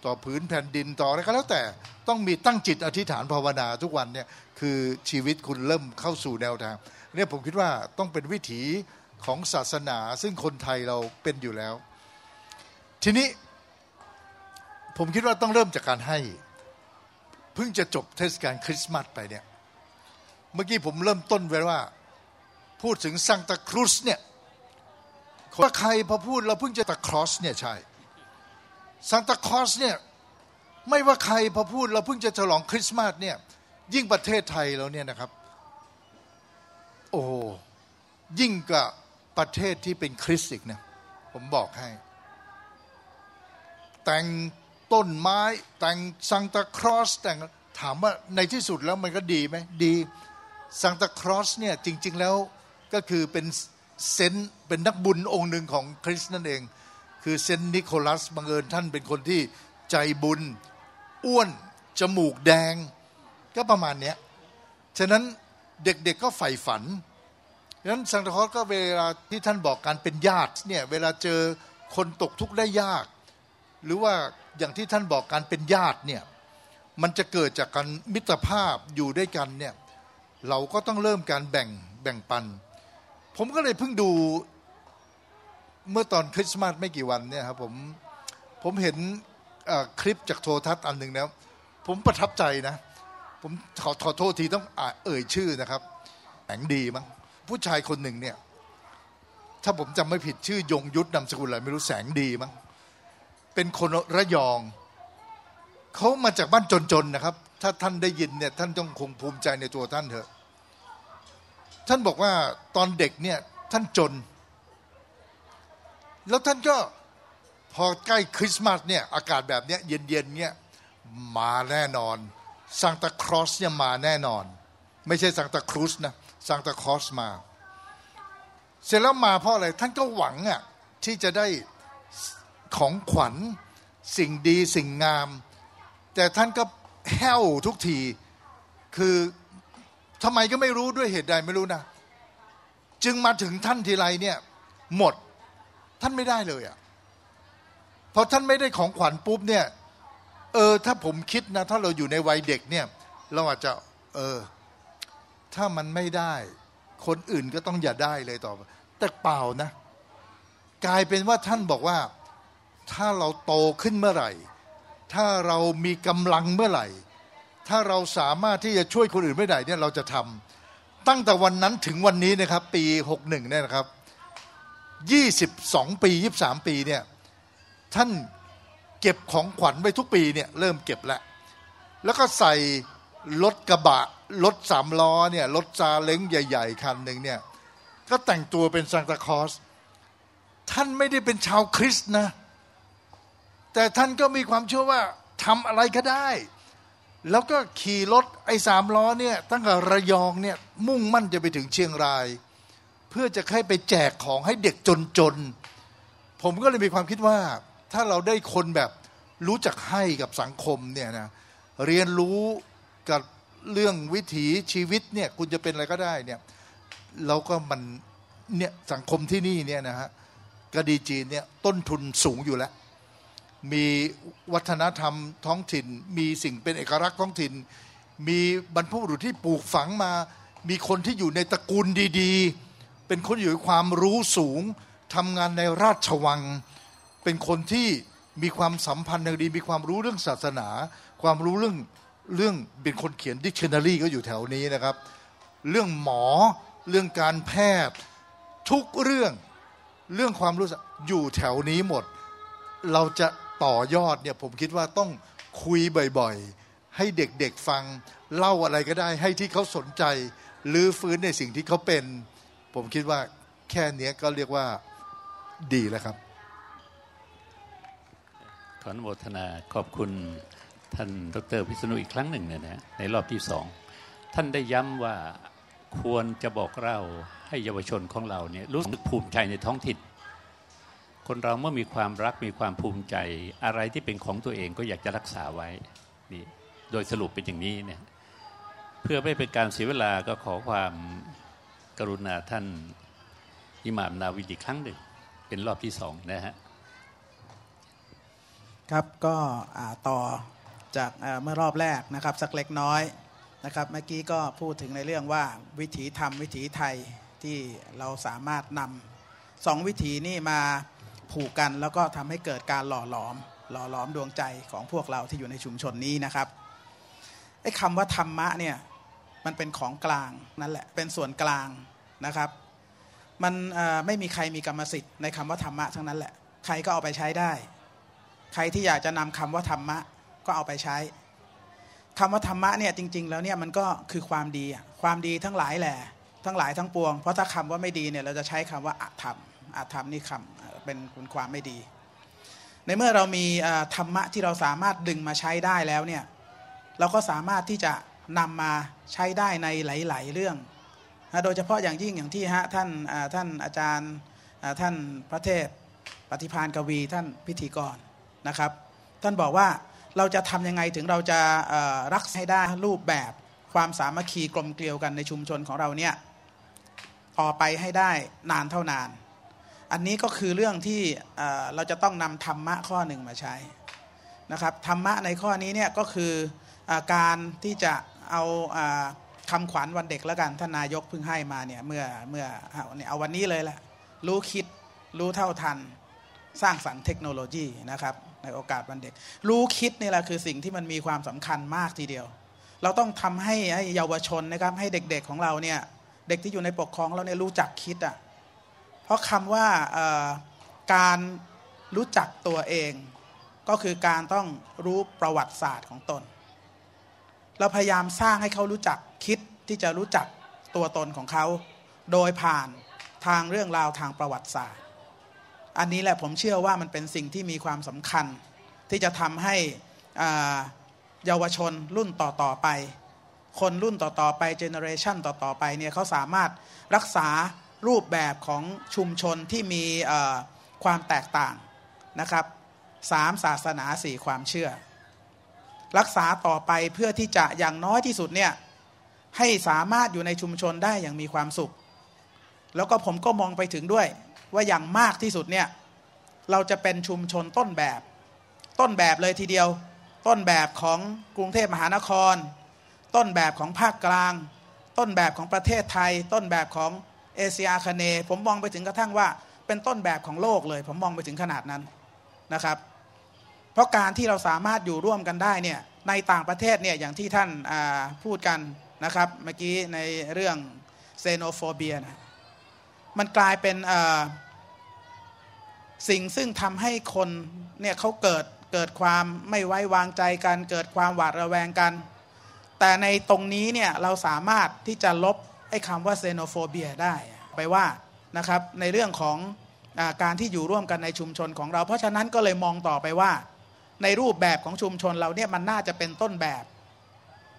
ต่อผืนแผ่นดินต่ออะไรก็แล้วแต่ต้องมีตั้งจิตอธิษฐานภาวนาทุกวันเนี่ยคือชีวิตคุณเริ่มเข้าสู่แนวทางเนี่ยผมคิดว่าต้องเป็นวิถีของศาสนา ซึ่งคนไทยเราเป็นอยู่แล้ว ทีนี้ผมคิดว่าต้องเริ่มจากการให้ เพิ่งจะจบเทศกาลคริสต์มาสไปเนี่ยเมื่อกี้ผมเริ่มต้นไว้ว่า พูดถึงซังตาครุสเนี่ยว่าใครพอพูดเราเพิ่งจะตะครอสเนี่ยใช่ ซังตาครอสเนี่ยไม่ว่าใครพอพูดเราเพิ่งจะฉลองคริสต์มาสเนี่ยยิ่งประเทศไทยเราเนี่ยนะครับ โอ้ยิ่งกับประเทศที่เป็นคริสต์อีกนะผมบอกให้ แต่งต้นไม้แต่งซานตาคลอสแต่งถามว่าในที่สุดแล้วมันก็ดีไหมดีซานตาคลอสเนี่ยจริง ๆแล้วก็คือเป็น saint เป็นนักบุญองค์หนึ่งของคริสต์นั่นเอง คือเซนต์นิโคลัสบังเอิญท่านเป็นคนที่ใจบุญ อ้วน จมูกแดง ก็ประมาณเนี้ยฉะนั้นเด็กๆก็ใฝ่ฝันฉะนั้นซานตาคลอสก็เวลาที่ท่านบอกการเป็นญาติเนี่ยเวลาเจอคนตกทุกข์ได้ยาก หรือว่าอย่างที่ท่านบอกการเป็นญาติเนี่ยมันจะเกิดจากการมิตรภาพอยู่ด้วยกันเนี่ยเราก็ต้องเริ่มการแบ่งแบ่งปัน ผมก็เลยเพิ่งดู เมื่อตอนคริสต์มาสไม่กี่วันเนี่ยครับผมผมเห็นคลิปจากโทรทัศน์อันหนึ่งแล้ว ผมประทับใจนะ ผมขอขอโทษทีต้องเอ่ยชื่อนะครับแสงดีมั้งผู้ชายคนหนึ่งเนี่ย ถ้าผมจำไม่ผิดชื่อยงยุทธนามสกุลอะไรไม่รู้แสงดีมั้งเป็นคนระยองเขามาจากบ้านจนๆนะครับ ถ้าท่านได้ยินเนี่ยท่านต้องคงภูมิใจในตัวท่านเถอะ ท่านบอกว่าตอนเด็กเนี่ยท่านจน แล้วท่านก็พอใกล้คริสต์มาสเนี่ยอากาศแบบเนี้ยเย็นๆเนี่ยมาแน่นอนซังตาครอสเนี่ยมาแน่นอน ไม่ใช่ซังตาครูสนะซังตาครอสมา เสร็จแล้วมาเพราะอะไรท่านก็หวังอะที่จะได้ของขวัญสิ่งดีสิ่งงาม แต่ท่านก็แห้วทุกทีคือทำไมก็ไม่รู้ด้วยเหตุใดไม่รู้นะ จึงมาถึงท่านทีไรเนี่ยหมด ท่านไม่ได้เลยอะพอท่านไม่ได้ของขวัญปุ๊บเนี่ยเออถ้าผมคิดนะถ้าเราอยู่ในวัยเด็กเนี่ย เราอาจจะเออ ถ้ามันไม่ได้ คนอื่นก็ต้องอย่าได้เลยต่อ แต่เปล่านะ กลายเป็นว่าท่านบอกว่า ถ้าเราโตขึ้นเมื่อไหร่ ถ้าเรามีกำลังเมื่อไหร่ ถ้าเราสามารถที่จะช่วยคนอื่นเมื่อไหร่เนี่ยเราจะทำตั้งแต่วันนั้นถึงวันนี้นะครับ ปีหกหนึ่งเนี่ยนะครับ ยี่สิบสองปียี่สามปีเนี่ยท่านเก็บของขวัญไว้ทุกปีเนี่ยเริ่มเก็บแล้ว แล้วก็ใส่รถกระบะรถสามล้อเนี่ยรถซาเล้งใหญ่ ๆ คันหนึ่งเนี่ยก็แต่งตัวเป็นซานตาคลอสท่านไม่ได้เป็นชาวคริสต์นะ แต่ท่านก็มีความเชื่อว่าทำอะไรก็ได้ แล้วก็ขี่รถไอ้สามล้อเนี่ยตั้งแต่ระยองเนี่ยมุ่งมั่นจะไปถึงเชียงราย เพื่อจะให้ไปแจกของให้เด็กจนๆ ผมก็เลยมีความคิดว่า ถ้าเราได้คนแบบรู้จักให้กับสังคมเนี่ยนะเรียนรู้กับเรื่องวิถีชีวิตเนี่ยคุณจะเป็นอะไรก็ได้เนี่ยเราก็มันเนี่ยสังคมที่นี่เนี่ยนะฮะกระดีจีนเนี่ยต้นทุนสูงอยู่แล้ว มีวัฒนธรรมท้องถิ่น มีสิ่งเป็นเอกลักษณ์ท้องถิ่น มีบรรพบุรุษที่ปลูกฝังมา มีคนที่อยู่ในตระกูลดี ๆ เป็นคนอยู่ความรู้สูงทำงานในราชวัง เป็นคนที่มีความสัมพันธ์อย่างดี มีความรู้เรื่องศาสนา ความรู้เรื่องเรื่องเป็นคนเขียนดิกชันนารีก็อยู่แถวนี้นะครับ เรื่องหมอเรื่องการแพทย์ทุกเรื่องเรื่องความรู้อยู่แถวนี้หมด เราจะต่อยอดเนี่ยผมคิดว่าต้องคุยบ่อยๆ ให้เด็กๆฟัง เล่าอะไรก็ได้ให้ที่เขาสนใจ หรือฟื้นในสิ่งที่เขาเป็น ผมคิดว่าแค่นี้ก็เรียกว่าดีแล้วครับ ขออนุโมทนาขอบคุณท่านดรพิษณุอีกครั้งหนึ่งเนี่ยนะในรอบที่สองท่านได้ย้ำว่าควรจะบอกเราให้เยาวชนของเราเนี่ยรู้สึกภูมิใจในท้องถิ่นคนเราเมื่อมีความรักมีความภูมิใจ อะไรที่เป็นของตัวเองก็อยากจะรักษาไว้นี่โดยสรุปเป็นอย่างนี้เนี่ยเพื่อไม่เป็นการเสียเวลาก็ขอความ กรุณาท่านอิหม่ามนาวิดีครั้งหนึ่ง เป็นรอบที่สองนะฮะ ครับก็ต่อจากเมื่อรอบแรกนะครับ สักเล็กน้อยนะครับ เมื่อกี้ก็พูดถึงในเรื่องว่าวิถีธรรมวิถีไทยที่เราสามารถนำสองวิถีนี่มาผูกกันแล้วก็ทำให้เกิดการหล่อหลอม หล่อหลอมดวงใจของพวกเราที่อยู่ในชุมชนนี้นะครับไอ้คำว่าธรรมะเนี่ย มันเป็นของกลางนั่นแหละเป็นส่วนกลางนะครับ มันไม่มีใครมีกรรมสิทธิ์ในคำว่าธรรมะทั้งนั้นแหละใครก็เอาไปใช้ได้ ใครที่อยากจะนำคำว่าธรรมะก็เอาไปใช้คำว่าธรรมะเนี่ยจริง ๆ แล้วเนี่ยมันก็คือความดีความดีทั้งหลายแหละทั้งหลายทั้งปวง เพราะถ้าคำว่าไม่ดีเนี่ยเราจะใช้คำว่าอธรรมอธรรมนี่คำเป็นคุณความไม่ดี ในเมื่อเรามีธรรมะที่เราสามารถดึงมาใช้ได้แล้วเนี่ยเราก็สามารถที่จะ นำมาใช้ได้ในหลาย ๆ เรื่องโดยเฉพาะอย่างยิ่งอย่างที่ฮะท่านท่านอาจารย์ท่านพระเทพปฏิพานกวีท่านพิธีกรนะครับ ท่านบอกว่าเราจะทำยังไงถึงเราจะรักให้ได้รูปแบบความสามัคคีกลมเกลียวกันในชุมชนของเราเนี่ยต่อไปให้ได้นานเท่านาน อันนี้ก็คือเรื่องที่เราจะต้องนำธรรมะข้อหนึ่งมาใช้นะครับธรรมะในข้อนี้เนี่ยก็คืออการที่จะ เอาคำขวัญวันเด็กแล้วกันท่านนายกเพิ่งให้มาเนี่ยเมื่อเมื่อเอาวันนี้เลยแหละรู้คิดรู้เท่าทัน สร้างสรรค์เทคโนโลยีนะครับในโอกาสวันเด็ก รู้คิดนี่แหละคือสิ่งที่มันมีความสำคัญมากทีเดียว เราต้องทำให้ให้เยาวชนนะครับให้เด็กๆของเราเนี่ยเด็กที่อยู่ในปกครองเราเนี่ยรู้จักคิดอะเพราะคำว่าการรู้จักตัวเอง ก็คือการต้องรู้ประวัติศาสตร์ของตน เราพยายามสร้างให้เขารู้จักคิดที่จะรู้จักตัวตนของเขา โดยผ่านทางเรื่องราวทางประวัติศาสตร์ อันนี้แหละผมเชื่อว่ามันเป็นสิ่งที่มีความสำคัญ ที่จะทำให้เยาวชนรุ่นต่อๆไป คนรุ่นต่อๆไป generation ต่อๆไปเนี่ยเขาสามารถรักษารูปแบบของชุมชนที่มีความแตกต่างนะครับสามศาสนาสี่ความเชื่อ รักษาต่อไปเพื่อที่จะอย่างน้อยที่สุดเนี่ยให้สามารถอยู่ในชุมชนได้อย่างมีความสุข แล้วก็ผมก็มองไปถึงด้วย ว่าอย่างมากที่สุดเนี่ยเราจะเป็นชุมชนต้นแบบ ต้นแบบเลยทีเดียว ต้นแบบของกรุงเทพมหานคร ต้นแบบของภาคกลาง ต้นแบบของประเทศไทย ต้นแบบของเอเชียคเน ผมมองไปถึงกระทั่งว่า เป็นต้นแบบของโลกเลย ผมมองไปถึงขนาดนั้นนะครับ เพราะการที่เราสามารถอยู่ร่วมกันได้เนี่ยในต่างประเทศเนี่ยอย่างที่ท่านพูดกันนะครับเมื่อกี้ในเรื่อง xenophobia นะมันกลายเป็นสิ่งซึ่งทำให้คนเนี่ยเขาเกิดเกิดความไม่ไว้วางใจกัน เกิดความหวาดระแวงกัน แต่ในตรงนี้เนี่ยเราสามารถที่จะลบไอ้คำว่า xenophobia ได้ไปว่านะครับในเรื่องของอการที่อยู่ร่วมกันในชุมชนของเรา เพราะฉะนั้นก็เลยมองต่อไปว่า ในรูปแบบของชุมชนเราเนี่ยมันน่าจะเป็นต้นแบบ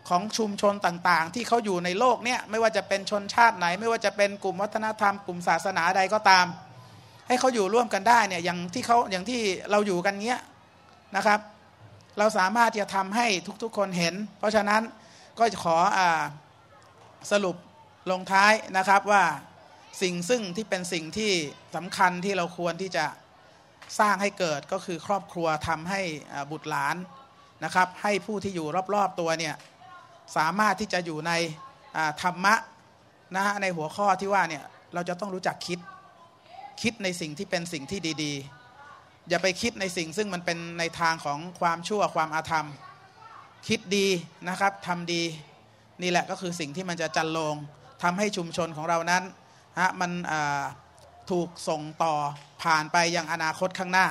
ของชุมชนต่างๆ ที่เขาอยู่ในโลกเนี่ยไม่ว่าจะเป็นชนชาติไหน ไม่ว่าจะเป็นกลุ่มวัฒนธรรม กลุ่มศาสนาใดก็ตาม ให้เขาอยู่ร่วมกันได้เนี่ยอย่างที่เขาอย่างที่เราอยู่กันเนี้ยนะครับ เราสามารถจะทำให้ทุกๆคนเห็น เพราะฉะนั้นก็ขออสรุปลงท้ายนะครับว่าสิ่งซึ่งที่เป็นสิ่งที่สำคัญที่เราควรที่จะ สร้างให้เกิดก็คือครอบครัวทำให้บุตรหลานนะครับ ให้ผู้ที่อยู่รอบๆตัวเนี่ยสามารถที่จะอยู่ในธรรมะนะฮะในหัวข้อที่ว่าเนี่ยเราจะต้องรู้จักคิดคิดในสิ่งที่เป็นสิ่งที่ดีๆ อย่าไปคิดในสิ่งซึ่งมันเป็นในทางของความชั่วความอาธรรม คิดดีนะครับทำดี นี่แหละก็คือสิ่งที่มันจะจันลงทำให้ชุมชนของเรานั้นฮะมัน ถูกส่งต่อผ่านไปยังอนาคตข้างหน้า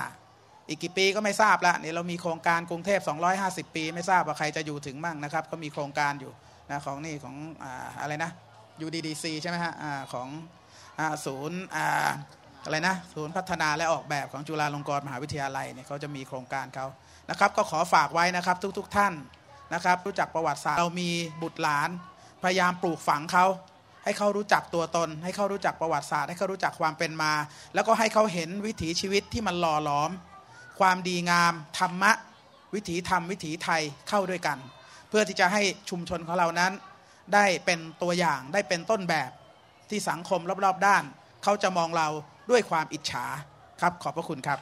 อีกกี่ปีก็ไม่ทราบแล้วนี่ยเรามีโครงการกรุงเทพ 250 ปี ไม่ทราบว่าใครจะอยู่ถึงมั่งนะครับ ก็มีโครงการอยู่นะของนี่ของอะไรนะ UDDC ใช่ไหมฮะอของศูนย์อะไรนะศูนย์พัฒนาและออกแบบของจุฬาลงกรณ์มหาวิทยาลัยเนี่ยเขาจะมีโครงการเขานะครับ ก็ขอฝากไว้นะครับทุก ๆทท่านนะครับ รู้จักประวัติศาสตร์เรามีบุตรหลาน พยายามปลูกฝังเขา ให้เขารู้จักตัวตน ให้เขารู้จักประวัติศาสตร์ ให้เขารู้จักความเป็นมา แล้วก็ให้เขาเห็นวิถีชีวิตที่มันหล่อหลอม ความดีงาม ธรรมะ วิถีธรรม วิถีไทยเข้าด้วยกัน เพื่อที่จะให้ชุมชนของเรานั้น ได้เป็นตัวอย่างได้เป็นต้นแบบที่สังคมรอบๆด้าน เขาจะมองเราด้วยความอิจฉาครับขอบพระคุณครับ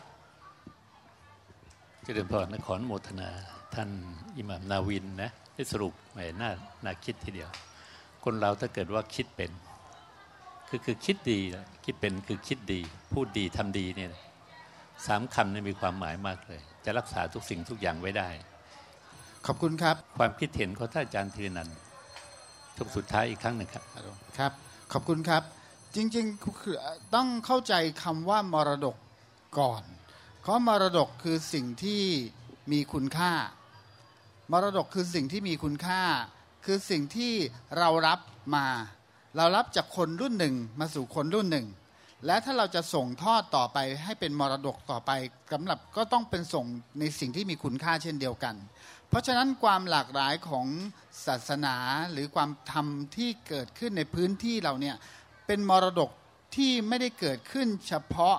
เจริญพรนครโมทนาท่านอิหม่ามนาวินนะที่สรุปแหมน่าน่าคิดทีเดียว คนเราถ้าเกิดว่าคิดเป็น คือคือคิดดีคิดเป็นคือคิดดี พูดดีทำดีเนี่ยสามคำนี่มีความหมายมากเลย จะรักษาทุกสิ่งทุกอย่างไว้ได้ ขอบคุณครับ ความคิดเห็นของท่านอาจารย์ธีรนันท์ช่วงสุดท้ายอีกครั้งหนึ่งครับครับ ขอบคุณครับ จริงๆคือต้องเข้าใจคำว่ามรดกก่อนเพราะมรดกคือสิ่งที่มีคุณค่า มรดกคือสิ่งที่มีคุณค่า คือสิ่งที่เรารับมา เรารับจากคนรุ่นหนึ่งมาสู่คนรุ่นหนึ่ง และถ้าเราจะส่งทอดต่อไปให้เป็นมรดกต่อไปสำหรับก็ต้องเป็นส่งในสิ่งที่มีคุณค่าเช่นเดียวกัน เพราะฉะนั้นความหลากหลายของศาสนาหรือความธรรมที่เกิดขึ้นในพื้นที่เราเนี่ยเป็นมรดกที่ไม่ได้เกิดขึ้นเฉพาะ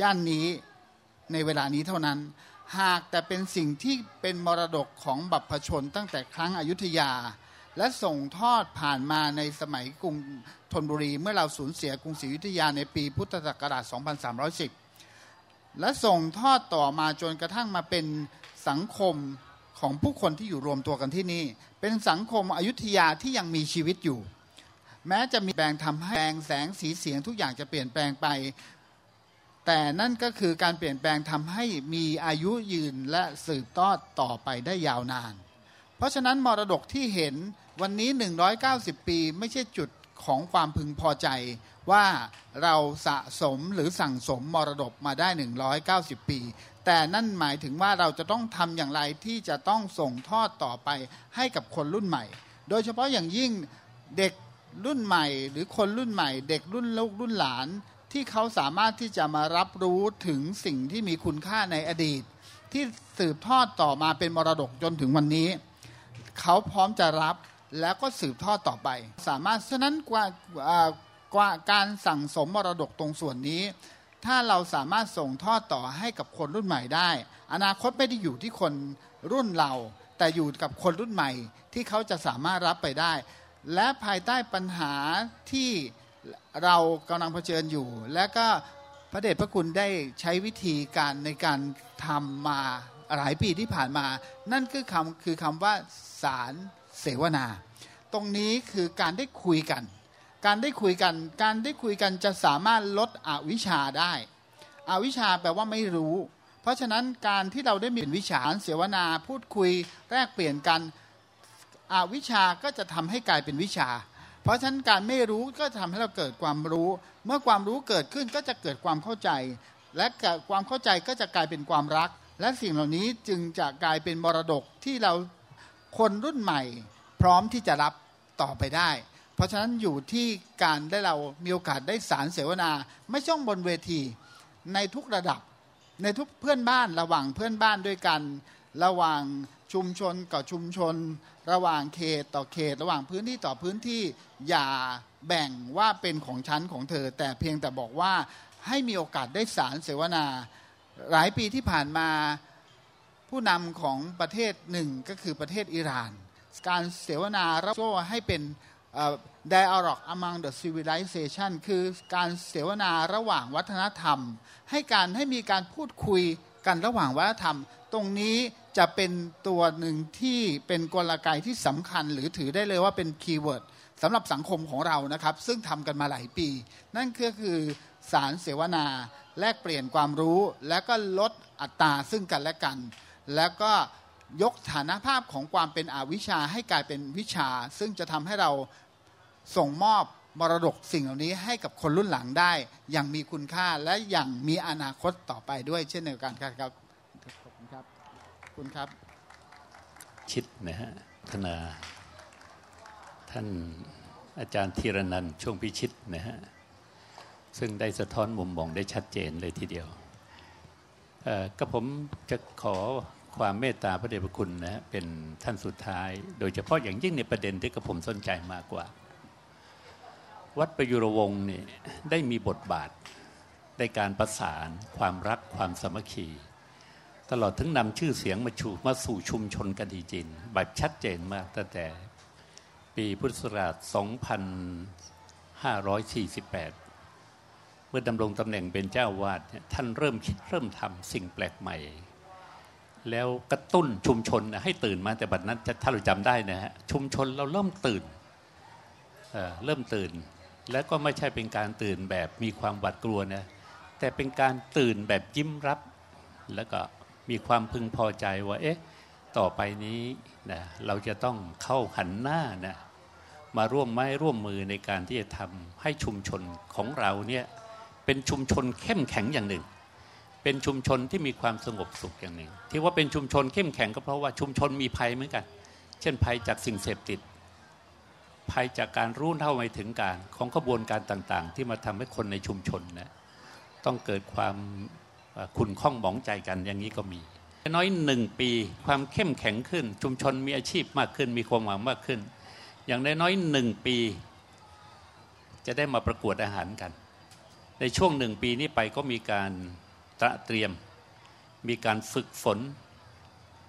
ย่านนี้ในเวลานี้เท่านั้น หากแต่เป็นสิ่งที่เป็นมรดกของบัพพชนตั้งแต่ครั้งอยุธยา และส่งทอดผ่านมาในสมัยกรุงธนบุรี เมื่อเราสูญเสียกรุงศรีอยุธยาในปีพุทธศักราช 2310 และส่งทอดต่อมาจนกระทั่งมาเป็นสังคมของผู้คนที่อยู่รวมตัวกันที่นี่ เป็นสังคมอยุธยาที่ยังมีชีวิตอยู่ แม้จะมีแปลงทำให้แปลงแสงสีเสียงทุกอย่างจะเปลี่ยนแปลงไป แต่นั่นก็คือการเปลี่ยนแปลงทำให้มีอายุยืนและสืบทอดต่อไปได้ยาวนาน เพราะฉะนั้นมรดกที่เห็นวันนี้ 190 ปีไม่ใช่จุดของความพึงพอใจว่าเราสะสมหรือสั่งสมมรดกมาได้ 190 ปี แต่นั่นหมายถึงว่าเราจะต้องทำอย่างไรที่จะต้องส่งทอดต่อไปให้กับคนรุ่นใหม่ โดยเฉพาะอย่างยิ่งเด็กรุ่นใหม่ หรือคนรุ่นใหม่ เด็กรุ่นลูกรุ่นหลาน ที่เขาสามารถที่จะมารับรู้ถึงสิ่งที่มีคุณค่าในอดีต ที่สืบทอดต่อมาเป็นมรดกจนถึงวันนี้ เขาพร้อมจะรับแล้วก็สืบทอดต่อไป สามารถฉะนั้นกว่ากว่าการสั่งสมมรดกตรงส่วนนี้ ถ้าเราสามารถส่งทอดต่อให้กับคนรุ่นใหม่ได้ อนาคตไม่ได้อยู่ที่คนรุ่นเรา แต่อยู่กับคนรุ่นใหม่ที่เขาจะสามารถรับไปได้ และภายใต้ปัญหาที่ เรากำลังเผชิญอยู่ และก็พระเดชพระคุณได้ใช้วิธีการในการทำมาหลายปีที่ผ่านมา นั่นคือคำคือคำว่าสารเสวนา ตรงนี้คือการได้คุยกัน การได้คุยกัน การได้คุยกันจะสามารถลดอวิชชาได้ อวิชชาแปลว่าไม่รู้ เพราะฉะนั้นการที่เราได้มีวิชาเสวนาพูดคุยแลกเปลี่ยนกัน อวิชชาก็จะทำให้กลายเป็นวิชา เพราะฉะนั้นการไม่รู้ก็ทำให้เราเกิดความรู้ เมื่อความรู้เกิดขึ้นก็จะเกิดความเข้าใจ และความเข้าใจก็จะกลายเป็นความรัก และสิ่งเหล่านี้จึงจะกลายเป็นมรดกที่เราคนรุ่นใหม่ พร้อมที่จะรับต่อไปได้ เพราะฉะนั้นอยู่ที่การได้เรามีโอกาสได้สารเสวนา ไม่ช่องบนเวที ในทุกระดับ ในทุกเพื่อนบ้านระหว่างเพื่อนบ้านด้วยกัน ระหว่างชุมชนกับชุมชน ระหว่างเขตต่อเขต ระหว่างพื้นที่ต่อพื้นที่อย่าแบ่งว่าเป็นของฉันของเธอ แต่เพียงแต่บอกว่าให้มีโอกาสได้สานเสวนา หลายปีที่ผ่านมาผู้นำของประเทศหนึ่งก็คือประเทศอิหร่าน การเสวนารับโซ่ให้เป็น dialogue among the civilization คือการเสวนาระหว่างวัฒนธรรม ให้การให้มีการพูดคุยกันระหว่างวัฒนธรรม ตรงนี้ จะเป็นตัวหนึ่งที่เป็นกลไกที่สำคัญหรือถือได้เลยว่าเป็น keywordสำหรับสังคมของเรานะครับ ซึ่งทำกันมาหลายปี นั่นก็คือสารเสวนา แลกเปลี่ยนความรู้ และก็ลดอัตราซึ่งกันและกัน แล้วก็ยกฐานะภาพของความเป็นอวิชชาให้กลายเป็นวิชา ซึ่งจะทำให้เราส่งมอบมรดกสิ่งเหล่านี้ให้กับคนรุ่นหลังได้ อย่างมีคุณค่าและอย่างมีอนาคตต่อไปด้วยเช่นเดียวกันครับ คุณครับ ชิดนะฮะธนาท่านอาจารย์ธีรนันท์ช่วงพิชิตนะฮะซึ่งได้สะท้อนมุมมองได้ชัดเจนเลยทีเดียวก็ผมจะขอความเมตตาพระเดชพระคุณนะฮะเป็นท่านสุดท้าย โดยเฉพาะอย่างยิ่งในประเด็นที่กระผมสนใจมากกว่า วัดประยุรวงศ์นี่ได้มีบทบาทในการประสานความรักความสามัคคี ตลอดถึงนำชื่อเสียงมาชูมาสู่ชุมชนกันดีจินแบบชัดเจนมากตั้งแต่ปีพุทธศักราช 2548 เมื่อดำรงตำแหน่งเป็นเจ้าวาดเนี่ยท่านเริ่มคิดเริ่มทำสิ่งแปลกใหม่ แล้วกระตุ้นชุมชนให้ตื่นมาแต่บัดนั้นจะถ้าเราจำได้นะฮะชุมชนเราเริ่มตื่นเเริ่มตื่น แล้วก็ไม่ใช่เป็นการตื่นแบบมีความหวาดกลัวนะแต่เป็นการตื่นแบบยิ้มรับแล้วก็ มีความพึงพอใจว่าเอ๊ะต่อไปนี้นะเราจะต้องเข้าหันหน้านะมาร่วมไม้ร่วมมือในการที่จะทำให้ชุมชนของเราเนี่ยเป็นชุมชนเข้มแข็งอย่างหนึ่ง เป็นชุมชนที่มีความสงบสุขอย่างหนึ่ง ที่ว่าเป็นชุมชนเข้มแข็งก็เพราะว่าชุมชนมีภัยเหมือนกัน เช่นภัยจากสิ่งเสพติด ภัยจากการรู้เท่าไม่ถึงการของกระบวนการต่างๆ ที่มาทำให้คนในชุมชนนะต้องเกิดความ ขุนข้องหมองใจกันอย่างนี้ก็มี น้อยหนึ่งปีความเข้มแข็งขึ้น ชุมชนมีอาชีพมากขึ้น มีความหวังมากขึ้น อย่างน้อยหนึ่งปี จะได้มาประกวดอาหารกัน ในช่วงหนึ่งปีนี้ไปก็มีการตระเตรียม มีการฝึกฝน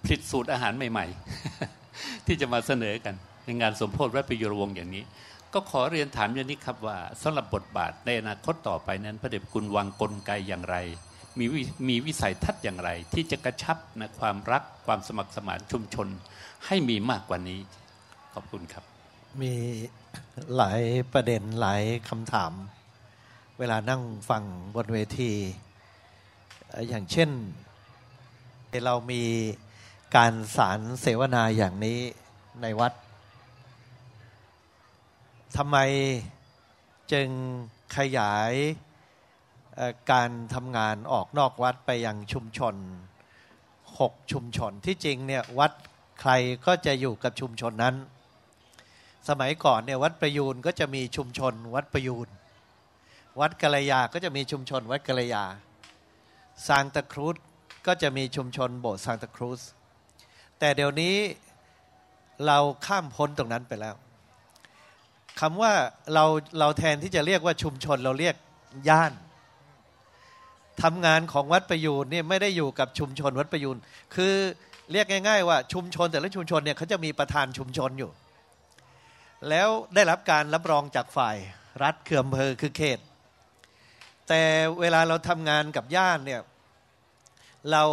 ผลิตสูตรอาหารใหม่ ๆ ที่จะมาเสนอกัน ในงานสมโพธิวัดประยุรวงอย่างนี้ ก็ขอเรียนถามอย่างนี้ครับว่าสำหรับบทบาทในอนาคตต่อไปนั้น พระเดชคุณวางกลไกอย่างไร มีมีวิสัยทัศน์อย่างไร ที่จะกระชับนะความรักความสมัครสมานชุมชนให้มีมากกว่านี้ ขอบคุณครับ มีหลายประเด็นหลายคำถาม เวลานั่งฟังบนเวที อย่างเช่น เรามีการสารเสวนาอย่างนี้ในวัดทำไมจึงขยาย การทำงานออกนอกวัดไปยังชุมชนหกชุมชนที่จริงเนี่ยวัดใครก็จะอยู่กับชุมชนนั้น สมัยก่อนเนี่ยวัดประยูนก็จะมีชุมชนวัดประยูน วัดกะลยาก็จะมีชุมชนวัดกะลยาซางตะครุสก็จะมีชุมชนโบสถ์ซางตะครุสแต่เดี๋ยวนี้เราข้ามพ้นตรงนั้นไปแล้วคำว่าเราเราแทนที่จะเรียกว่าชุมชนเราเรียกย่าน ทำงานของวัดประยูนเนี่ยไม่ได้อยู่กับชุมชนวัดประยูนคือเรียกง่าย ๆ ว่าชุมชนแต่ละชุมชนเนี่ยเขาจะมีประธานชุมชนอยู่ แล้วได้รับการรับรองจากฝ่ายรัฐเขื่อมเพอคือเขต แต่เวลาเราทำงานกับย่านเนี่ยเรา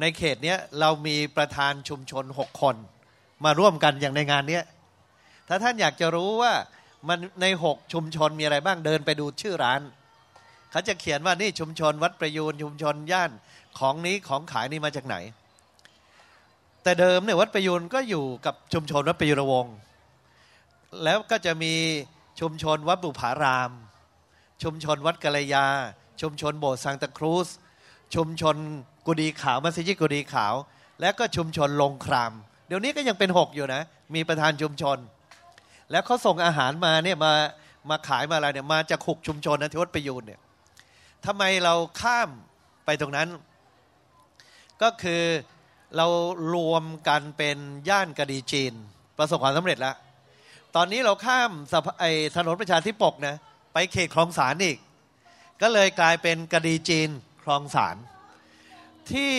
ในเขตเนี้ยเรามีประธานชุมชนหกคน มาร่วมกันอย่างในงานเนี้ยถ้าท่านอยากจะรู้ว่ามันในหกชุมชนมีอะไรบ้างเดินไปดูชื่อร้าน เขาจะเขียนว่านี่ชุมชนวัดประยูนชุมชนย่านของนี้ของขายนี่มาจากไหน แต่เดิมเนี่ยวัดประยูนก็อยู่กับชุมชนวัดประยุรวงศ์แล้วก็จะมีชุมชนวัดบุผาราม ชุมชนวัดกะลยา ชุมชนโบสถ์ซังตะครูสชุมชนกุดีขาวมัสยิดกุดีขาว และก็ชุมชนลงคราม เดี๋ยวนี้ก็ยังเป็นหกอยู่นะ มีประธานชุมชน แล้วเขาส่งอาหารมาเนี่ยมามาขายมาอะไรเนี่ยมาจากหกชุมชนนะที่วัดประยูนเนี่ย ทำไมเราข้ามไปตรงนั้น ก็คือเรารวมกันเป็นย่านกะดีจีน ประสบความสำเร็จแล้ว ตอนนี้เราข้ามไอถนนประชาธิปกนะไปเขตคลองสารอีก ก็เลยกลายเป็นกะดีจีนคลองสารที่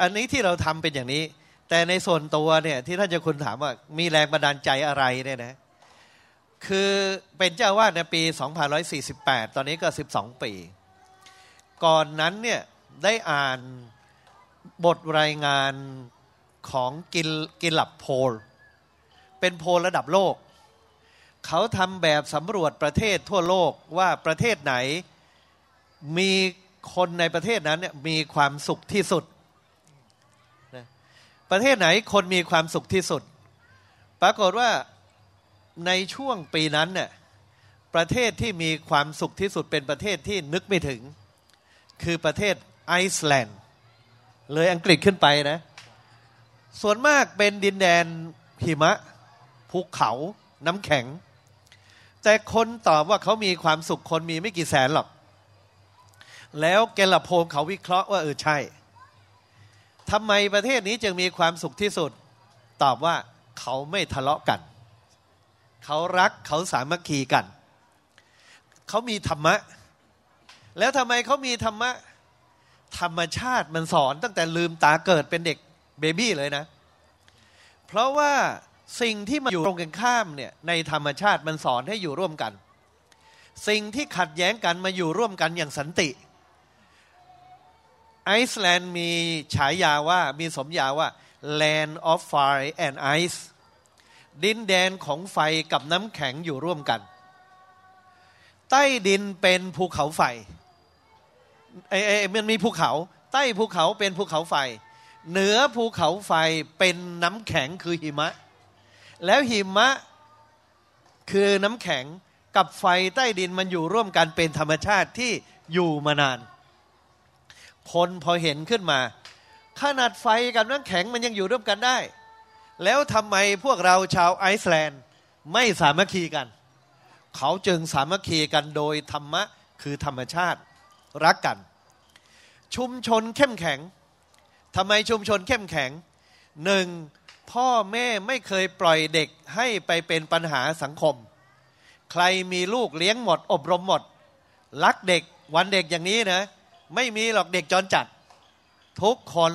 อันนี้ที่เราทำเป็นอย่างนี้ แต่ในส่วนตัวเนี่ยที่ท่านจะคุณถามว่ามีแรงบันดาลใจอะไรเนี่ยนะคือเป็นเจ้าวาดในปี 2148 ตอนนี้ก็ 12 ปี ก่อนนั้นเนี่ยได้อ่านบทรายงานของกิลกิลับโพล เป็นโพลระดับโลก เขาทำแบบสำรวจประเทศทั่วโลกว่าประเทศไหนมีคนในประเทศนั้นเนี่ยมีความสุขที่สุดประเทศไหนคนมีความสุขที่สุด ปรากฏว่าในช่วงปีนั้นเนี่ยประเทศที่มีความสุขที่สุดเป็นประเทศที่นึกไม่ถึง คือประเทศไอซ์แลนด์ เลยอังกฤษขึ้นไปนะ ส่วนมากเป็นดินแดนหิมะ ภูเขาน้ำแข็ง แต่คนตอบว่าเขามีความสุขคนมีไม่กี่แสนหรอก แล้วเกลโพงเขาวิเคราะห์ว่าเออใช่ทำไมประเทศนี้จึงมีความสุขที่สุด ตอบว่าเขาไม่ทะเลาะกัน เขารักเขาสามัคคีกัน เขามีธรรมะ แล้วทำไมเขามีธรรมะธรรมชาติมันสอนตั้งแต่ลืมตาเกิดเป็นเด็กเบบี้เลยนะ เพราะว่าสิ่งที่มาอยู่ตรงกันข้ามเนี่ยในธรรมชาติมันสอนให้อยู่ร่วมกัน สิ่งที่ขัดแย้งกันมาอยู่ร่วมกันอย่างสันติ ไอซ์แลนด์มีฉายาว่ามีสมญาว่า land of fire and ice ดินแดนของไฟกับน้ำแข็งอยู่ร่วมกัน ใต้ดินเป็นภูเขาไฟ ไอ้ไอ้มันมีภูเขา ใต้ภูเขาเป็นภูเขาไฟ เหนือภูเขาไฟเป็นน้ำแข็งคือหิมะ แล้วหิมะคือน้ำแข็งกับไฟใต้ดินมันอยู่ร่วมกันเป็นธรรมชาติที่อยู่มานาน คนพอเห็นขึ้นมา ขนาดไฟกับน้ำแข็งมันยังอยู่ร่วมกันได้ แล้วทำไมพวกเราชาวไอซ์แลนด์ไม่สามัคคีกัน เขาจึงสามัคคีกันโดยธรรมะคือธรรมชาติ รักกัน ชุมชนเข้มแข็งทำไมชุมชนเข้มแข็งหนึ่งพ่อแม่ไม่เคยปล่อยเด็กให้ไปเป็นปัญหาสังคม ใครมีลูกเลี้ยงหมด อบรมหมด รักเด็กวันเด็กอย่างนี้นะ ไม่มีหรอกเด็กจรจัด ทุกคน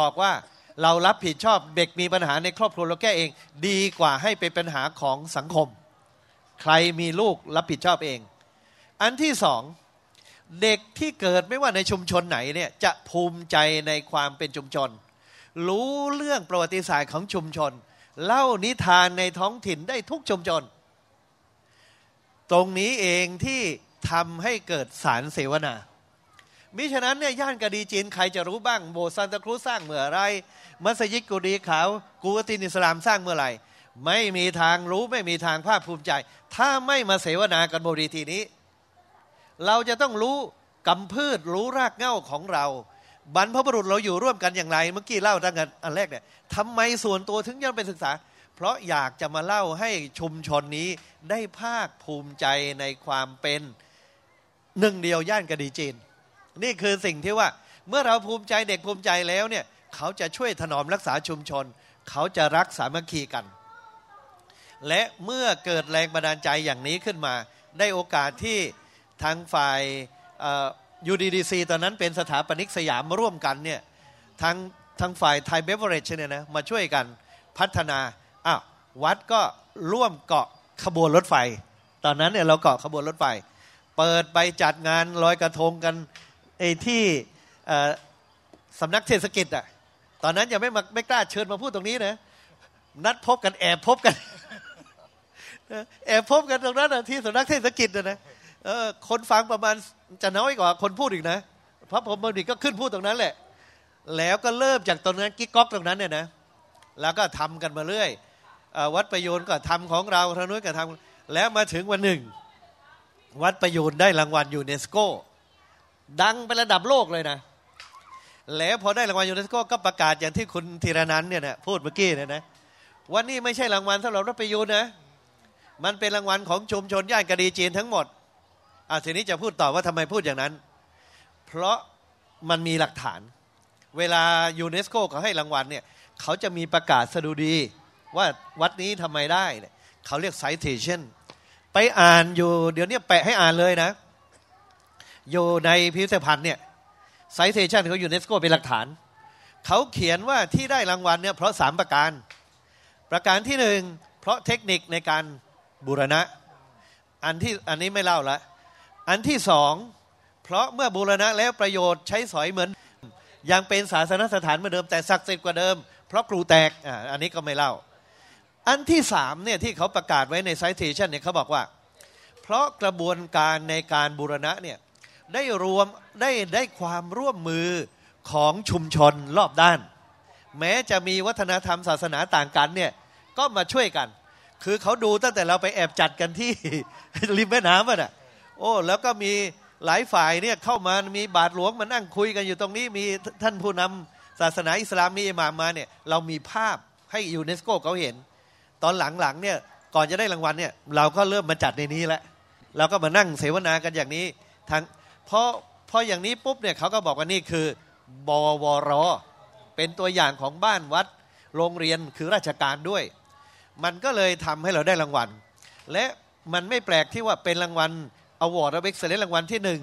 บอกว่าเรารับผิดชอบเด็กมีปัญหาในครอบครัวเราแก้เอง ดีกว่าให้เป็นปัญหาของสังคม ใครมีลูกรับผิดชอบเอง อันที่สอง เด็กที่เกิดไม่ว่าในชุมชนไหนเนี่ยจะภูมิใจในความเป็นชุมชน รู้เรื่องประวัติศาสตร์ของชุมชน เล่านิทานในท้องถิ่นได้ทุกชุมชน ตรงนี้เองที่ทำให้เกิดสารเสวนา มิฉะนั้นเนี่ยย่านกะดีจีนใครจะรู้บ้างโบสถ์ซานตาครูสร้างเมื่อไร มัสยิดกุดีขาวกูตินอิสลามสร้างเมื่อไหร่ ไม่มีทางรู้ไม่มีทางภาคภูมิใจ ถ้าไม่มาเสวนากันบนดีทีนี้ เราจะต้องรู้กำพืชรู้รากเหง้าของเราบรรพบุรุษเราอยู่ร่วมกันอย่างไร เมื่อกี้เล่าตั้งแต่อันแรกเนี่ยทำไมส่วนตัวถึงยังไปศึกษา เพราะอยากจะมาเล่าให้ชุมชนนี้ได้ภาคภูมิใจในความเป็นหนึ่งเดียวย่านกระดีจีน นี่คือสิ่งที่ว่าเมื่อเราภูมิใจเด็กภูมิใจแล้วเนี่ยเขาจะช่วยถนอมรักษาชุมชน เขาจะรักสามัคคีกัน และเมื่อเกิดแรงบันดาลใจอย่างนี้ขึ้นมา ได้โอกาสที่ ทางฝ่าย UDDC ตอนนั้นเป็นสถาปนิกสยามร่วมกันเนี่ยทางทางฝ่าย Thai Beverage เนี่ยนะมาช่วยกันพัฒนาอ้าววัดก็ร่วมเกาะขบวนรถไฟ ตอนนั้นเนี่ยเราเกาะขบวนรถไฟ เปิดไปจัดงานลอยกระทงกันไอ้ที่สำนักเทศกิจอะตอนนั้นยังไม่มาไม่กล้าเชิญมาพูดตรงนี้นะนัดพบกันแอบพบกันแอบพบกันตรงนั้นที่สำนักเทศกิจนะ นะคนฟังประมาณจะน้อยกว่าคนพูดอีกนะพระพรหมบัณฑิตก็ขึ้นพูดตรงนั้นแหละ แล้วก็เริ่มจากตรงนั้นกิ๊กก๊อกตรงนั้นเนี่ยนะแล้วก็ทำกันมาเรื่อยวัดประยูรก็ทำของเราทางนู้นก็ทำแล้วมาถึงวันหนึ่ง วัดประยูรได้รางวัลยูเนสโก ดังเป็นระดับโลกเลยนะ แล้วพอได้รางวัลยูเนสโกก็ประกาศอย่างที่คุณธีรนันเนี่ยนะพูดเมื่อกี้เนี่ยนะวันนี้ไม่ใช่รางวัลสำหรับวัดประยูรนะมันเป็นรางวัลของชุมชนย่านกะดีจีนทั้งหมด อะทีนี้จะพูดต่อว่าทำไมพูดอย่างนั้น เพราะมันมีหลักฐาน เวลายูเนสโกเขาให้รางวัลเนี่ยเขาจะมีประกาศสดุดี ว่าวัดนี้ทำไมได้เขาเรียก citation ไปอ่านอยู่เดี๋ยวนี้แปะให้อ่านเลยนะ อยู่ในพิพิธภัณฑ์เนี่ย citation เขายูเนสโกเป็นหลักฐาน เขาเขียนว่าที่ได้รางวัลเนี่ยเพราะสามประการ ประการที่หนึ่งเพราะเทคนิคในการบูรณะ อันที่อันนี้ไม่เล่าละ อันที่สอง เพราะเมื่อบูรณะแล้วประโยชน์ใช้สอยเหมือน ยังเป็นศาสนสถานเหมือนเดิมแต่ศักดิ์สิทธิ์กว่าเดิม เพราะครูแตกอ่าอันนี้ก็ไม่เล่า อันที่สามเนี่ยที่เขาประกาศไว้ในไซเทชันเนี่ยเขาบอกว่า เพราะกระบวนการในการบูรณะเนี่ยได้รวมได้ได้ความร่วมมือของชุมชนรอบด้าน แม้จะมีวัฒนธรรมศาสนาต่างกันเนี่ยก็มาช่วยกัน คือเขาดูตั้งแต่เราไปแอบจัดกันที่ริมแม่น้ำอะ โอ้ แล้วก็มีหลายฝ่ายเนี่ยเข้ามามีบาทหลวงมานั่งคุยกันอยู่ตรงนี้มีท่านผู้นำศาสนาอิสลามมีอิหม่ามมาเนี่ยเรามีภาพให้ยูเนสโกเขาเห็น ตอนหลังๆเนี่ยก่อนจะได้รางวัลเนี่ยเราก็เริ่มมาจัดในนี้แล้วเราก็มานั่งเสวนากันอย่างนี้ทั้งพราะพออย่างนี้ปุ๊บเนี่ยเขาก็บอกว่านี่คือบวรเป็นตัวอย่างของบ้านวัดโรงเรียนคือราชการด้วย มันก็เลยทำให้เราได้รางวัล และมันไม่แปลกที่ว่าเป็นรางวัล Award Excellence รางวัลที่หนึ่ง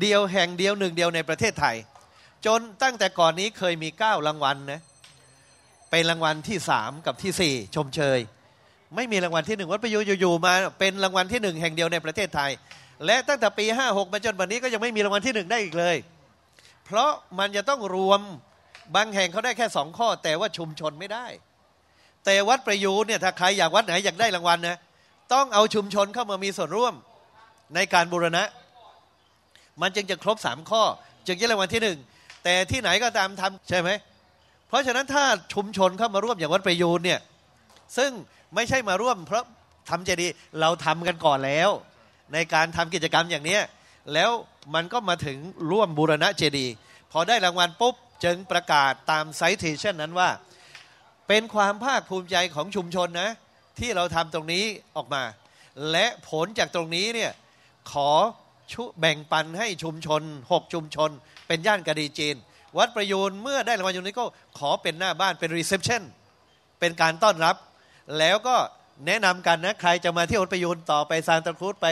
เดียวแห่งเดียวหนึ่งเดียวในประเทศไทย จนตั้งแต่ก่อนนี้เคยมีเก้ารางวัลนะเป็นรางวัลที่สามกับที่สี่ชมเชย ไม่มีรางวัลที่หนึ่งวัดประยุอยู่ๆมาเป็นรางวัลที่หนึ่งแห่งเดียวในประเทศไทย และตั้งแต่ปี 56มาจนวันนี้ก็ยังไม่มีรางวัลที่หนึ่งได้อีกเลย เพราะมันจะต้องรวมบางแห่งเขาได้แค่สองข้อ แต่ว่าชุมชนไม่ได้ แต่วัดประยูเนี่ยถ้าใครอยากวัดไหนอยากได้รางวัลนะต้องเอาชุมชนเข้ามามีส่วนร่วม ในการบูรณะ มันจึงจะครบสามข้อ จึงจะรางวัลที่หนึ่งแต่ที่ไหนก็ตามทำใช่ไหมเพราะฉะนั้นถ้าชุมชนเข้ามาร่วมอย่างวัดประยูนเนี่ยซึ่งไม่ใช่มาร่วม เพราะทำเจดีย์เราทำกันก่อนแล้ว ในการทำกิจกรรมอย่างเนี้ยแล้วมันก็มาถึงร่วมบูรณะเจดีย์พอได้รางวัลปุ๊บจึงประกาศตามไซต์เทชันนั้นว่า เป็นความภาคภูมิใจของชุมชนนะ ที่เราทำตรงนี้ออกมา และผลจากตรงนี้เนี่ย ขอชุแบ่งปันให้ชุมชน 6 ชุมชน เป็นย่านกะดีจีน วัดประยูรเมื่อได้รางวัลยูเนสโกขอเป็นหน้าบ้านเป็น reception เป็นการต้อนรับ แล้วก็แนะนำกันนะ ใครจะมาเที่ยววัดประยูรต่อไปซางตาครู้สไป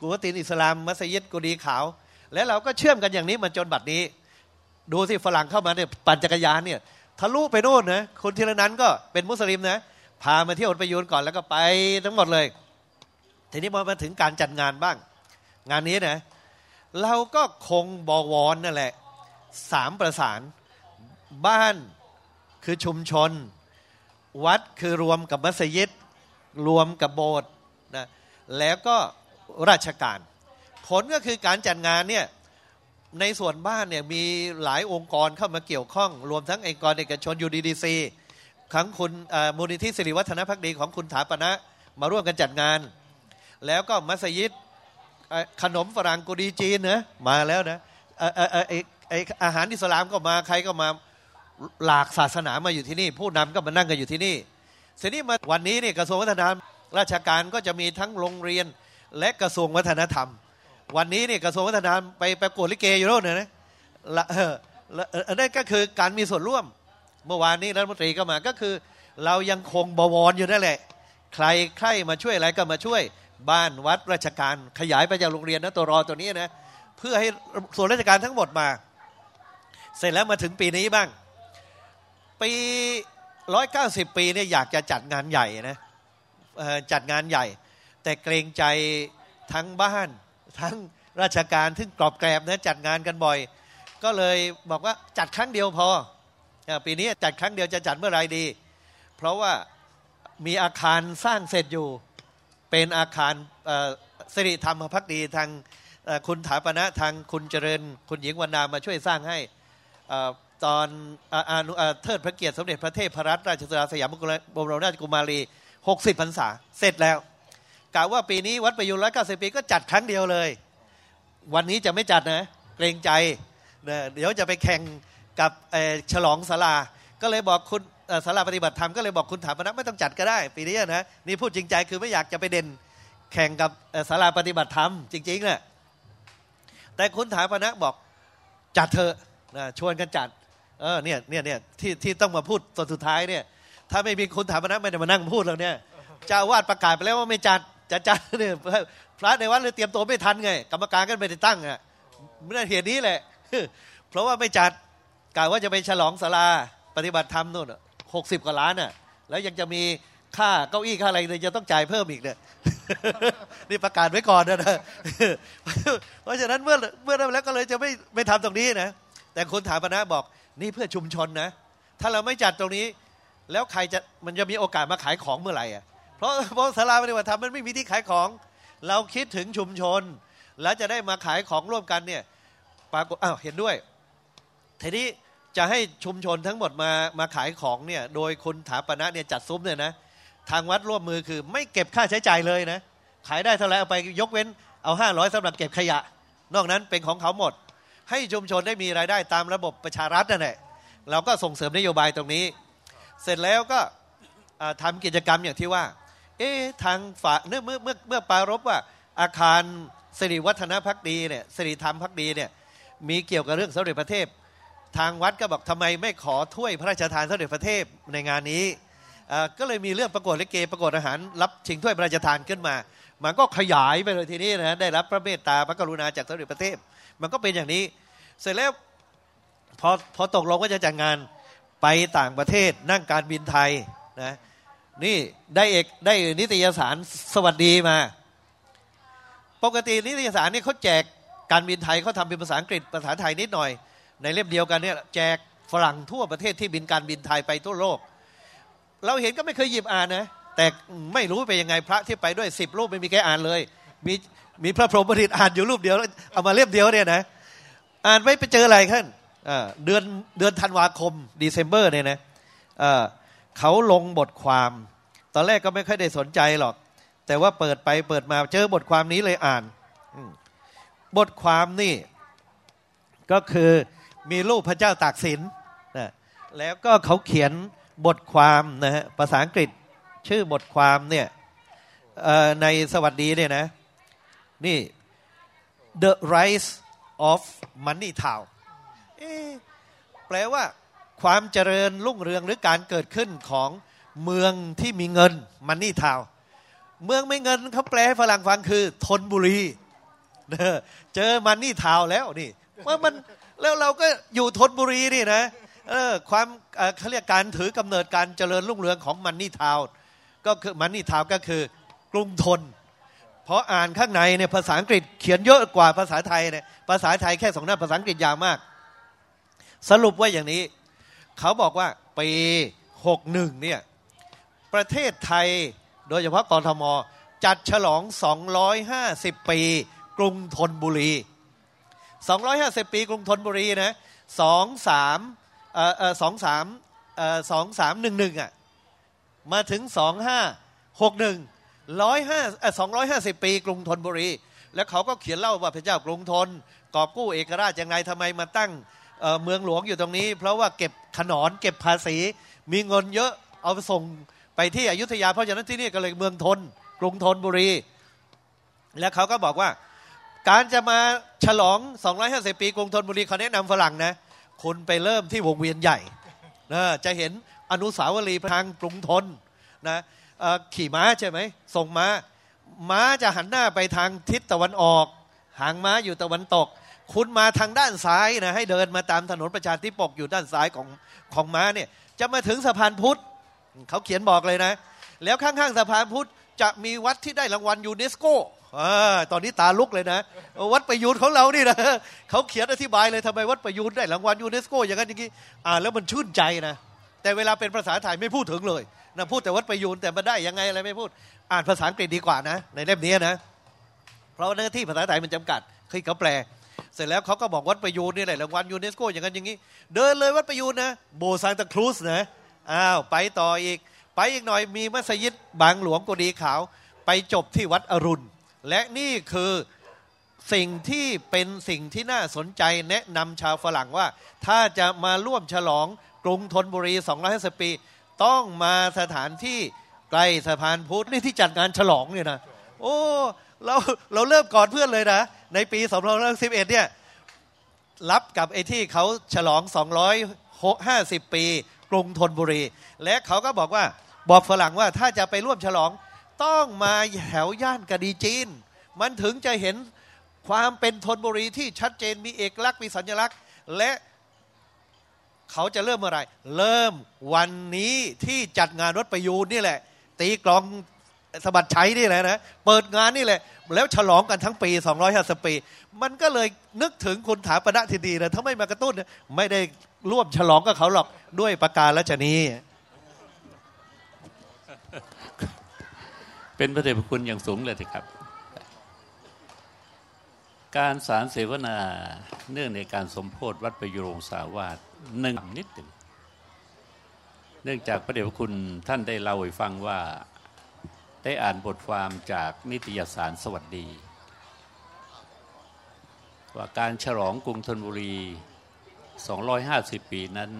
กุวติลอิสลาม มัสยิดกุฎีขาว และเราก็เชื่อมกันอย่างนี้มาจนบัดนี้ ดูสิฝรั่งเข้ามาเนี่ยปั่นจักรยานเนี่ยทะลุไปโน่นนะคนทีละนั้นก็เป็นมุสลิมนะพามาเที่ยววัดประยูรก่อนแล้วก็ไปทั้งหมดเลย ทีนี้พอมาถึงการจัดงานบ้าง งานนี้นะเราก็คงบวรนั่นแหละสามประสานบ้านคือชุมชน วัดคือรวมกับมัสยิด รวมกับโบสถ์นะแล้วก็ราชการ ผลก็คือการจัดงานเนี่ยในส่วนบ้านเนี่ยมีหลายองค์กรเข้ามาเกี่ยวข้อง รวมทั้งองค์กรเอกชนยูดีดีซีของคุณมูลนิธิสิริวัฒนพักดีของคุณถาปณะมาร่วมกันจัดงาน แล้วก็มัสยิด ขนมฝรั่งกุดีจีนนะมาแล้วนะอาหารอิสลามก็มาใครก็มาหลากศาสนามาอยู่ที่นี่ ผู้นำก็มานั่งกันอยู่ที่นี่ทีนี้มาวันนี้เนี่ยกระทรวงวัฒนธรรม ราชการก็จะมีทั้งโรงเรียนและกระทรวงวัฒนธรรม วันนี้เนี่ยกระทรวงวัฒนธรรมไปไประกวดลิเกอยู่โน่นนะละเออละเอออันนั้นก็คือการมีส่วนร่วม เมื่อวานนี้รัฐมนตรีก็มาก็คือ เรายังคงบวรอยู่นั่นแหละ ใครใครมาช่วยอะไรก็มาช่วย บ้านวัดราชการขยายไปจากโรงเรียนนะตัวรอตัวนี้นะเพื่อให้ส่วนราชการทั้งหมดมา เสร็จแล้วมาถึงปีนี้บ้าง ปีร้อยเก้าสิบปีเนี่ยอยากจะจัดงานใหญ่นะจัดงานใหญ่ แต่เกรงใจทั้งบ้านทั้งราชการทึ่งกรอบแกรบนะจัดงานกันบ่อย ก็เลยบอกว่าจัดครั้งเดียวพอปีนี้จัดครั้งเดียวจะจัดเมื่อไรดี เพราะว่ามีอาคารสร้างเสร็จอยู่ เป็นอาคารสิริธรรมพักดีทางคุณถาปณะทางคุณเจริญ คุณหญิงวรรณามาช่วยสร้างให้อตอนอนุเทิดพระเกียรติสมเด็จพระเทพรัตนราชสุดาสยามบรมราชกุมารี 60พรรษา เสร็จแล้วกล่าวว่าปีนี้วัดประยุรร้อยเก้าสิบปีก็จัดครั้งเดียวเลย วันนี้จะไม่จัดนะ เกรงใจ เดี๋ยวจะไปแข่งกับฉลองศาลา ก็เลยบอกคุณ เอ่อศาลาปฏิบัติธรรมก็เลยบอกคุณถาปนะไม่ต้องจัดก็ได้ ปีนี้นะนี่พูดจริงใจคือไม่อยากจะไปเด่นแข่งกับเอ่อศาลาปฏิบัติธรรมจริงๆนะแต่คุณถาปนะบอกจัดเถอะนะชวนกันจัดเออเนี่ยเนี่ยเนี่ยที่ที่ต้องมาพูดตอนสุดท้ายเนี่ย ถ้าไม่มีคุณถาปนะไม่ได้มานั่งพูดแล้วเนี่ยเจ้าอาวาดประกาศไปแล้วว่าไม่จัดจะจัดเนี่ยพระในวัดเลยเตรียมตัวไม่ทันไง กรรมการก็ไม่ได้ตั้งอะไม่ได้เหตุนี้แหละ เพราะว่าไม่จัดกล่าวว่าจะไปฉลองศาลาปฏิบัติธรรมนู่น หกสิบกว่าล้านน่ะแล้วยังจะมีค่าเก้าอี้ค่าอะไรเลยจะต้องจ่ายเพิ่มอีกเนี่ยนี่ประกาศไว้ก่อนนะ เพราะฉะนั้นเมื่อเมื่อนั้นแล้วก็เลยจะไม่ไม่ทำตรงนี้นะ แต่คนถามปนะบอกนี่เพื่อชุมชนนะ ถ้าเราไม่จัดตรงนี้ แล้วใครจะมันจะมีโอกาสมาขายของเมื่อไหร่อะเพราะเพราะศาลาปฏิบัติธรรมมันไม่มีที่ขายของ เราคิดถึงชุมชน แล้วจะได้มาขายของร่วมกันเนี่ยปรากฏอ้าวเห็นด้วยทีนี้ จะให้ชุมชนทั้งหมดมามาขายของเนี่ยโดยคุณถาปนะเนี่ยจัดซุ้มเนี่ยนะทางวัดร่วมมือคือไม่เก็บค่าใช้จ่ายเลยนะขายได้เท่าไหร่เอาไปยกเว้นเอาห้าร้อยสำหรับเก็บขยะ นอกนั้นเป็นของเขาหมด ให้ชุมชนได้มีรายได้ตามระบบประชารัฐนั่นแหละเราก็ส่งเสริมนโยบายตรงนี้ เสร็จแล้วก็ทำากิจกรรมอย่างที่ว่า เอ๊ทางฝ่าเนื่อเมื่อเมื่อเมื่อปารบว่าอาคารสิริวัฒนพักดีเนี่ยสิริธรรมพักดีเนี่ยมีเกี่ยวกับเรื่องสมเด็จพระเทพ ทางวัดก็บอกทำไมไม่ขอถ้วยพระราชทานสมเด็จพระเทพในงานนี้ก็เลยมีเรื่องประกวดลิเกประกวดอาหาร รับชิงถ้วยพระราชทานขึ้นมา มันก็ขยายไปเลยทีนี้นะได้รับพระเมตตาพระกรุณาจากสมเด็จพระเทพ มันก็เป็นอย่างนี้ เสร็จแล้วพอพอตกลงว่าจะจัดงานไปต่างประเทศนั่งการบินไทยนะนี่ได้เอกได้นิตยสารสวัสดีมา ปกตินิตยสารนี่เขาแจกการบินไทยเขาทำเป็นภาษาอังกฤษภาษาไทยนิดหน่อย ในเล่มเดียวกันเนี่ยแจกฝรั่งทั่วประเทศที่บินการบินไทยไปทั่วโลก เราเห็นก็ไม่เคยหยิบอ่านนะ แต่ไม่รู้ไปยังไงพระที่ไปด้วยสิบรูปไม่มีใครอ่านเลย มีมีพระพรหมดิตอ่านอยู่รูปเดียวแล้วเอามาเล่มเดียวเนี่ยนะอ่านไม่ไปเจออะไรขั้นเดือนเดือนธันวาคมเดซ ember เนี่ยนะเขาลงบทความ ตอนแรกก็ไม่ค่อยได้สนใจหรอก แต่ว่าเปิดไปเปิดมาเจอบทความนี้เลยอ่าน บทความนี่ก็คือ มีรูปพระเจ้าตากสินนะแล้วก็เขาเขียนบทความนะฮะภาษาอังกฤษชื่อบทความเนี่ยในสวัสดีเนี่ยนะนี่ the rise of money town แปลว่าความเจริญรุ่งเรืองหรือการเกิดขึ้นของเมืองที่มีเงิน money town เมืองไม่เงินเขาแปลให้ฝรั่งฟังคือ ทนบุรีเออเจอมันนี่ทาวแล้วนี่ว่ามัน แล้วเราก็อยู่ทนบุรีนี่นะเออความเเขาเรียกการถือกำเนิดการเจริญรุ่งเรืองของมันนี่ทาวก็คือมันนี่ทาวก็คือกรุงทน เพราะอ่านข้างในเนี่ยภาษาอังกฤษเขียนเยอะกว่าภาษาไทยเนี่ยภาษาไทยแค่สองหน้าภาษาอังกฤษยาวมาก สรุปว่าอย่างนี้ เขาบอกว่าปี61เนี่ยประเทศไทยโดยเฉพาะกรทมจัดฉลอง 250 ปี กรุงธนบุรี 250 ปีกรุงธนบุรีนะสองสามเอ่อเอ่อสองสามเอ่อสองสามหนึ่งหนึ่งอะมาถึงสองห้าหกหนึ่งร้อยห้าสองร้อยห้าสิบปีกรุงธนบุรี แล้วเขาก็เขียนเล่าว่าพระเจ้ากรุงธนกอบกู้เอกราชยังไงทำไมมาตั้งเเมืองหลวงอยู่ตรงนี้ เพราะว่าเก็บขนอนเก็บภาษี มีเงินเยอะเอาไปส่งไปที่อยุธยาเพราะฉะนั้นที่นี่ก็เลยเมืองทนกรุงธนบุรี แล้วเขาก็บอกว่า การจะมาฉลอง 250 ปีกรุงธนบุรีเขาแนะนำฝรั่งนะคุณไปเริ่มที่วงเวียนใหญ่นะจะเห็นอนุสาวรีย์ทางกรุงธนนะขี่ม้าใช่ไหมส่งม้า ม้าจะหันหน้าไปทางทิศตะวันออก หางม้าอยู่ตะวันตก คุณมาทางด้านซ้ายนะให้เดินมาตามถนนประชาธิปกอยู่ด้านซ้ายของของม้าเนี่ยจะมาถึงสะพานพุทธเขาเขียนบอกเลยนะ แล้วข้างๆสะพานพุทธจะมีวัดที่ได้รางวัลยูเนสโก ตอนนี้ตาลุกเลยนะ วัดประยูรของเรานี่นะเขาเขียนอธิบายเลยทำไมวัดประยูรได้รางวัลยูเนสโกอย่างนั้นอย่างนี้อ่านแล้วมันชื่นใจนะ แต่เวลาเป็นภาษาไทยไม่พูดถึงเลยนะพูดแต่วัดประยูรแต่มันได้ยังไงอะไรไม่พูด อ่านภาษาอังกฤษดีกว่านะ ในเล่มนี้นะ เพราะว่าเนื้อที่ภาษาไทยมันจำกัดคือเขาแปล เสร็จแล้วเขาก็บอกวัดประยูนนี่แหละรางวัลยูเนสโกอย่างนั้นอย่างนี้ เดินเลยวัดประยูนนะโบซานตาครูสนะอ้าวไปต่ออีก ไปอีกหน่อยมีมัสยิดบางหลวงกุดีขาว ไปจบที่วัดอรุณ และนี่คือสิ่งที่เป็นสิ่งที่น่าสนใจแนะนำชาวฝรั่งว่า ถ้าจะมาร่วมฉลองกรุงธนบุรี 250 ปี ต้องมาสถานที่ใกล้สะพานพุทธนี่ที่จัดงานฉลองเนี่ยนะโอ้เราเราเริ่มก่อนเพื่อนเลยนะ ในปี2511 เนี่ย รับกับไอ้ที่เขาฉลอง 250 ปี กรุงธนบุรี และเขาก็บอกว่าบอกฝรั่งว่าถ้าจะไปร่วมฉลอง ต้องมาแถวย่านกะดีจีน มันถึงจะเห็นความเป็นธนบุรีที่ชัดเจนมีเอกลักษณ์มีสัญลักษณ์ และเขาจะเริ่มเมื่อไรเริ่มวันนี้ที่จัดงานรถประยูนนี่แหละ ตีกลองสะบัดชัยนี่แหละนะ เปิดงานนี่แหละ แล้วฉลองกันทั้งปี 250 ปี มันก็เลยนึกถึงคุณถาปณะทีดีนะถ้าไม่มากระตุ้นนะไม่ได้ร่วมฉลองกับเขาหรอกด้วยประการละชนี เป็นพระเดชพระคุณอย่างสูงเลยทีครับ การสารเสวนาเนื่องในการสมโพธิวัดประยุรงสาวาสหนึ่งนิดหนึ่งเนื่องจากพระเดชพระคุณท่านได้เล่าให้ฟังว่าได้อ่านบทความจากนิตยสารสวัสดี ว่าการฉลองกรุงธนบุรี 250 ปีนั้น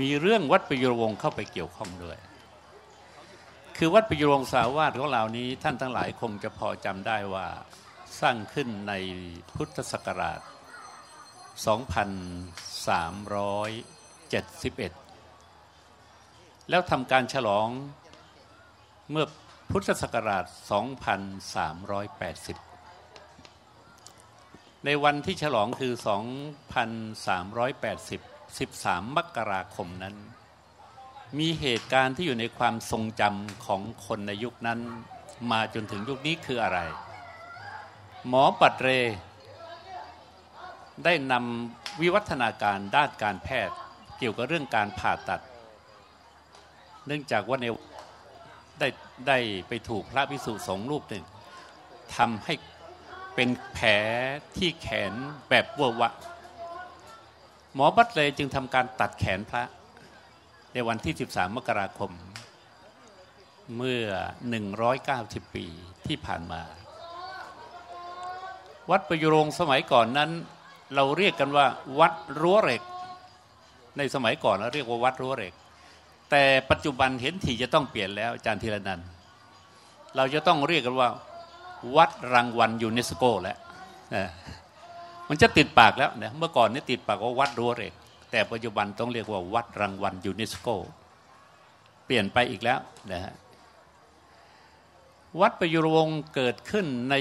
มีเรื่องวัดประยุรวงเข้าไปเกี่ยวข้องด้วย คือวัดประยุรงสาวาสของเรานี้ท่านทั้งหลายคงจะพอจำได้ว่าสร้างขึ้นในพุทธศักราช 2371 แล้วทำการฉลองเมื่อพุทธศักราช 2380 ในวันที่ฉลองคือ 2380 13 มกราคมนั้น มีเหตุการณ์ที่อยู่ในความทรงจำของคนในยุคนั้น มาจนถึงยุคนี้คืออะไร หมอปัดเร ได้นำวิวัฒนาการด้านการแพทย์เกี่ยวกับเรื่องการผ่าตัด เนื่องจากว่าในได้ได้ไปถูกพระพิสุสงฆ์รูปหนึ่งทำให้เป็นแผลที่แขนแบบวอะวะ หมอบัตเลยจึงทำการตัดแขนพระ ในวันที่ 13 มกราคม เมื่อ 190 ปีที่ผ่านมา วัดประยุรงสมัยก่อนนั้น เราเรียกกันว่า วัดรั้วเหล็ก ในสมัยก่อนเราเรียกว่าวัดรั้วเหล็ก แต่ปัจจุบันเห็นทีจะต้องเปลี่ยนแล้วอาจารย์ธีรนันท์เราจะต้องเรียกกันว่า วัดรางวัลยูเนสโกแล้วมันจะติดปากแล้วนะเมื่อก่อนนี่ติดปากว่าวัดรั้วเหล็ก แต่ปัจจุบันต้องเรียกว่าวัดรางวัลยูเนสโก เปลี่ยนไปอีกแล้วนะฮะวัดประยุรวงศ์เกิดขึ้นใน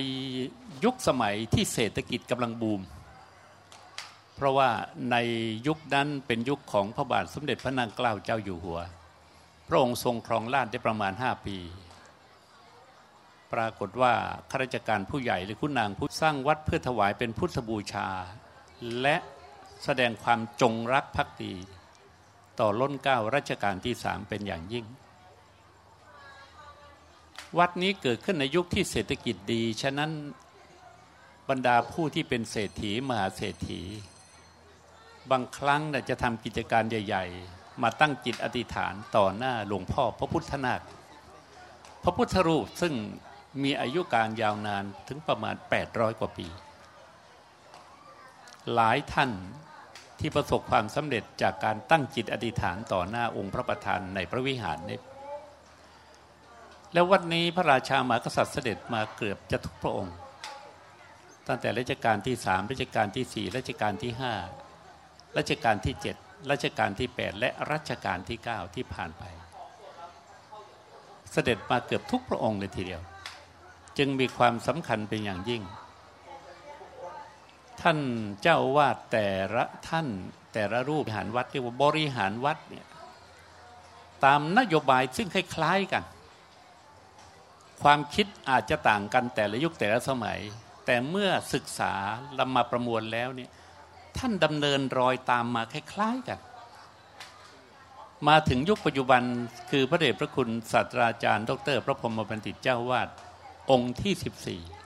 ยุคสมัยที่เศรษฐกิจกำลังบูม เพราะว่าในยุคนั้นเป็นยุคของพระบาทสมเด็จพระนางเกล้าเจ้าอยู่หัว พระองค์ทรงครองราชได้ประมาณ 5 ปี ปรากฏว่าข้าราชการผู้ใหญ่หรือคุณนางผู้สร้างวัดเพื่อถวายเป็นพุทธบูชา และ แสดงความจงรักภักดี ต่อล้นเก้ารัชกาลที่สามเป็นอย่างยิ่ง วัดนี้เกิดขึ้นในยุคที่เศรษฐกิจดี ฉะนั้นบรรดาผู้ที่เป็นเศรษฐีมหาเศรษฐี บางครั้งจะทำกิจการใหญ่ ๆ มาตั้งจิตอธิษฐานต่อหน้าหลวงพ่อพระพุทธนาค พระพุทธรูปซึ่งมีอายุการยาวนานถึงประมาณ 800 กว่าปี หลายท่าน ที่ประสบความสำเร็จจากการตั้งจิตอธิษฐานต่อหน้าองค์พระประธานในพระวิหารนี้แล้ววันนี้พระราชามหากษัตริย์เสด็จมาเกือบจะทุกพระองค์ ตั้งแต่รัชกาลที่สามรัชกาลที่สี่รัชกาลที่ห้ารัชกาลที่เจ็ดรัชกาลที่แปดและรัชกาลที่เก้าที่ผ่านไป เสด็จมาเกือบทุกพระองค์เลยทีเดียว จึงมีความสำคัญเป็นอย่างยิ่ง ท่านเจ้าวาดแต่ละท่านแต่ละรูปบริหารวัดเรียกว่าบริหารวัดเนี่ยตามนโยบายซึ่งคล้ายๆกัน ความคิดอาจจะต่างกันแต่ละยุคแต่ละสมัย แต่เมื่อศึกษาลำมาประมวลแล้วเนี่ยท่านดำเนินรอยตามมาคล้ายๆกัน มาถึงยุคปัจจุบันคือพระเดชพระคุณศาสตราจารย์ ดร พระพรหมบัณฑิตเจ้าวาดองค์ที่ 14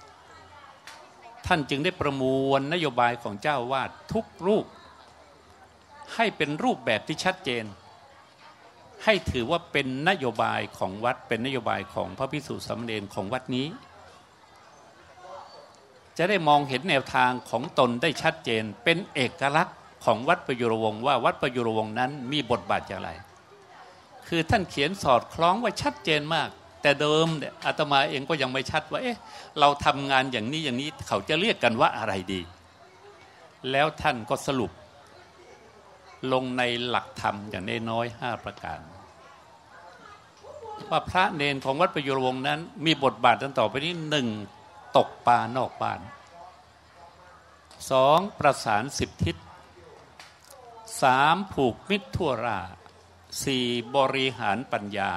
ท่านจึงได้ประมวลนโยบายของเจ้าวาดทุกรูป ให้เป็นรูปแบบที่ชัดเจน ให้ถือว่าเป็นนโยบายของวัดเป็นนโยบายของพระพิสุสามเณรของวัดนี้ จะได้มองเห็นแนวทางของตนได้ชัดเจน เป็นเอกลักษณ์ของวัดประยุรวงว่าวัดประยุรวงนั้นมีบทบาทอย่างไร คือท่านเขียนสอดคล้องไว้ชัดเจนมาก แต่เดิมเนี่ยอาตมาเองก็ยังไม่ชัดว่าเอ๊ะเราทำงานอย่างนี้อย่างนี้เขาจะเรียกกันว่าอะไรดี แล้วท่านก็สรุป ลงในหลักธรรมอย่างน้อยห้าประการ ว่าพระเนนของวัดประยุรวงนั้น มีบทบาทดังต่อไปนี้หนึ่งตกปลานอกบ้านสองประสานสิบทิศสามผูกมิตรทั่วราสี่บริหารปัญญา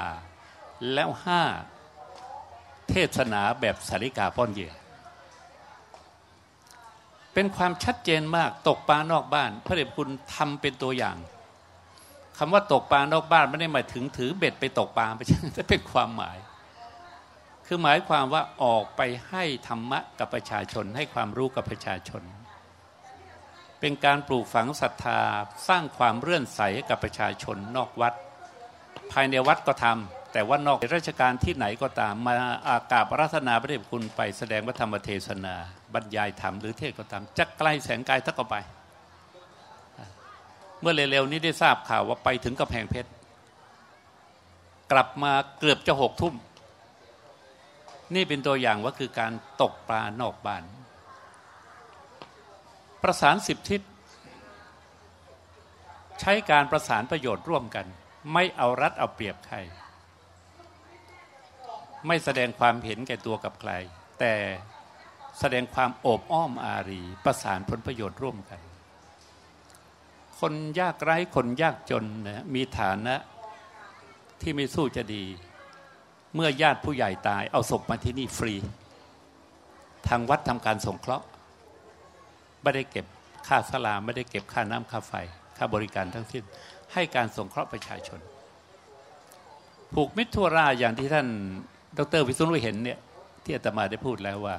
แล้วห้าเทศนาแบบสาริกาป้อนเหยื่อเป็นความชัดเจนมากตกปลานอกบ้าน พระเดชคุณทำเป็นตัวอย่างคำว่าตกปลานอกบ้านไม่ได้หมายถึงถือเบ็ดไปตกปลาไม่ใช่แต่เป็นความหมาย คือหมายความว่าออกไปให้ธรรมะกับประชาชนให้ความรู้กับประชาชน เป็นการปลูกฝังศรัทธาสร้างความเรื่อนใสกับประชาชนนอกวัด ภายในวัดก็ทำ แต่ว่านอกราชการที่ไหนก็ตามมาอากาศรัตนาพระเดชคุณไปแสดงวัธรรมเทศนา บรรยายธรรมหรือเทศก็ตามจะไกลแสงไกลทักก็ไป เมื่อเร็วๆนี้ได้ทราบข่าวว่าไปถึงกำแพงเพชรกลับมาเกือบจะหกทุ่ม นี่เป็นตัวอย่างว่าคือการตกปลานอกบ้าน ประสานสิบทิศ ใช้การประสานประโยชน์ร่วมกัน ไม่เอารัดเอาเปรียบใคร ไม่แสดงความเห็นแก่ตัวกับใคร แต่แสดงความโอบอ้อมอารีประสานผลประโยชน์ร่วมกัน คนยากไร้คนยากจนนะมีฐานะที่ไม่สู้จะดี เมื่อญาติผู้ใหญ่ตาย เอาศพมาที่นี่ฟรี ทางวัดทำการสงเคราะห์ไม่ได้เก็บค่าสลาไม่ได้เก็บค่าน้ำค่าไฟ ค่าบริการทั้งสิ้น ให้การสงเคราะห์ประชาชน ผูกมิตรทั่วราอย่างที่ท่าน ดรวิศนุเห็นเนี่ยที่อาตมาได้พูดแล้วว่า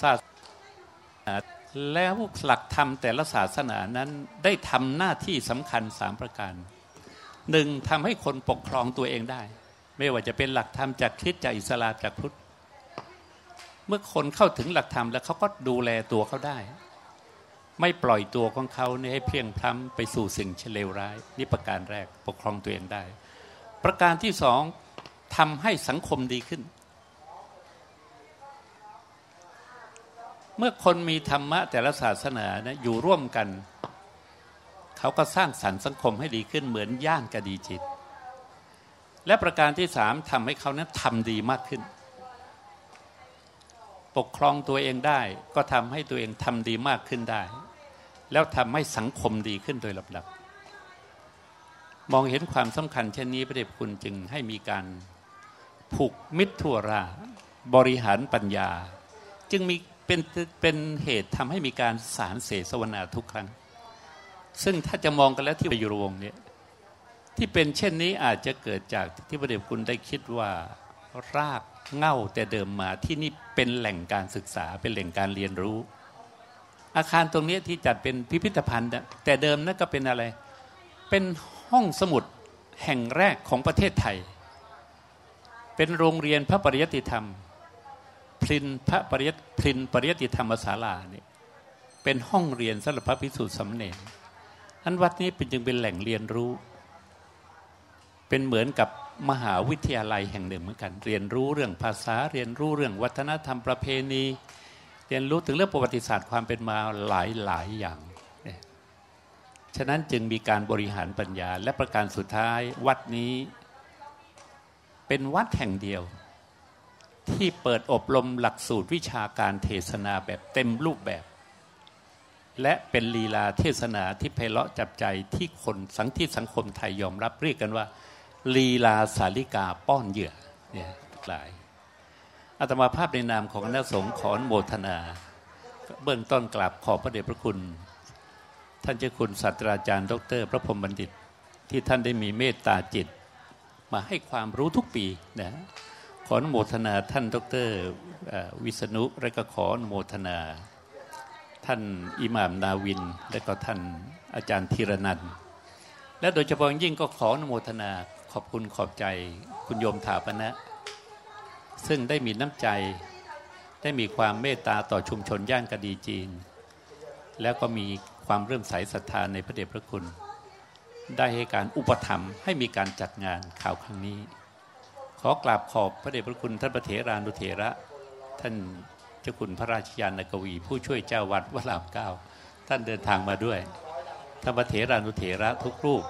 ศาสนาแล้วหลักธรรมแต่ละศาสนานั้นได้ทำหน้าที่สำคัญสามประการหนึ่งทำให้คนปกครองตัวเองได้ ไม่ว่าจะเป็นหลักธรรมจากคริสต์จากอิสลามจากพุทธเมื่อคนเข้าถึงหลักธรรมแล้วเขาก็ดูแลตัวเขาได้ ไม่ปล่อยตัวของเขาให้เพียงพล้ำไปสู่สิ่งเลวร้าย นี่ประการแรกปกครองตัวเองได้ ประการที่สอง ทำให้สังคมดีขึ้น เมื่อคนมีธรรมะแต่ละศาสนานะอยู่ร่วมกัน เขาก็สร้างสรรค์สังคมให้ดีขึ้นเหมือนย่านกระดีจิต และประการที่สามทำให้เขานั้นทำดีมากขึ้น ปกครองตัวเองได้ก็ทำให้ตัวเองทำดีมากขึ้นได้ แล้วทำให้สังคมดีขึ้นโดยลำดับมองเห็นความสำคัญเช่นนี้พระเดชคุณจึงให้มีการ ผูกมิตรทั่วรา บริหารปัญญา จึงมีเป็นเป็นเหตุทำให้มีการสารเสสวนาทุกครั้ง ซึ่งถ้าจะมองกันแล้วที่ประยุรวงเนี่ยที่เป็นเช่นนี้อาจจะเกิดจากที่พระเดชคุณได้คิดว่ารากเง่าแต่เดิมมาที่นี่เป็นแหล่งการศึกษาเป็นแหล่งการเรียนรู้ อาคารตรงนี้ที่จัดเป็นพิพิธภัณฑ์ แต่เดิมนั่นก็เป็นอะไร เป็นห้องสมุดแห่งแรกของประเทศไทย เป็นโรงเรียนพระปริยติธรรมพลินพระปริยพลินปริยติธรรมศาลาเนี่ยเป็นห้องเรียนสำหรับพระภิกษุสำเนอันวัดนี้เป็นจึงเป็นแหล่งเรียนรู้ เป็นเหมือนกับมหาวิทยาลัยแห่งหนึ่งเหมือนกัน เรียนรู้เรื่องภาษาเรียนรู้เรื่องวัฒนธรรมประเพณี เรียนรู้ถึงเรื่องประวัติศาสตร์ความเป็นมาหลายหลายอย่างฉะนั้นจึงมีการบริหารปัญญาและประการสุดท้ายวัดนี้ เป็นวัดแห่งเดียว ที่เปิดอบรมหลักสูตรวิชาการเทศนาแบบเต็มรูปแบบ และเป็นลีลาเทศนาที่ไพเราะจับใจที่คนสังที่สังคมไทยยอมรับเรียกกันว่า ลีลาสาลิกาป้อนเหยื่อเนี่ยหลายอาตมาภาพในนามของคณะสงฆ์ขอนโมทนา เบื้องต้นกราบขอบพระเดชพระคุณ ท่านเจ้าคุณศาสตราจารย์ ดร พระพรมบัณฑิต ที่ท่านได้มีเมตตาจิต มาให้ความรู้ทุกปีนะขอนโมทนาท่านดรวิษณุและก็ขอนโมทนา ท่านอิหม่ามนาวิน และก็ท่านอาจารย์ธีรนันและโดยเฉพาะยิ่งก็ขออนุโมทนาขอบคุณขอบใจคุณโยมถาปณะซึ่งได้มีน้ำใจได้มีความเมตตาต่อชุมชนย่านกระดีจีน แล้วก็มีความเริ่มใสศรัทธาในพระเดชพระคุณ ได้ให้การอุปถัมภ์ให้มีการจัดงานข่าวครั้งนี้ ขอกราบขอบพระเดชพระคุณท่านประเถรานุเถระ ท่านเจ้าคุณพระราชยานกวี ผู้ช่วยเจ้าวัดวรามเก้าท่านเดินทางมาด้วยธรรมเถรานุเถระทุกรูป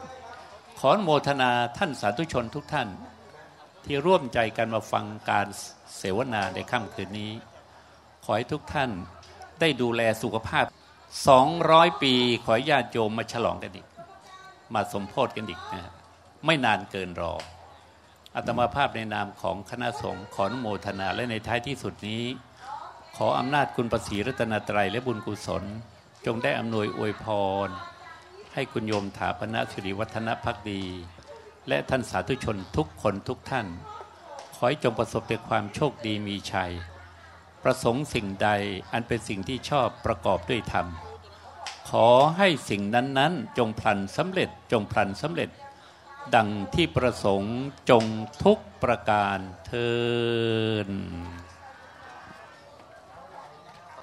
ขอโมทนาท่านสาธุชนทุกท่าน ที่ร่วมใจกันมาฟังการเสวนาในค่ำคืนนี้ ขอให้ทุกท่านได้ดูแลสุขภาพ 200 ปีขอญาติโยมมาฉลองกันอีก มาสมโพธิกันอีกนะไม่นานเกินรออาตมาภาพในนามของคณะสงฆ์ขอนโมทนาและในท้ายที่สุดนี้ ขออำนาจคุณประสีรัตนตรัยและบุญกุศล จงได้อำนวยอวยพร ให้คุณโยมถาปณะสิริวัฒนพักดี และท่านสาธุชนทุกคนทุกท่าน ขอให้จงประสบแต่ความโชคดีมีชัย ประสงค์สิ่งใดอันเป็นสิ่งที่ชอบประกอบด้วยธรรม อให้สิ่งนั้นๆ จงพลันสำเร็จจงพลันสำเร็จ ดังที่ประสงค์จงทุกประการเทิน